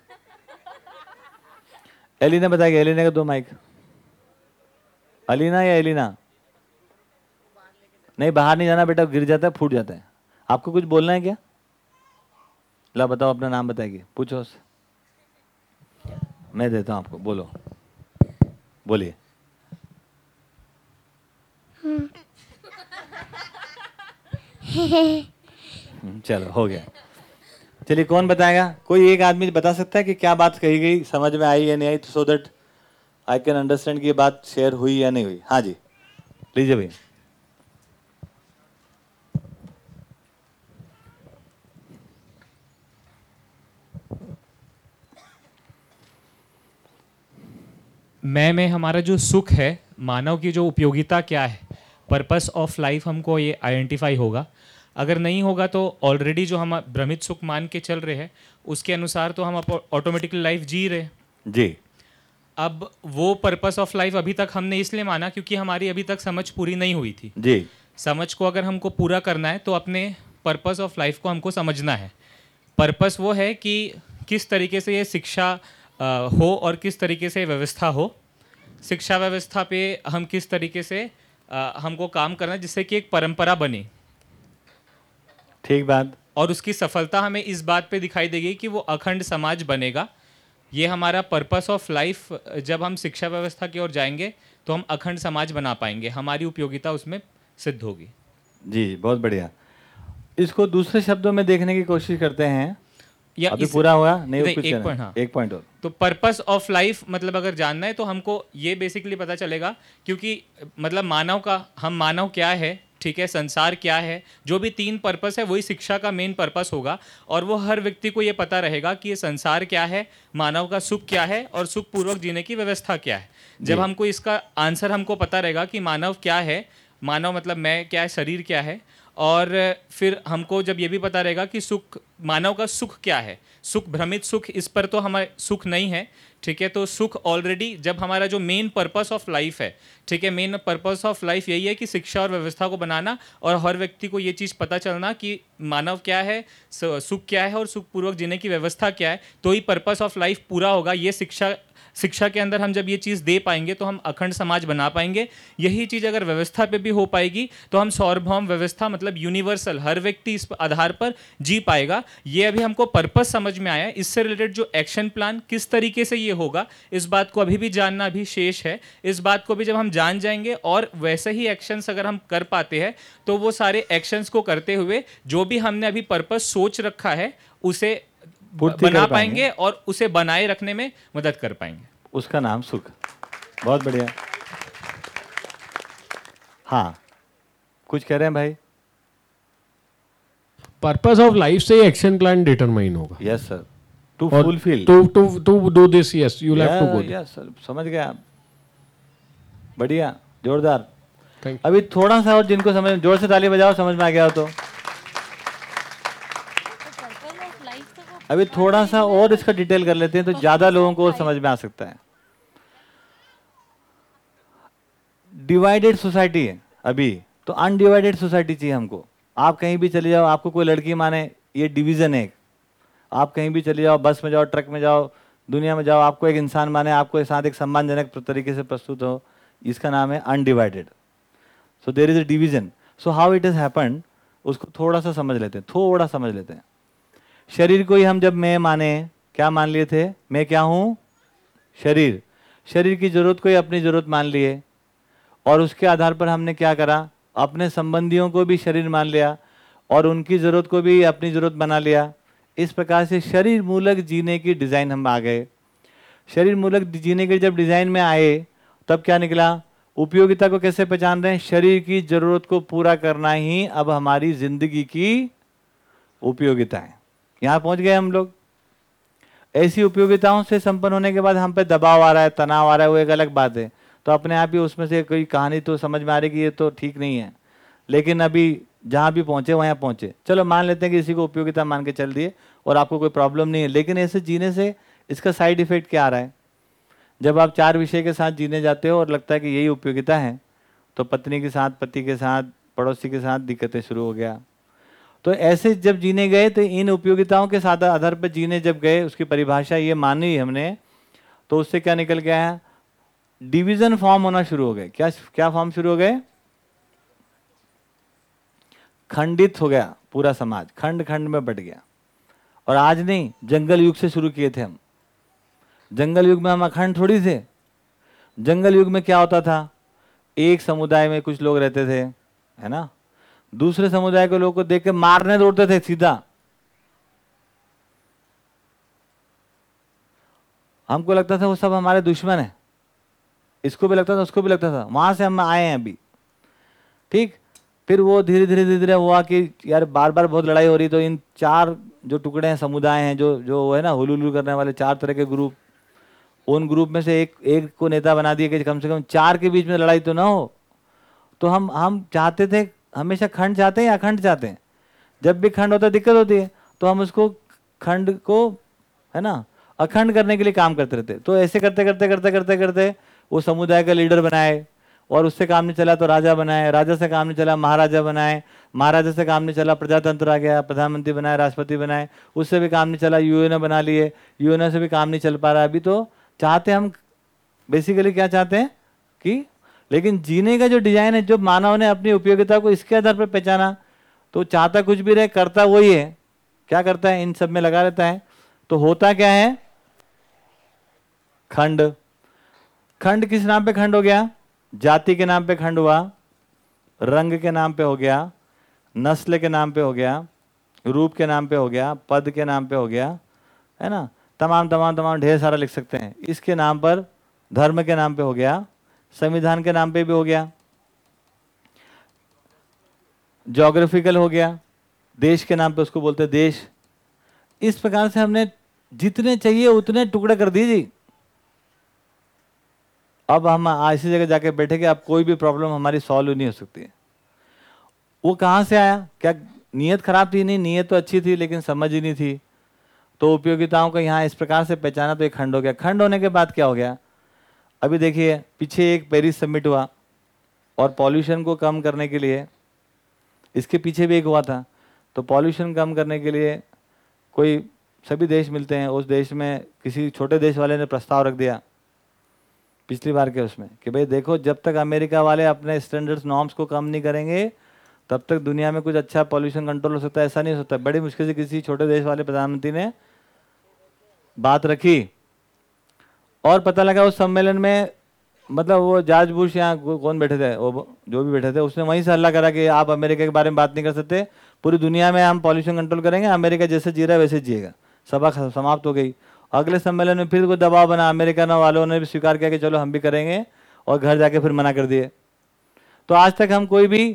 एलिना बताएगी। एलिना का दो माइक। अलीना या एलिना? नहीं, बाहर नहीं जाना बेटा, गिर जाता है, फूट जाता है। आपको कुछ बोलना है क्या? ला बताओ, अपना नाम बताएगी। पूछो उससे। मैं देता हूँ आपको बोलो। बोलिए। हम्म, चलो हो गया। चलिए कौन बताएगा? कोई एक आदमी बता सकता है कि क्या बात कही गई समझ में आई या नहीं आई तो so that I can understand कि ये बात शेयर हुई या नहीं हुई। हाँ जी लीजिए भैया। मैं में हमारा जो सुख है मानव की जो उपयोगिता क्या है पर्पस ऑफ़ लाइफ हमको ये आइडेंटिफाई होगा। अगर नहीं होगा तो ऑलरेडी जो हम भ्रमित सुख मान के चल रहे हैं उसके अनुसार तो हम ऑटोमेटिकली लाइफ जी रहे जी। अब वो पर्पस ऑफ़ लाइफ अभी तक हमने इसलिए माना क्योंकि हमारी अभी तक समझ पूरी नहीं हुई थी। जी। समझ को अगर हमको पूरा करना है तो अपने पर्पस ऑफ़ लाइफ को हमको समझना है। पर्पस वो है कि किस तरीके से ये शिक्षा हो और किस तरीके से व्यवस्था हो शिक्षा व्यवस्था पे हम किस तरीके से हमको काम करना है जिससे कि एक परंपरा बने। ठीक बात। और उसकी सफलता हमें इस बात पे दिखाई देगी कि वो अखंड समाज बनेगा। ये हमारा पर्पस ऑफ़ लाइफ जब हम शिक्षा व्यवस्था की ओर जाएँगे तो हम अखंड समाज बना पाएँगे। हमारी उपयोगिता उसमें सिद्ध होगी। जी बहुत बढ़िया। इसको दूसरे शब्दों में देखने की कोशिश करते हैं। या अभी इस- पूरा हुआ नहीं नहीं, एक है। हाँ। एक पॉइंट और तो पर्पस ऑफ़ लाइफ मतलब अगर जानना है तो हमको ये बेसिकली पता चलेगा क्योंकि मतलब मानव का हम मानव क्या है ठीक है संसार क्या है जो भी तीन पर्पस है वही शिक्षा का मेन पर्पस होगा और वो हर व्यक्ति को ये पता रहेगा कि ये संसार क्या है मानव का सुख क्या है और सुख पूर्वक जीने की व्यवस्था क्या है जब हमको इसका आंसर हमको पता रहेगा कि मानव क्या है मानव मतलब मैं क्या है शरीर क्या है और फिर हमको जब ये भी पता रहेगा कि सुख, मानव का सुख क्या है? सुख भ्रमित सुख, इस पर तो हमारे, सुख नहीं है, ठीक है? तो सुख ऑलरेडी जब हमारा जो मेन पर्पस ऑफ़ लाइफ है, ठीक है? मेन पर्पस ऑफ़ लाइफ यही है कि शिक्षा और व्यवस्था को बनाना और हर व्यक्ति को ये चीज़ पता चलना कि मानव क्या है सुख क्या है और सुखपूर्वक जीने की व्यवस्था क्या है तो ही पर्पस ऑफ़ लाइफ पूरा होगा। ये शिक्षा शिक्षा के अंदर हम जब ये चीज़ दे पाएँगे तो हम अखंड समाज बना पाएँगे। यही चीज़ अगर व्यवस्था पे भी हो पाएगी तो हम सार्वभौम व्यवस्था मतलब यूनिवर्सल हर व्यक्ति इस आधार पर जी पाएगा। ये अभी हमको पर्पस समझ में आया इससे रिलेटेड जो एक्शन प्लान किस तरीके से ये होगा, इस बात को अभी भी जानना अभी शेष है। इस बात को भी जब हम जान जाएँगे, और वैसे ही एक्शंस अगर हम कर पाते हैं तो वो सारे एक्शंस को करते हुए, जो भी हमने अभी पर्पस सोच रखा है, उसे बना पाएँगे। पाएँगे और उसे बनाए रखने में मदद कर पाएँगे। उसका नाम सुख। बहुत बढ़िया। हाँ कुछ कह रहे हैं भाई? पर्पस ऑफ़ लाइफ से एक्शन प्लान डिटरमाइन होगा। Yes sir to fulfil to to to do this yes you have to go yes sir समझ गए आप बढ़िया जोरदार। अभी थोड़ा सा और जिनको समझ ज़ोर से ताली बजाओ समझ में आ गया हो तो। अभी थोड़ा सा और इसका डिटेल कर लेते हैं तो ज़्यादा लोगों को और समझ में आ सकता है। डिवाइडेड सोसाइटी है अभी तो अनडिवाइडेड सोसाइटी चाहिए हमको। आप कहीं भी चले जाओ, आपको कोई लड़की माने, ये डिवीज़न है। आप कहीं भी चले जाओ बस में जाओ ट्रक में जाओ, दुनिया में जाओ, आपको एक इंसान माने, आपको साथ एक सम्मानजनक तरीके से प्रस्तुत हो। इसका नाम है undivided so there is a division so how it is happen उसको थोड़ा सा समझ लेते हैं, थोड़ा समझ लेते हैं। शरीर को ही हम जब मैं माने, क्या मान लिए थे? मैं क्या हूँ? शरीर। शरीर की ज़रूरत को ही अपनी ज़रूरत मान लिए। और उसके आधार पर हमने क्या करा? अपने संबंधियों को भी शरीर मान लिया और उनकी ज़रूरत को भी अपनी ज़रूरत बना लिया। इस प्रकार से शरीर मूलक जीने की डिज़ाइन हम आ गए। शरीर मूलक जीने के जब डिज़ाइन में आए, तब क्या निकला? उपयोगिता को कैसे पहचान रहे हैं? शरीर की ज़रूरत को पूरा करना ही अब हमारी ज़िंदगी की उपयोगिता है यहाँ पहुँच गए हम लोग। ऐसी उपयोगिताओं से संपन्न होने के बाद हम पे दबाव आ रहा है, तनाव आ रहा है, वो एक अलग बात है। तो अपने आप ही उसमें से कोई कहानी तो समझ में आ रही कि ये तो ठीक नहीं है। लेकिन अभी जहाँ भी पहुँचे, वहाँ पहुँचे। चलो मान लेते हैं कि इसी को उपयोगिता मान के चल दिए और आपको कोई प्रॉब्लम नहीं है। लेकिन ऐसे जीने से इसका साइड इफ़ेक्ट क्या आ रहा है? जब आप चार विषय के साथ जीने जाते हो और लगता है कि यही उपयोगिता है तो पत्नी के साथ, पति के साथ, पड़ोसी के साथ दिक्कतें शुरू हो गया। तो ऐसे जब जीने गए तो इन उपयोगिताओं के साथ आधार पर जीने जब गए, उसकी परिभाषा ये मानी हमने तो उससे क्या निकल गया है? डिवीज़न फॉर्म होना शुरू हो गए। क्या क्या फॉर्म शुरू हो गए? खंडित हो गया पूरा समाज। खंड खंड में बट गया। और आज नहीं, जंगल युग से शुरू किए थे हम। जंगल युग में हम अखंड थोड़ी थे। जंगल युग में क्या होता था? एक समुदाय में कुछ लोग रहते थे, है ना? दूसरे समुदाय के लोगों को देख के मारने दौड़ते थे सीधा। हमको लगता था वो सब हमारे दुश्मन है। इसको भी लगता था, उसको भी लगता था। वहाँ से हम आए हैं अभी। ठीक? फिर वो धीरे धीरे धीरे धीरे हुआ कि यार बार बार बहुत लड़ाई हो रही तो इन चार जो टुकड़े हैं समुदाय हैं, जो जो है ना हुलुलु करने वाले चार तरह के ग्रुप, उन ग्रुप में से एक एक को नेता बना दिया कि कम से कम चार के बीच में लड़ाई तो ना हो। तो हम हम चाहते थे हमेशा खंड चाहते हैं या अखंड चाहते हैं? जब भी खंड होता है, दिक्कत होती है तो हम उसको खंड को, है ना, अखंड करने के लिए काम करते रहते तो ऐसे करते करते करते करते करते वो समुदाय का लीडर बनाए और उससे काम नहीं चला तो राजा बनाए। राजा से काम नहीं चला, महाराजा बनाए। महाराजा से काम नहीं चला, प्रजातंत्र आ गया, प्रधानमंत्री बनाए, राष्ट्रपति बनाए। उससे भी काम नहीं चला यूएनए बना लिए। यूएनए से भी काम नहीं चल पा रहा। अभी तो चाहते हम बेसिकली क्या चाहते हैं कि लेकिन जीने का जो डिज़ाइन है, जो मानव ने अपनी उपयोगिता को इसके आधार पर पहचाना तो चाहता कुछ भी रहे, करता वही है। क्या करता है? इन सब में लगा रहता है। तो होता क्या है? खंड। खंड किस नाम पे खंड हो गया? जाति के नाम पे खंड हुआ, रंग के नाम पे हो गया, नस्ल के नाम पे हो गया, रूप के नाम पे हो गया, पद के नाम पे हो गया, है ना? तमाम तमाम तमाम ढेर सारा लिख सकते हैं। इसके नाम पर धर्म के नाम पे हो गया संविधान के नाम पे भी हो गया। जोग्राफिकल हो गया। देश के नाम पे उसको बोलते देश। इस प्रकार से हमने जितने चाहिए उतने टुकड़े कर दीजिए अब हम ऐसी जगह जाके बैठे कि अब कोई भी प्रॉब्लम हमारी सॉल्व नहीं हो सकती। है वो कहाँ से आया? क्या नीयत खराब थी? नहीं, नीयत तो अच्छी थी, लेकिन समझ ही नहीं थी। तो उपयोगिताओं को यहाँ इस प्रकार से पहचाना तो एक खंड हो गया। खंड होने के बाद क्या हो गया? अभी देखिए, पीछे एक पेरिस समिट हुआ और पॉल्यूशन को कम करने के लिए, इसके पीछे भी एक हुआ था। तो पॉल्यूशन कम करने के लिए कोई सभी देश मिलते हैं, उस देश में किसी छोटे देश वाले ने प्रस्ताव रख दिया पिछली बार के उसमें कि भाई देखो, जब तक अमेरिका वाले अपने स्टैंडर्ड्स नॉर्म्स को कम नहीं करेंगे, तब तक दुनिया में कुछ अच्छा पॉल्यूशन कंट्रोल हो सकता है, ऐसा नहीं हो सकता। बड़ी मुश्किल से किसी छोटे देश वाले प्रधानमंत्री ने बात रखी। और पता लगा उस सम्मेलन में मतलब वो जॉर्ज बुश यहाँ कौन बैठे थे? वो जो भी बैठे थे, उसने वहीं से हल्ला करा कि आप अमेरिका के बारे में बात नहीं कर सकते। पूरी दुनिया में हम पॉल्यूशन कंट्रोल करेंगे, अमेरिका जैसे जी रहा है वैसे जिएगा। सभा समाप्त हो गई। अगले सम्मेलन में फिर कोई दबाव बना, अमेरिका वालों ने भी स्वीकार किया कि चलो हम भी करेंगे और घर जाके फिर मना कर दिए। तो आज तक हम कोई भी,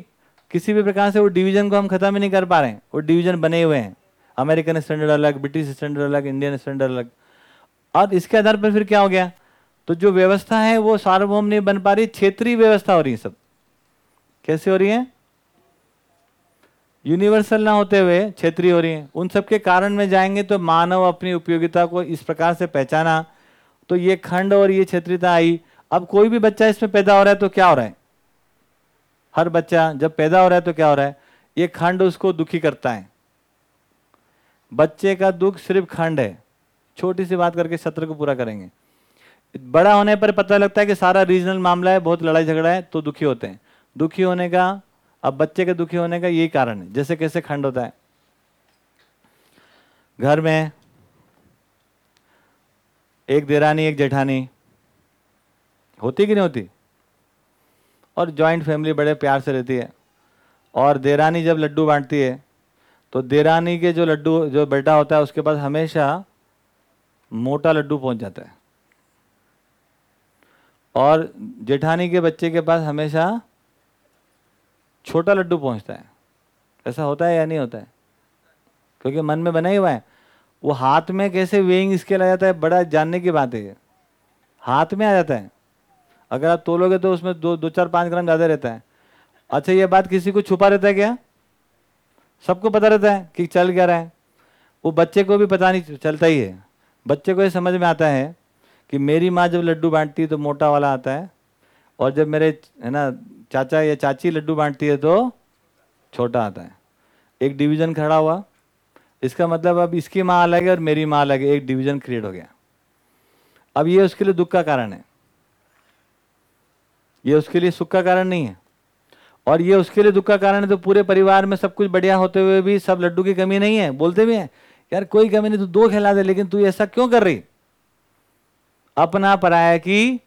किसी भी प्रकार से वो डिवीज़न को हम खत्म ही नहीं कर पा रहे हैं। वो डिवीज़न बने हुए हैं। अमेरिकन स्टैंडर्ड अलग, ब्रिटिश स्टैंडर्ड अलग, इंडियन स्टैंडर्ड अलग। और इसके आधार पर फिर क्या हो गया? तो जो व्यवस्था है, वो सार्वभौम नहीं बन पा रही, क्षेत्रीय व्यवस्था हो रही है सब। कैसे हो रही है? यूनिवर्सल ना होते हुए क्षेत्रीय हो रही है। उन सब के कारण में जाएँगे तो मानव अपनी उपयोगिता को इस प्रकार से पहचाना। तो ये खंड और ये क्षेत्रीयता आई। अब कोई भी बच्चा इसमें पैदा हो रहा है तो क्या हो रहा है? हर बच्चा जब पैदा हो रहा है तो क्या हो रहा है? ये खंड उसको दुखी करता है। बच्चे का दुख सिर्फ़ खंड है। छोटी सी बात करके सत्र को पूरा करेंगे। बड़ा होने पर पता लगता है कि सारा रीजनल मामला है, बहुत लड़ाई झगड़ा है तो दुखी होते हैं। दुखी होने का, अब बच्चे के दुखी होने का यही कारण है, जैसे कैसे खंड होता है। घर में एक देरानी एक जेठानी, होती कि नहीं होती? और जॉइंट फैमिली बड़े प्यार से रहती है। और देरानी जब लड्डू बांटती है तो देरानी के जो लड्डू, जो बेटा होता है, उसके पास हमेशा मोटा लड्डू पहुँच जाता है। और जेठानी के बच्चे के पास हमेशा छोटा लड्डू पहुँचता है। ऐसा होता है या नहीं होता है? क्योंकि मन में बना ही हुआ है। वो हाथ में कैसे वेइंग स्केल आ जाता है, बड़ा जानने की बात है हाथ में आ जाता है। अगर आप तोलोगे तो उसमें दो दो, चार, पाँच ग्राम ज़्यादा रहता है। अच्छा ये बात किसी को छुपा रहता है क्या? सबको पता रहता है कि चल क्या रहा है। वो बच्चे को भी पता नहीं, चलता ही है। बच्चे को ये समझ में आता है कि मेरी माँ जब लड्डू बांटती है तो मोटा वाला आता है, और जब मेरे, है ना, चाचा या चाची लड्डू बांटती है तो छोटा आता है। एक डिवीज़न खड़ा हुआ। इसका मतलब अब इसकी माँ अलग है और मेरी माँ अलग है। एक डिवीज़न क्रिएट हो गया। अब ये उसके लिए दुख का कारण है। ये उसके लिए सुख का कारण नहीं है। और ये उसके लिए दुख का कारण है तो पूरे परिवार में सब कुछ बढ़िया होते हुए भी सब लड्डू की कमी नहीं है। बोलते भी हैं यार, कोई कमी नहीं, तू दो खिला दे, लेकिन तू ऐसा क्यों कर रही? अपना पराया की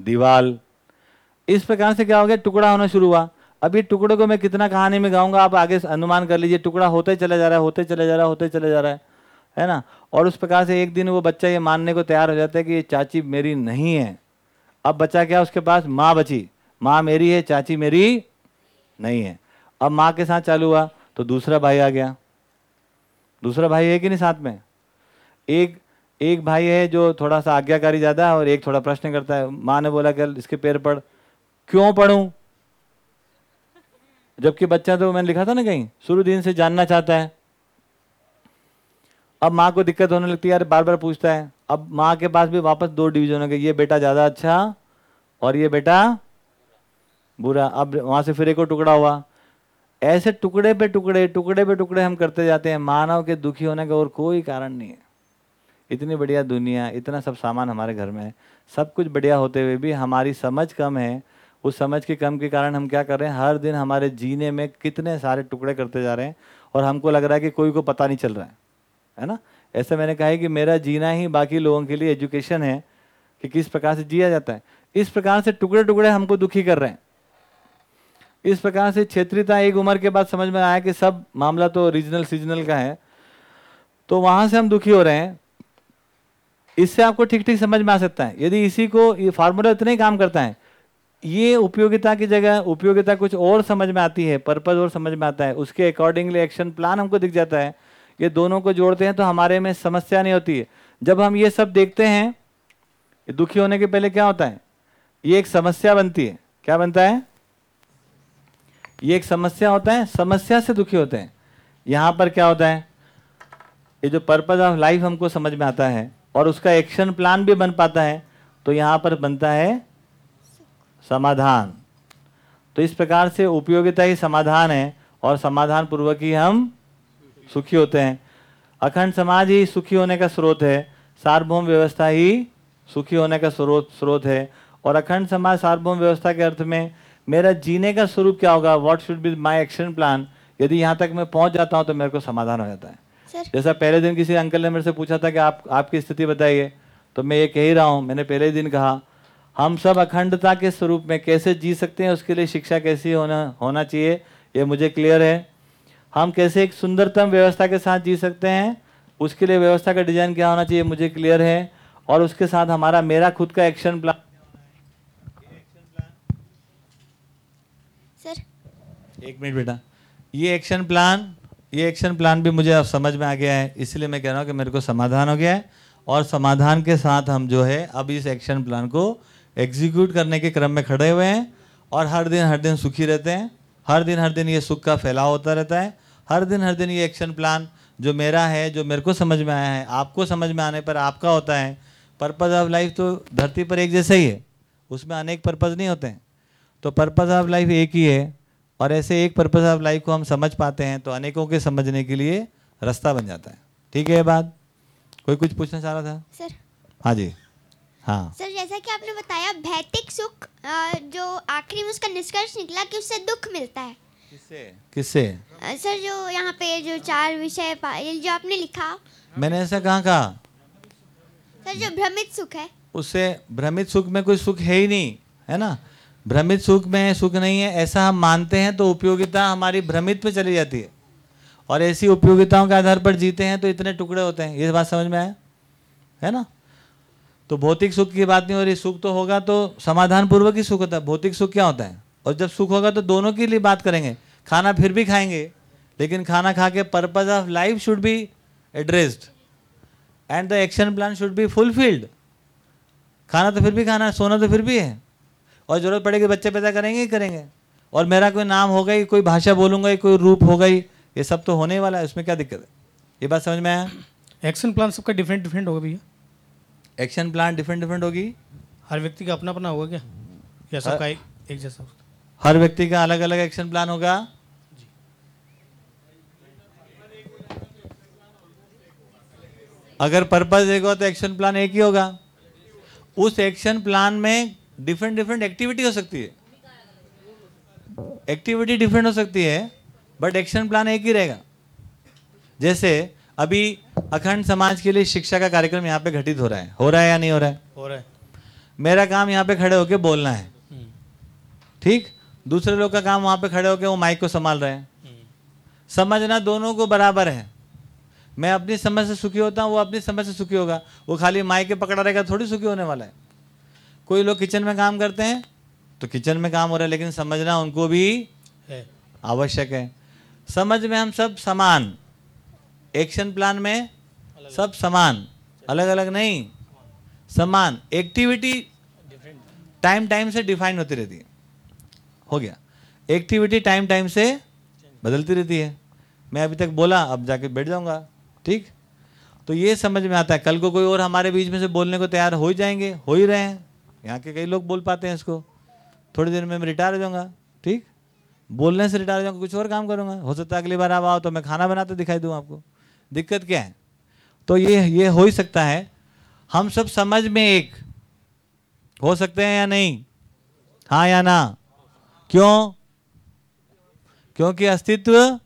दीवाल। इस प्रकार से क्या हो गया? टुकड़ा होना शुरू हुआ। ये टुकड़े को मैं कितना कहानी में गाऊँगा, आप आगे अनुमान कर लीजिए, टुकड़ा होते चले जा रहा है, होते चले जा रहा है, होते चले जा रहा है है ना? और उस प्रकार से एक दिन वो बच्चा ये मानने को तैयार हो जाता है कि ये चाची मेरी नहीं है। अब बच्चा क्या, उसके पास माँ बची। माँ मेरी है, चाची मेरी नहीं है। अब माँ के साथ चालू हुआ तो दूसरा भाई आ गया। दूसरा भाई है कि नहीं साथ में? एक एक भाई है जो थोड़ा सा आज्ञाकारी ज़्यादा है और एक थोड़ा प्रश्न करता है। माँ ने बोला कि इसके पैर पढ़ क्यों पढ़ूं? जबकि बच्चा तो मैंने लिखा था ना कहीं, शुरू दिन से जानना चाहता है। अब माँ को दिक्कत होने लगती है, यार बार बार पूछता है। अब माँ के पास भी वापस दो डिवीज़न हो गए, ये बेटा ज़्यादा अच्छा और ये बेटा बुरा। अब वहाँ से फिर एक टुकड़ा हुआ। ऐसे टुकड़े पे टुकड़े टुकड़े पे टुकड़े हम करते जाते हैं। मानव के दुखी होने का और कोई कारण नहीं है। इतनी बढ़िया दुनिया, इतना सब सामान हमारे घर में है। सब कुछ बढ़िया होते हुए भी हमारी समझ कम है। उस समझ के कम के कारण हम क्या कर रहे हैं? हर दिन हमारे जीने में कितने सारे टुकड़े करते जा रहे हैं और हमको लग रहा है कि कोई को पता नहीं चल रहा है। है ना? ऐसे मैंने कहा है कि मेरा जीना ही बाकी लोगों के लिए एजुकेशन है कि किस प्रकार से जिया जाता है। इस प्रकार से टुकड़े टुकड़े हमको दुखी कर रहे हैं। इस प्रकार से क्षेत्रीयता एक उम्र के बाद समझ में आया कि सब मामला तो रीजनल सीजनल का है। तो वहाँ से हम दुखी हो रहे हैं। इससे आपको ठीक ठीक समझ में आ सकता है। यदि इसी को, ये फार्मूला इतना ही काम करता है, ये उपयोगिता की जगह, उपयोगिता कुछ और समझ में आती है पर्पज और समझ में आता है, उसके अकॉर्डिंगली एक्शन प्लान हमको दिख जाता है। ये दोनों को जोड़ते हैं तो हमारे में समस्या नहीं होती है। जब हम ये सब देखते हैं दुखी होने के पहले क्या होता है? ये एक समस्या बनती है। क्या बनता है? ये एक समस्या होता है, समस्या से दुखी होते हैं। यहाँ पर क्या होता है? ये जो पर्पज ऑफ़ लाइफ हमको समझ में आता है और उसका एक्शन प्लान भी बन पाता है तो यहाँ पर बनता है समाधान। तो इस प्रकार से उपयोगिता ही समाधान है और समाधान पूर्वक ही हम सुखी होते हैं। अखंड समाज ही सुखी होने का स्रोत है, सार्वभौम व्यवस्था ही सुखी होने का स्रोत स्रोत है। और अखंड समाज सार्वभौम व्यवस्था के अर्थ में मेरा जीने का स्वरूप क्या होगा? What should be my action plan यदि यहाँ तक मैं पहुँच जाता हूँ तो मेरे को समाधान हो जाता है। सर जैसा पहले दिन किसी अंकल ने मेरे से पूछा था कि आप आपकी स्थिति बताइए तो मैं ये कह ही रहा हूँ मैंने पहले ही दिन कहा हम सब अखंडता के स्वरूप में कैसे जी सकते हैं उसके लिए शिक्षा कैसी होना होना चाहिए ये मुझे क्लियर है। हम कैसे एक सुंदरतम व्यवस्था के साथ जी सकते हैं उसके लिए व्यवस्था का डिज़ाइन क्या होना चाहिए मुझे क्लियर है और उसके साथ हमारा मेरा खुद का एक्शन प्लान एक मिनट बेटा। ये एक्शन प्लान ये एक्शन प्लान भी मुझे अब समझ में आ गया है, इसलिए मैं कह रहा हूँ कि मेरे को समाधान हो गया है और समाधान के साथ हम जो है अब इस एक्शन प्लान को एग्जीक्यूट करने के क्रम में खड़े हुए हैं और हर दिन हर दिन सुखी रहते हैं। हर दिन हर दिन ये सुख का फैलाव होता रहता है। हर दिन हर दिन ये एक्शन प्लान जो मेरा है, जो मेरे को समझ में आया है, आपको समझ में आने पर आपका होता है। पर्पज ऑफ़ लाइफ तो धरती पर एक जैसा ही है, उसमें अनेक पर्पज नहीं होते हैं। तो पर्पज ऑफ़ लाइफ एक ही है और ऐसे एक पर्पज ऑफ़ लाइफ को हम समझ पाते हैं तो अनेकों के समझने के लिए रास्ता बन जाता है। ठीक है ये बात? कोई कुछ पूछना चाह रहा था? सर। हाँ जी। हाँ। सर जैसा कि आपने बताया भौतिक सुख जो आखिरी में उसका निष्कर्ष निकला कि उससे दुख मिलता है। किससे? किससे? सर जो यहाँ पे जो चार विषय जो आपने लिखा। मैंने ऐसा कहाँ कहा? सर जो भ्रमित सुख है। उससे भ्रमित सुख में कोई सुख है ही नहीं है ना? भ्रमित सुख में है, सुख नहीं है, ऐसा हम मानते हैं तो उपयोगिता हमारी भ्रमित पे चली जाती है। और ऐसी उपयोगिताओं के आधार पर जीते हैं तो इतने टुकड़े होते हैं। ये बात समझ में आया? है ना? तो भौतिक सुख की बात नहीं हो रही, सुख तो होगा तो समाधान पूर्वक ही सुख होता है। भौतिक सुख क्या होता है? और जब सुख होगा तो दोनों के लिए बात करेंगे। खाना फिर भी खाएँगे, लेकिन खाना खा के purpose of life should be addressed and the action plan should be fulfilled खाना तो फिर भी खाना है, सोना तो फिर भी है। और ज़रूरत पड़ेगी बच्चे पैदा करेंगे ही करेंगे। और मेरा कोई नाम होगा ही कोई भाषा बोलूँगा ही कोई रूप होगा ही ये सब तो होने वाला है उसमें क्या दिक्कत है? ये बात समझ में आया? एक्शन प्लान सबका डिफरेंट डिफरेंट होगा भैया। एक्शन प्लान डिफरेंट डिफरेंट होगी? हर व्यक्ति का अपना अपना होगा क्या? या सबका एक एक जैसा हर व्यक्ति का अलग अलग एक्शन प्लान होगा अगर पर्पज एक हो तो एक्शन प्लान एक ही होगा। उस एक्शन प्लान में डिफरेंट डिफरेंट एक्टिविटी हो सकती है। एक्टिविटी डिफरेंट हो सकती है बट एक्शन प्लान एक ही रहेगा। जैसे अभी अखंड समाज के लिए शिक्षा का कार्यक्रम यहाँ पे घटित हो रहा है। हो रहा है या नहीं हो रहा है? हो रहा है। मेरा काम यहाँ पे खड़े होके बोलना है। ठीक? दूसरे लोग का काम वहाँ पे खड़े होके वो माइक को संभाल रहे हैं। समझना दोनों को बराबर है। मैं अपनी समझ से सुखी होता हूँ वो अपनी समझ से सुखी होगा। वो खाली माइक के पकड़ा रहेगा थोड़ी सुखी होने वाला है। कोई लोग किचन में काम करते हैं तो किचन में काम हो रहा है लेकिन समझना उनको भी है। आवश्यक है। समझ में हम सब समान एक्शन प्लान में सब समान अलग अलग नहीं समान। एक्टिविटी टाइम टाइम से डिफाइन होती रहती है। हो गया। एक्टिविटी टाइम टाइम से बदलती रहती है। मैं अभी तक बोला अब जाके बैठ जाऊँगा। ठीक? तो ये समझ में आता है। कल को कोई और हमारे बीच में से बोलने को तैयार हो ही जाएँगे हो ही रहे हैं। यहाँ के कई लोग बोल पाते हैं इसको। थोड़ी देर में मैं रिटायर हो जाऊँगा ठीक? बोलने से रिटायर हो जाऊँगा कुछ और काम करूँगा। हो सकता है अगली बार आप आओ तो मैं खाना बनाते दिखाई दूँ आपको। दिक्कत क्या है? तो ये ये हो ही सकता है। हम सब समझ में एक। हो सकते हैं या नहीं? हाँ या ना? क्यों? क्योंकि अस्तित्व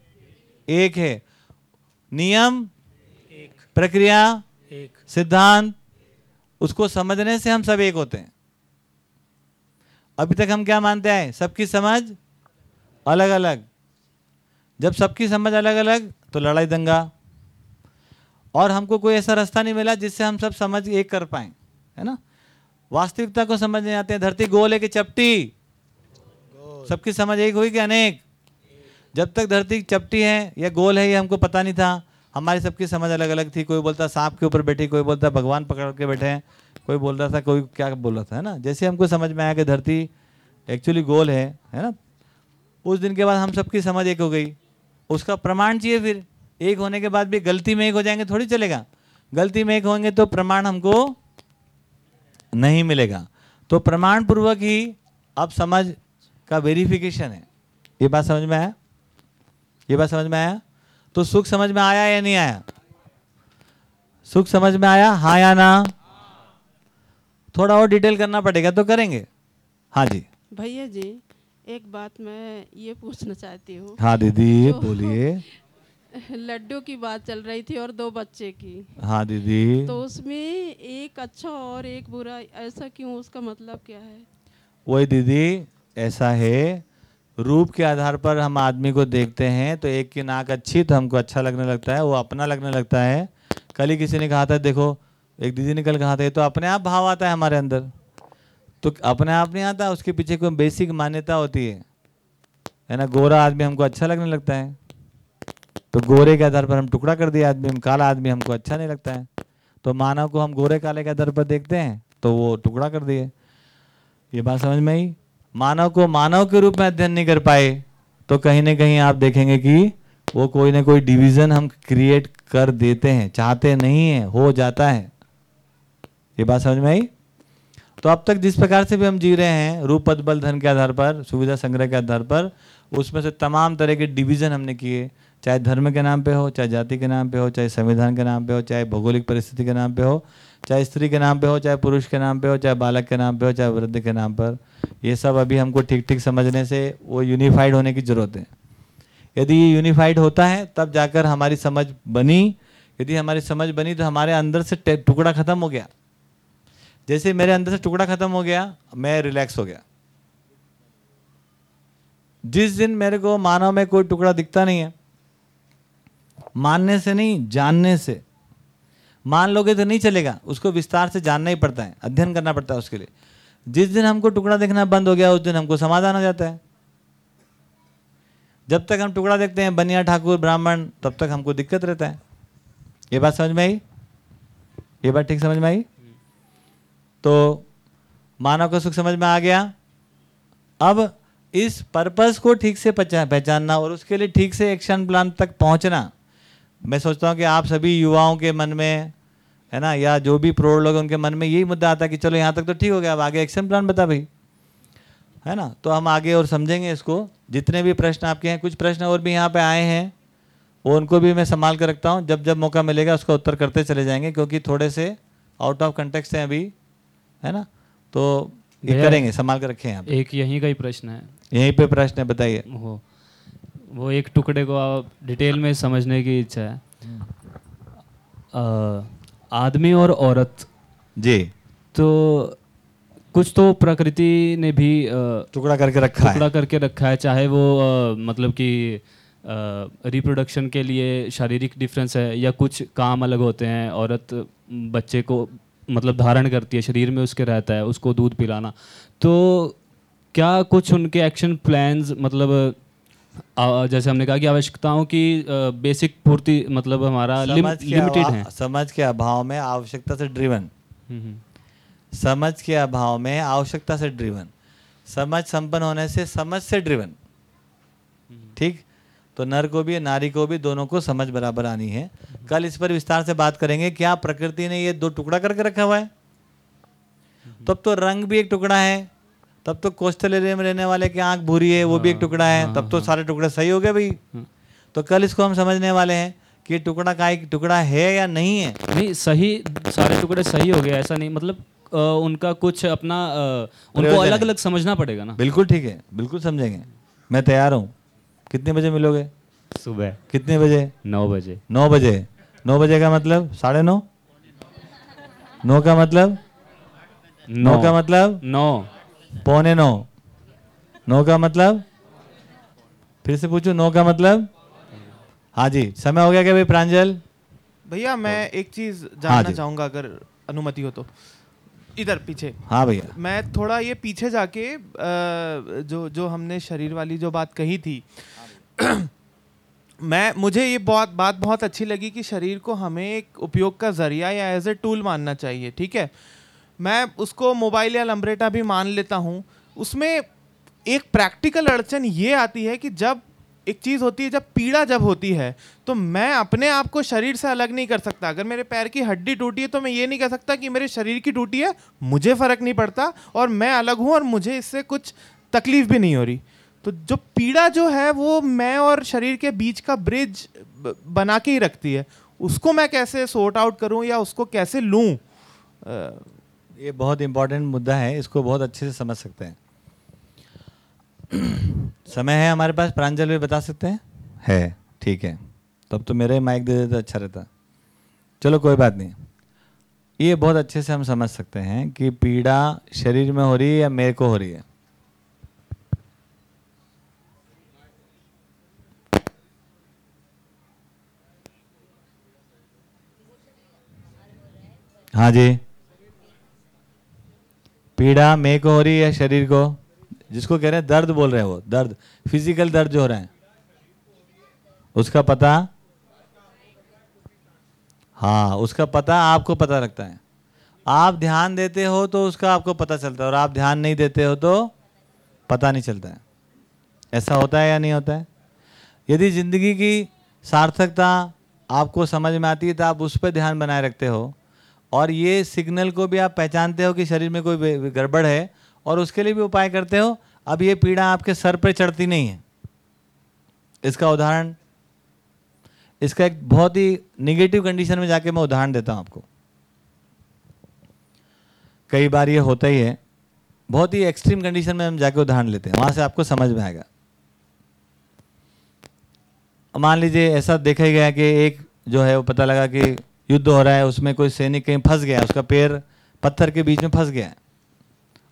एक है। नियम एक। प्रक्रिया एक। सिद्धांत उसको समझने से हम सब एक होते हैं। अभी तक हम क्या मानते हैं? सबकी समझ अलग अलग जब सबकी समझ अलग अलग तो लड़ाई दंगा। और हमको कोई ऐसा रास्ता नहीं मिला जिससे हम सब समझ एक कर पाए है ना? वास्तविकता को समझ नहीं आते हैं। धरती गोल है कि चपटी? सबकी समझ एक हुई कि अनेक? जब तक धरती चपटी है या गोल है ये हमको पता नहीं था। हमारी सबकी समझ अलग अलग थी। कोई बोलता सांप के ऊपर बैठी कोई बोलता भगवान पकड़ के बैठे हैं। कोई बोल रहा था, कोई क्या बोल रहा था, है ना? जैसे हमको समझ में आया कि धरती एक्चुअली गोल है है ना? उस दिन के बाद हम सबकी समझ एक हो गई। उसका प्रमाण चाहिए फिर। एक होने के बाद भी गलती में एक हो जाएँगे, थोड़ी चलेगा। गलती में एक होंगे तो प्रमाण हमको नहीं मिलेगा। तो प्रमाण पूर्वक ही अब समझ का वेरिफिकेशन है। ये बात समझ में आया? ये बात समझ में आया? तो सुख समझ में आया या नहीं आया? सुख समझ में आया? हाँ या ना? थोड़ा और डिटेल करना पड़ेगा तो करेंगे। हाँ जी। भैया जी एक बात मैं ये पूछना चाहती हूँ। हाँ दीदी बोलिए। *laughs* लड्डू की बात चल रही थी और दो बच्चे की। हाँ दीदी। तो उसमें एक अच्छा और एक बुरा ऐसा क्यों उसका मतलब क्या है? वही दीदी ऐसा है रूप के आधार पर हम आदमी को देखते हैं तो एक की नाक अच्छी तो हमको अच्छा लगने लगता है वो अपना लगने लगता है। कल ही किसी ने कहा था देखो एक दीदी ने कल कहा था ये तो अपने आप भाव आता है हमारे अंदर। तो अपने आप नहीं आता, उसके पीछे कोई बेसिक मान्यता होती है। है ना? गोरा आदमी हमको अच्छा लगने लगता है। तो गोरे के आधार पर हम टुकड़ा कर दिया आदमी, हम काला आदमी, हमको अच्छा नहीं लगता है। तो मानव को हम गोरे काले के आधार पर देखते हैं तो वो टुकड़ा कर दिए। ये बात समझ में आई? मानव को मानव के रूप में अध्ययन नहीं कर पाए तो कहीं ना कहीं आप देखेंगे कि वो कोई ना कोई डिवीज़न हम क्रिएट कर देते हैं, चाहते नहीं है, हो जाता है। ये बात समझ में आई? तो अब तक जिस प्रकार से भी हम जी रहे हैं, रूप, पद, बल, धन के आधार पर, सुविधा, संग्रह के आधार पर, उसमें से तमाम तरह के डिवीज़न हमने किए। चाहे धर्म के नाम पे हो, चाहे जाति के नाम पे हो, चाहे संविधान के नाम पे हो, चाहे भौगोलिक परिस्थिति के नाम पे हो, चाहे स्त्री के नाम पे हो, चाहे पुरुष के नाम पे हो, चाहे बालक के नाम पे हो, चाहे वृद्ध के नाम पर। ये सब अभी हमको ठीक ठीक समझने से वो यूनिफाइड होने की ज़रूरत है। यदि ये यूनिफाइड होता है, तब जाकर हमारी समझ बनी। यदि हमारी समझ बनी तो हमारे अंदर से टुकड़ा खत्म हो गया। जैसे मेरे अंदर से टुकड़ा खत्म हो गया, मैं रिलैक्स हो गया। जिस दिन मेरे को मानव में कोई टुकड़ा दिखता नहीं है, मानने से नहीं, जानने से। मान लोगे तो नहीं चलेगा, उसको विस्तार से जानना ही पड़ता है, अध्ययन करना पड़ता है उसके लिए। जिस दिन हमको टुकड़ा देखना बंद हो गया, उस दिन हमको समाधान हो जाता है। जब तक हम टुकड़ा देखते हैं, बनिया ठाकुर, ब्राह्मण, तब तक हमको दिक्कत रहता है। ये बात समझ में आई? ये बात ठीक समझ में आई? तो मानव का सुख समझ में आ गया। अब इस पर्पस को ठीक से पहचान पहचानना और उसके लिए ठीक से एक्शन प्लान तक पहुँचना। मैं सोचता हूँ कि आप सभी युवाओं के मन में, है ना, या जो भी प्रौढ़ लोग उनके मन में यही मुद्दा आता है कि चलो यहाँ तक तो ठीक हो गया, अब आगे एक्शन प्लान बता भाई। है ना? तो हम आगे और समझेंगे इसको। जितने भी प्रश्न आपके हैं, कुछ प्रश्न और भी यहाँ पे आए हैं, वो उनको भी मैं संभाल कर रखता हूँ। जब जब मौका मिलेगा, उसका उत्तर करते चले जाएँगे, क्योंकि थोड़े से आउट ऑफ़ कंटेक्स्ट हैं अभी। है ना? तो ये करेंगे संभाल कर रखें पे एक यहीं का ही प्रश्न है। यहीं पे प्रश्न है बताइए। वो वो एक टुकड़े को आप डिटेल में समझने की इच्छा है। आदमी और औरत। जी। तो कुछ तो प्रकृति ने भी टुकड़ा करके रखा है। टुकड़ा करके रखा है चाहे वो अ, मतलब कि रिप्रोडक्शन के लिए शारीरिक डिफरेंस है या कुछ काम अलग होते हैं औरत बच्चे को मतलब धारण करती है शरीर में उसके रहता है उसको दूध पिलाना। तो क्या कुछ उनके एक्शन प्लान्स मतलब जैसे हमने कहा कि आवश्यकताओं की बेसिक पूर्ति मतलब हमारा लिमिटेड है। समझ के अभाव में आवश्यकता से ड्रिवन हम्म, हम्म। समझ के अभाव में आवश्यकता से ड्रिवन समझ संपन्न होने से समझ से ड्रिवन ठीक? तो नर को भी नारी को भी दोनों को समझ बराबर आनी है। कल इस पर विस्तार से बात करेंगे क्या प्रकृति ने ये दो टुकड़ा करके रखा हुआ है? तब तो रंग भी एक टुकड़ा है तब तो कोस्टल एरिया में रहने वाले की आँख भूरी है वो भी एक टुकड़ा है तब तो सारे टुकड़े सही हो गए भाई। तो कल इसको हम समझने वाले हैं कि टुकड़ा का एक टुकड़ा है या नहीं है? नहीं सही सारे टुकड़े सही हो गए ऐसा नहीं मतलब अ, उनका कुछ अपना अ, उनको अलग अलग समझना पड़ेगा ना। बिल्कुल ठीक है बिल्कुल समझेंगे। मैं तैयार हूँ। कितने बजे मिलोगे? सुबह। कितने बजे? नौ बजे। नौ बजे। नौ बजे का मतलब? साढ़े नौ? नौ का मतलब? नौ। का मतलब? नौ। पौने नौ। नौ का मतलब? फिर से पूछू नौ का मतलब? हाँ जी समय हो गया क्या भाई प्रांजल? भैया मैं एक चीज़ हाँ जानना जी। चाहूँगा अगर अनुमति हो तो। इधर पीछे। हाँ भैया। मैं थोड़ा ये पीछे जाके जो जो हमने शरीर वाली जो बात कही थी *clears throat* मैं, मुझे ये बहुत, बात बहुत अच्छी लगी कि शरीर को हमें एक उपयोग का ज़रिया या एज ए टूल मानना चाहिए, ठीक है? मैं उसको मोबाइल या लम्बरेटा भी मान लेता हूँ। उसमें एक प्रैक्टिकल अड़चन ये आती है कि जब एक चीज़ होती है, जब पीड़ा जब होती है तो मैं अपने आप को शरीर से अलग नहीं कर सकता। अगर मेरे पैर की हड्डी टूटी है तो मैं ये नहीं कह सकता कि मेरे शरीर की टूटी है, मुझे फ़र्क नहीं पड़ता और मैं अलग हूँ और मुझे इससे कुछ तकलीफ़ भी नहीं हो रही। तो जो पीड़ा जो है वो मैं और शरीर के बीच का ब्रिज बना के ही रखती है। उसको मैं कैसे सॉर्ट आउट करूँ या उसको कैसे लूँ? ये बहुत इंपॉर्टेंट मुद्दा है, इसको बहुत अच्छे से समझ सकते हैं। *clears throat* समय है हमारे पास, प्रांजल भी बता सकते हैं? है, ठीक है। तब तो मेरे माइक दे देते अच्छा रहता। चलो, कोई बात नहीं। ये बहुत अच्छे से हम समझ सकते हैं कि पीड़ा शरीर में हो रही है या मेरे को हो रही है। हाँ जी। पीड़ा मेरे को हो रही है, शरीर को? जिसको कह रहे हैं, दर्द बोल रहे हैं वो, दर्द। फ़िज़िकल दर्द जो हो रहा है। उसका पता? हाँ उसका पता आपको पता लगता है। आप ध्यान देते हो तो उसका आपको पता चलता है, और आप ध्यान नहीं देते हो तो पता नहीं चलता है। ऐसा होता है या नहीं होता है? यदि ज़िंदगी की सार्थकता आपको समझ में आती है तो आप उस पर ध्यान बनाए रखते हो। और ये सिग्नल को भी आप पहचानते हो कि शरीर में कोई गड़बड़ है और उसके लिए भी उपाय करते हो। अब ये पीड़ा आपके सर पर चढ़ती नहीं है। इसका उदाहरण, इसका एक बहुत ही निगेटिव कंडीशन में जाके मैं उदाहरण देता हूँ आपको। कई बार ये होता ही है। बहुत ही एक्सट्रीम कंडीशन में हम जाके उदाहरण लेते हैं। वहाँ से आपको समझ में आएगा। मान लीजिए ऐसा देखा ही गया कि एक जो है वो पता लगा कि युद्ध हो रहा है, उसमें कोई सैनिक कहीं फंस गया उसका पैर पत्थर के बीच में फंस गया है।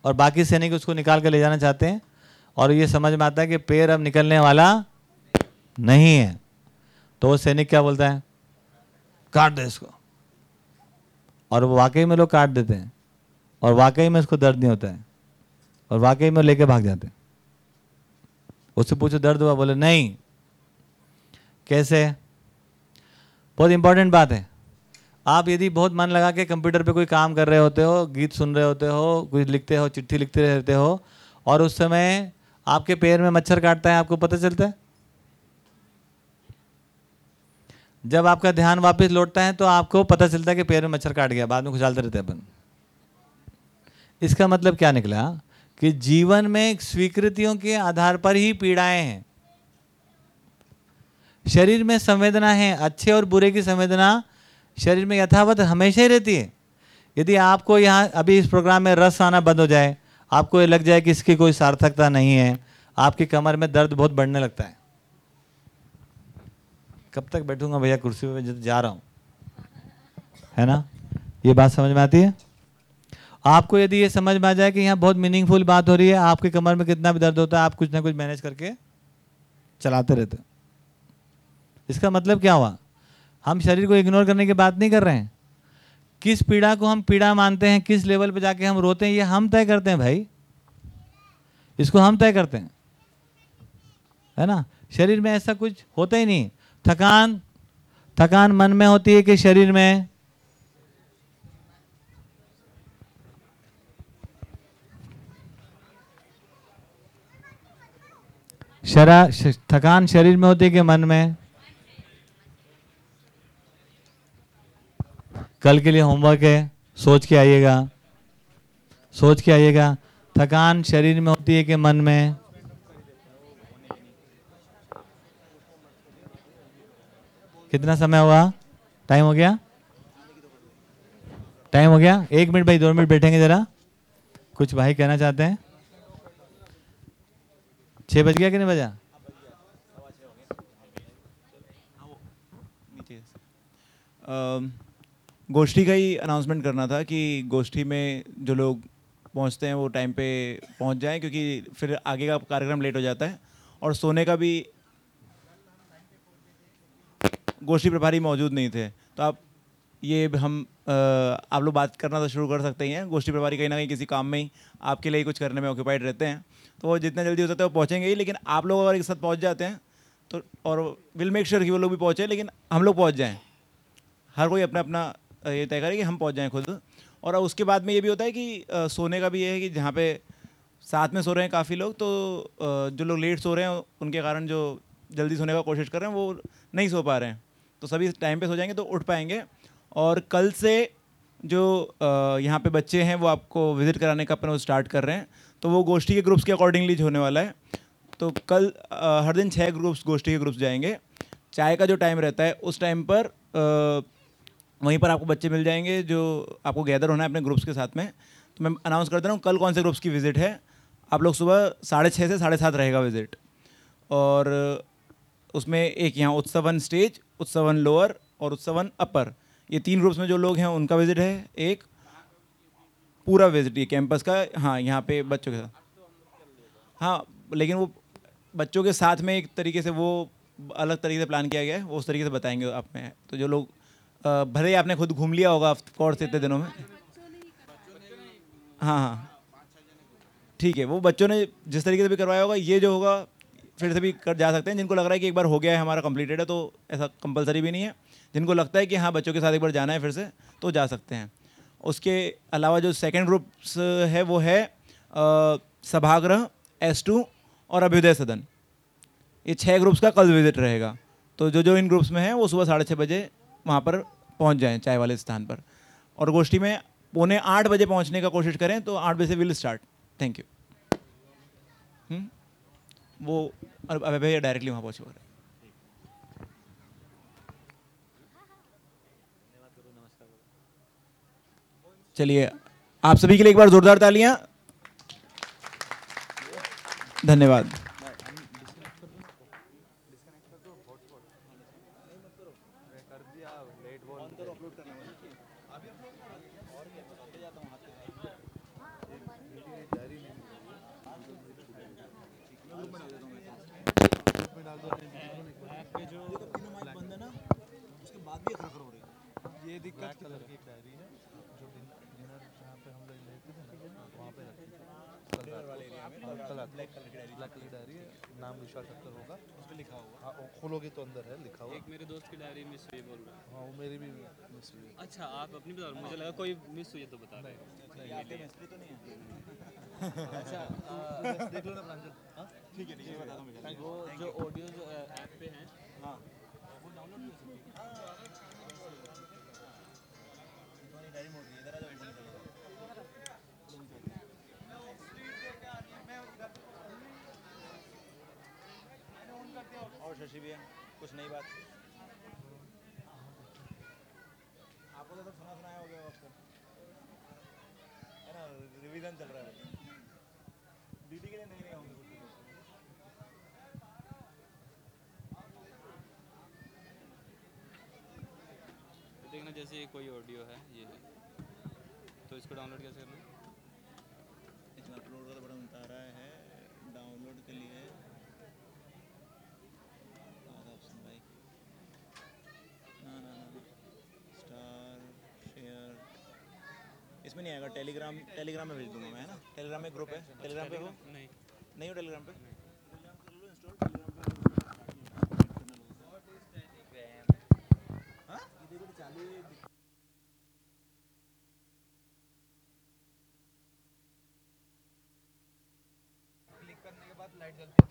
और बाकी सैनिक उसको निकाल कर ले जाना चाहते हैं, और ये समझ में आता है कि पैर अब निकलने वाला नहीं है। तो वो सैनिक क्या बोलता है? काट दे इसको। और वो वाकई में लोग काट देते हैं, और वाकई में उसको दर्द नहीं होता है, और वाकई में लेके भाग जाते हैं। उससे पूछो, दर्द हुआ? बोले, नहीं। कैसे? बहुत इंपॉर्टेंट बात है। आप यदि बहुत मन लगा के कंप्यूटर पे कोई काम कर रहे होते हो, गीत सुन रहे होते हो, कुछ लिखते हो, चिट्ठी लिखते रहते हो, और उस समय आपके पैर में मच्छर काटता है, आपको पता चलता है? जब आपका ध्यान वापस लौटता है तो आपको पता चलता है कि पैर में मच्छर काट गया, बाद में खुजालते रहते अपन। इसका मतलब क्या निकला? कि जीवन में स्वीकृतियों के आधार पर ही पीड़ाएँ हैं। शरीर में संवेदना है, अच्छे और बुरे की संवेदना शरीर में यथावत हमेशा ही रहती है। यदि आपको यहाँ अभी इस प्रोग्राम में रस आना बंद हो जाए, आपको ये लग जाए कि इसकी कोई सार्थकता नहीं है, आपकी कमर में दर्द बहुत बढ़ने लगता है। कब तक बैठूँगा भैया कुर्सी पे? मैं जा रहा हूँ। है ना? ये बात समझ में आती है? आपको यदि ये समझ में आ जाए कि यहाँ बहुत मीनिंगफुल बात हो रही है, आपकी कमर में कितना भी दर्द होता है, आप कुछ ना कुछ मैनेज करके चलाते रहते इसका मतलब क्या हुआ? हम शरीर को इग्नोर करने की बात नहीं कर रहे हैं। किस पीड़ा को हम पीड़ा मानते हैं, किस लेवल पे जाके हम रोते हैं, ये हम तय करते हैं भाई। इसको हम तय करते हैं। है ना? शरीर में ऐसा कुछ होता ही नहीं। थकान थकान मन में होती है कि शरीर में? शरा थकान शरीर में होती है कि मन में? कल के लिए होमवर्क है सोच के आइएगा। सोच के आइएगा। थकान शरीर में होती है कि मन में? कितना समय हुआ? टाइम हो गया? टाइम हो गया? एक मिनट भाई दो मिनट बैठेंगे जरा। कुछ भाई कहना चाहते हैं? छः बज गया कि नहीं बजा? अम, गोष्ठी का ही अनाउंसमेंट करना था कि गोष्ठी में जो लोग पहुँचते हैं वो टाइम पे पहुँच जाएँ, क्योंकि फिर आगे का कार्यक्रम लेट हो जाता है और सोने का भी गोष्ठी प्रभारी मौजूद नहीं थे। तो आप ये हम आप लोग बात करना तो शुरू कर सकते ही हैं। गोष्ठी प्रभारी कहीं ना कहीं किसी काम में ही आपके लिए कुछ करने में ऑक्यूपाइड रहते हैं। तो वो जितना जल्दी हो सकता है वो पहुँचेंगे ही, लेकिन आप लोग अगर एक साथ पहुँच जाते हैं तो और विल मेक श्योर कि वो लोग भी पहुँचे, लेकिन हम लोग पहुँच जाएँ। हर कोई अपना अपना ये तय करें कि हम पहुँच जाएँ खुद। और उसके बाद में ये भी होता है कि सोने का भी ये है कि जहाँ पे साथ में सो रहे हैं काफ़ी लोग तो जो लोग लेट सो रहे हैं, उनके कारण जो जल्दी सोने का कोशिश कर रहे हैं, वो नहीं सो पा रहे हैं। तो सभी टाइम पे सो जाएँगे तो उठ पाएँगे। और कल से जो यहाँ पे बच्चे हैं, वो आपको विज़िट कराने का अपना स्टार्ट कर रहे हैं। तो वो गोष्ठी के ग्रुप्स के अकॉर्डिंगली होने वाला है। तो कल हर दिन छः ग्रुप्स, गोष्ठी के ग्रुप्स जाएँगे। चाय का जो टाइम रहता है, उस टाइम पर वहीं पर आपको बच्चे मिल जाएँगे जो आपको गैदर होना है अपने ग्रुप्स के साथ में। तो मैं अनाउंस कर दे रहा हूँ कल कौन से ग्रुप्स की विज़िट है? आप लोग सुबह साढ़े छः से साढ़े सात रहेगा विज़िट और उसमें एक यहाँ उत्सवन स्टेज उत्सवन लोअर और उत्सवन अपर ये तीन ग्रुप्स में जो लोग हैं, उनका विज़िट है। एक, पूरा विज़िट ये कैंपस का हाँ यहाँ पे बच्चों के साथ। हाँ लेकिन वो बच्चों के साथ में एक तरीके से वो अलग तरीके से प्लान किया गया है, वो उस तरीके से बताएँगे आप में। तो जो लोग भले ही आपने खुद घूम लिया होगा कोर्स इतने दिनों में। हाँ हाँ। ठीक है, वो बच्चों ने जिस तरीके से भी करवाया होगा, ये जो होगा, फिर से भी कर जा सकते हैं। जिनको लग रहा है कि एक बार हो गया है, हमारा कंप्लीटेड है तो ऐसा कंपलसरी भी नहीं है। जिनको लगता है कि हाँ बच्चों के साथ एक बार जाना है फिर से तो जा सकते हैं। उसके अलावा जो सेकेंड ग्रुप्स है, वो है सभागृह एस टू और अभ्युदय सदन। ये छः ग्रुप्स का कल विज़िट रहेगा। तो जो जो इन ग्रुप्स में है, वो सुबह साढ़े छः बजे वहाँ पर पहुँच जाएँ, चाय वाले स्थान पर। और गोष्ठी में पौने आठ बजे पहुँचने का कोशिश करें तो आठ बजे से will start. Thank you hmm? वो अब भैया डायरेक्टली वहाँ पहुँचे चलिए, आप सभी के लिए एक बार जोरदार तालियाँ। धन्यवाद। दिक्कत कलर की डायरी है जो डिनर जहाँ पे हम लोग लेते थे ना वहाँ पे रखी थी। हाँ, ब्लैक कलर की डायरी। है नाम विश्वास अख्तर होगा। उस पर लिखा होगा हाँ खोलोगे तो अंदर है लिखा हुआ। एक मेरे दोस्त की डायरी मिस हुई बोल रहा। हाँ वो मेरी भी मिस हुई। अच्छा आप अपनी बता मुझे लगा कोई मिस हुई है तो बता रहे नहीं, अच्छा, देख लो ना प्रांजल। हाँ? ठीक है ठीक है बता दो मुझे। वो जो ऑडियोज ऐप पे हैं हाँ। और शशि भैया कुछ नई बात। आपको तो सुना सुनाया हो गया वक्त है ना रिवीजन चल रहा है डीडी के लिए नहीं नहीं होंगे तो देखना जैसे कोई ऑडियो है ये। है तो इसको डाउनलोड कैसे करना है? इसमें अपलोड का तो बटन बता रहा है डाउनलोड के लिए। ऑप्शन भाई। ना ना ना स्टार शेयर इसमें नहीं आएगा टेलीग्राम टेलीग्राम में भेज दूँगा मैं है ना? टेलीग्राम में ग्रुप है? टेलीग्राम पे हो? नहीं। नहीं हो टेलीग्राम पे हाँ? ये देखो तो चालू है। क्लिक करने के बाद लाइट जलती है।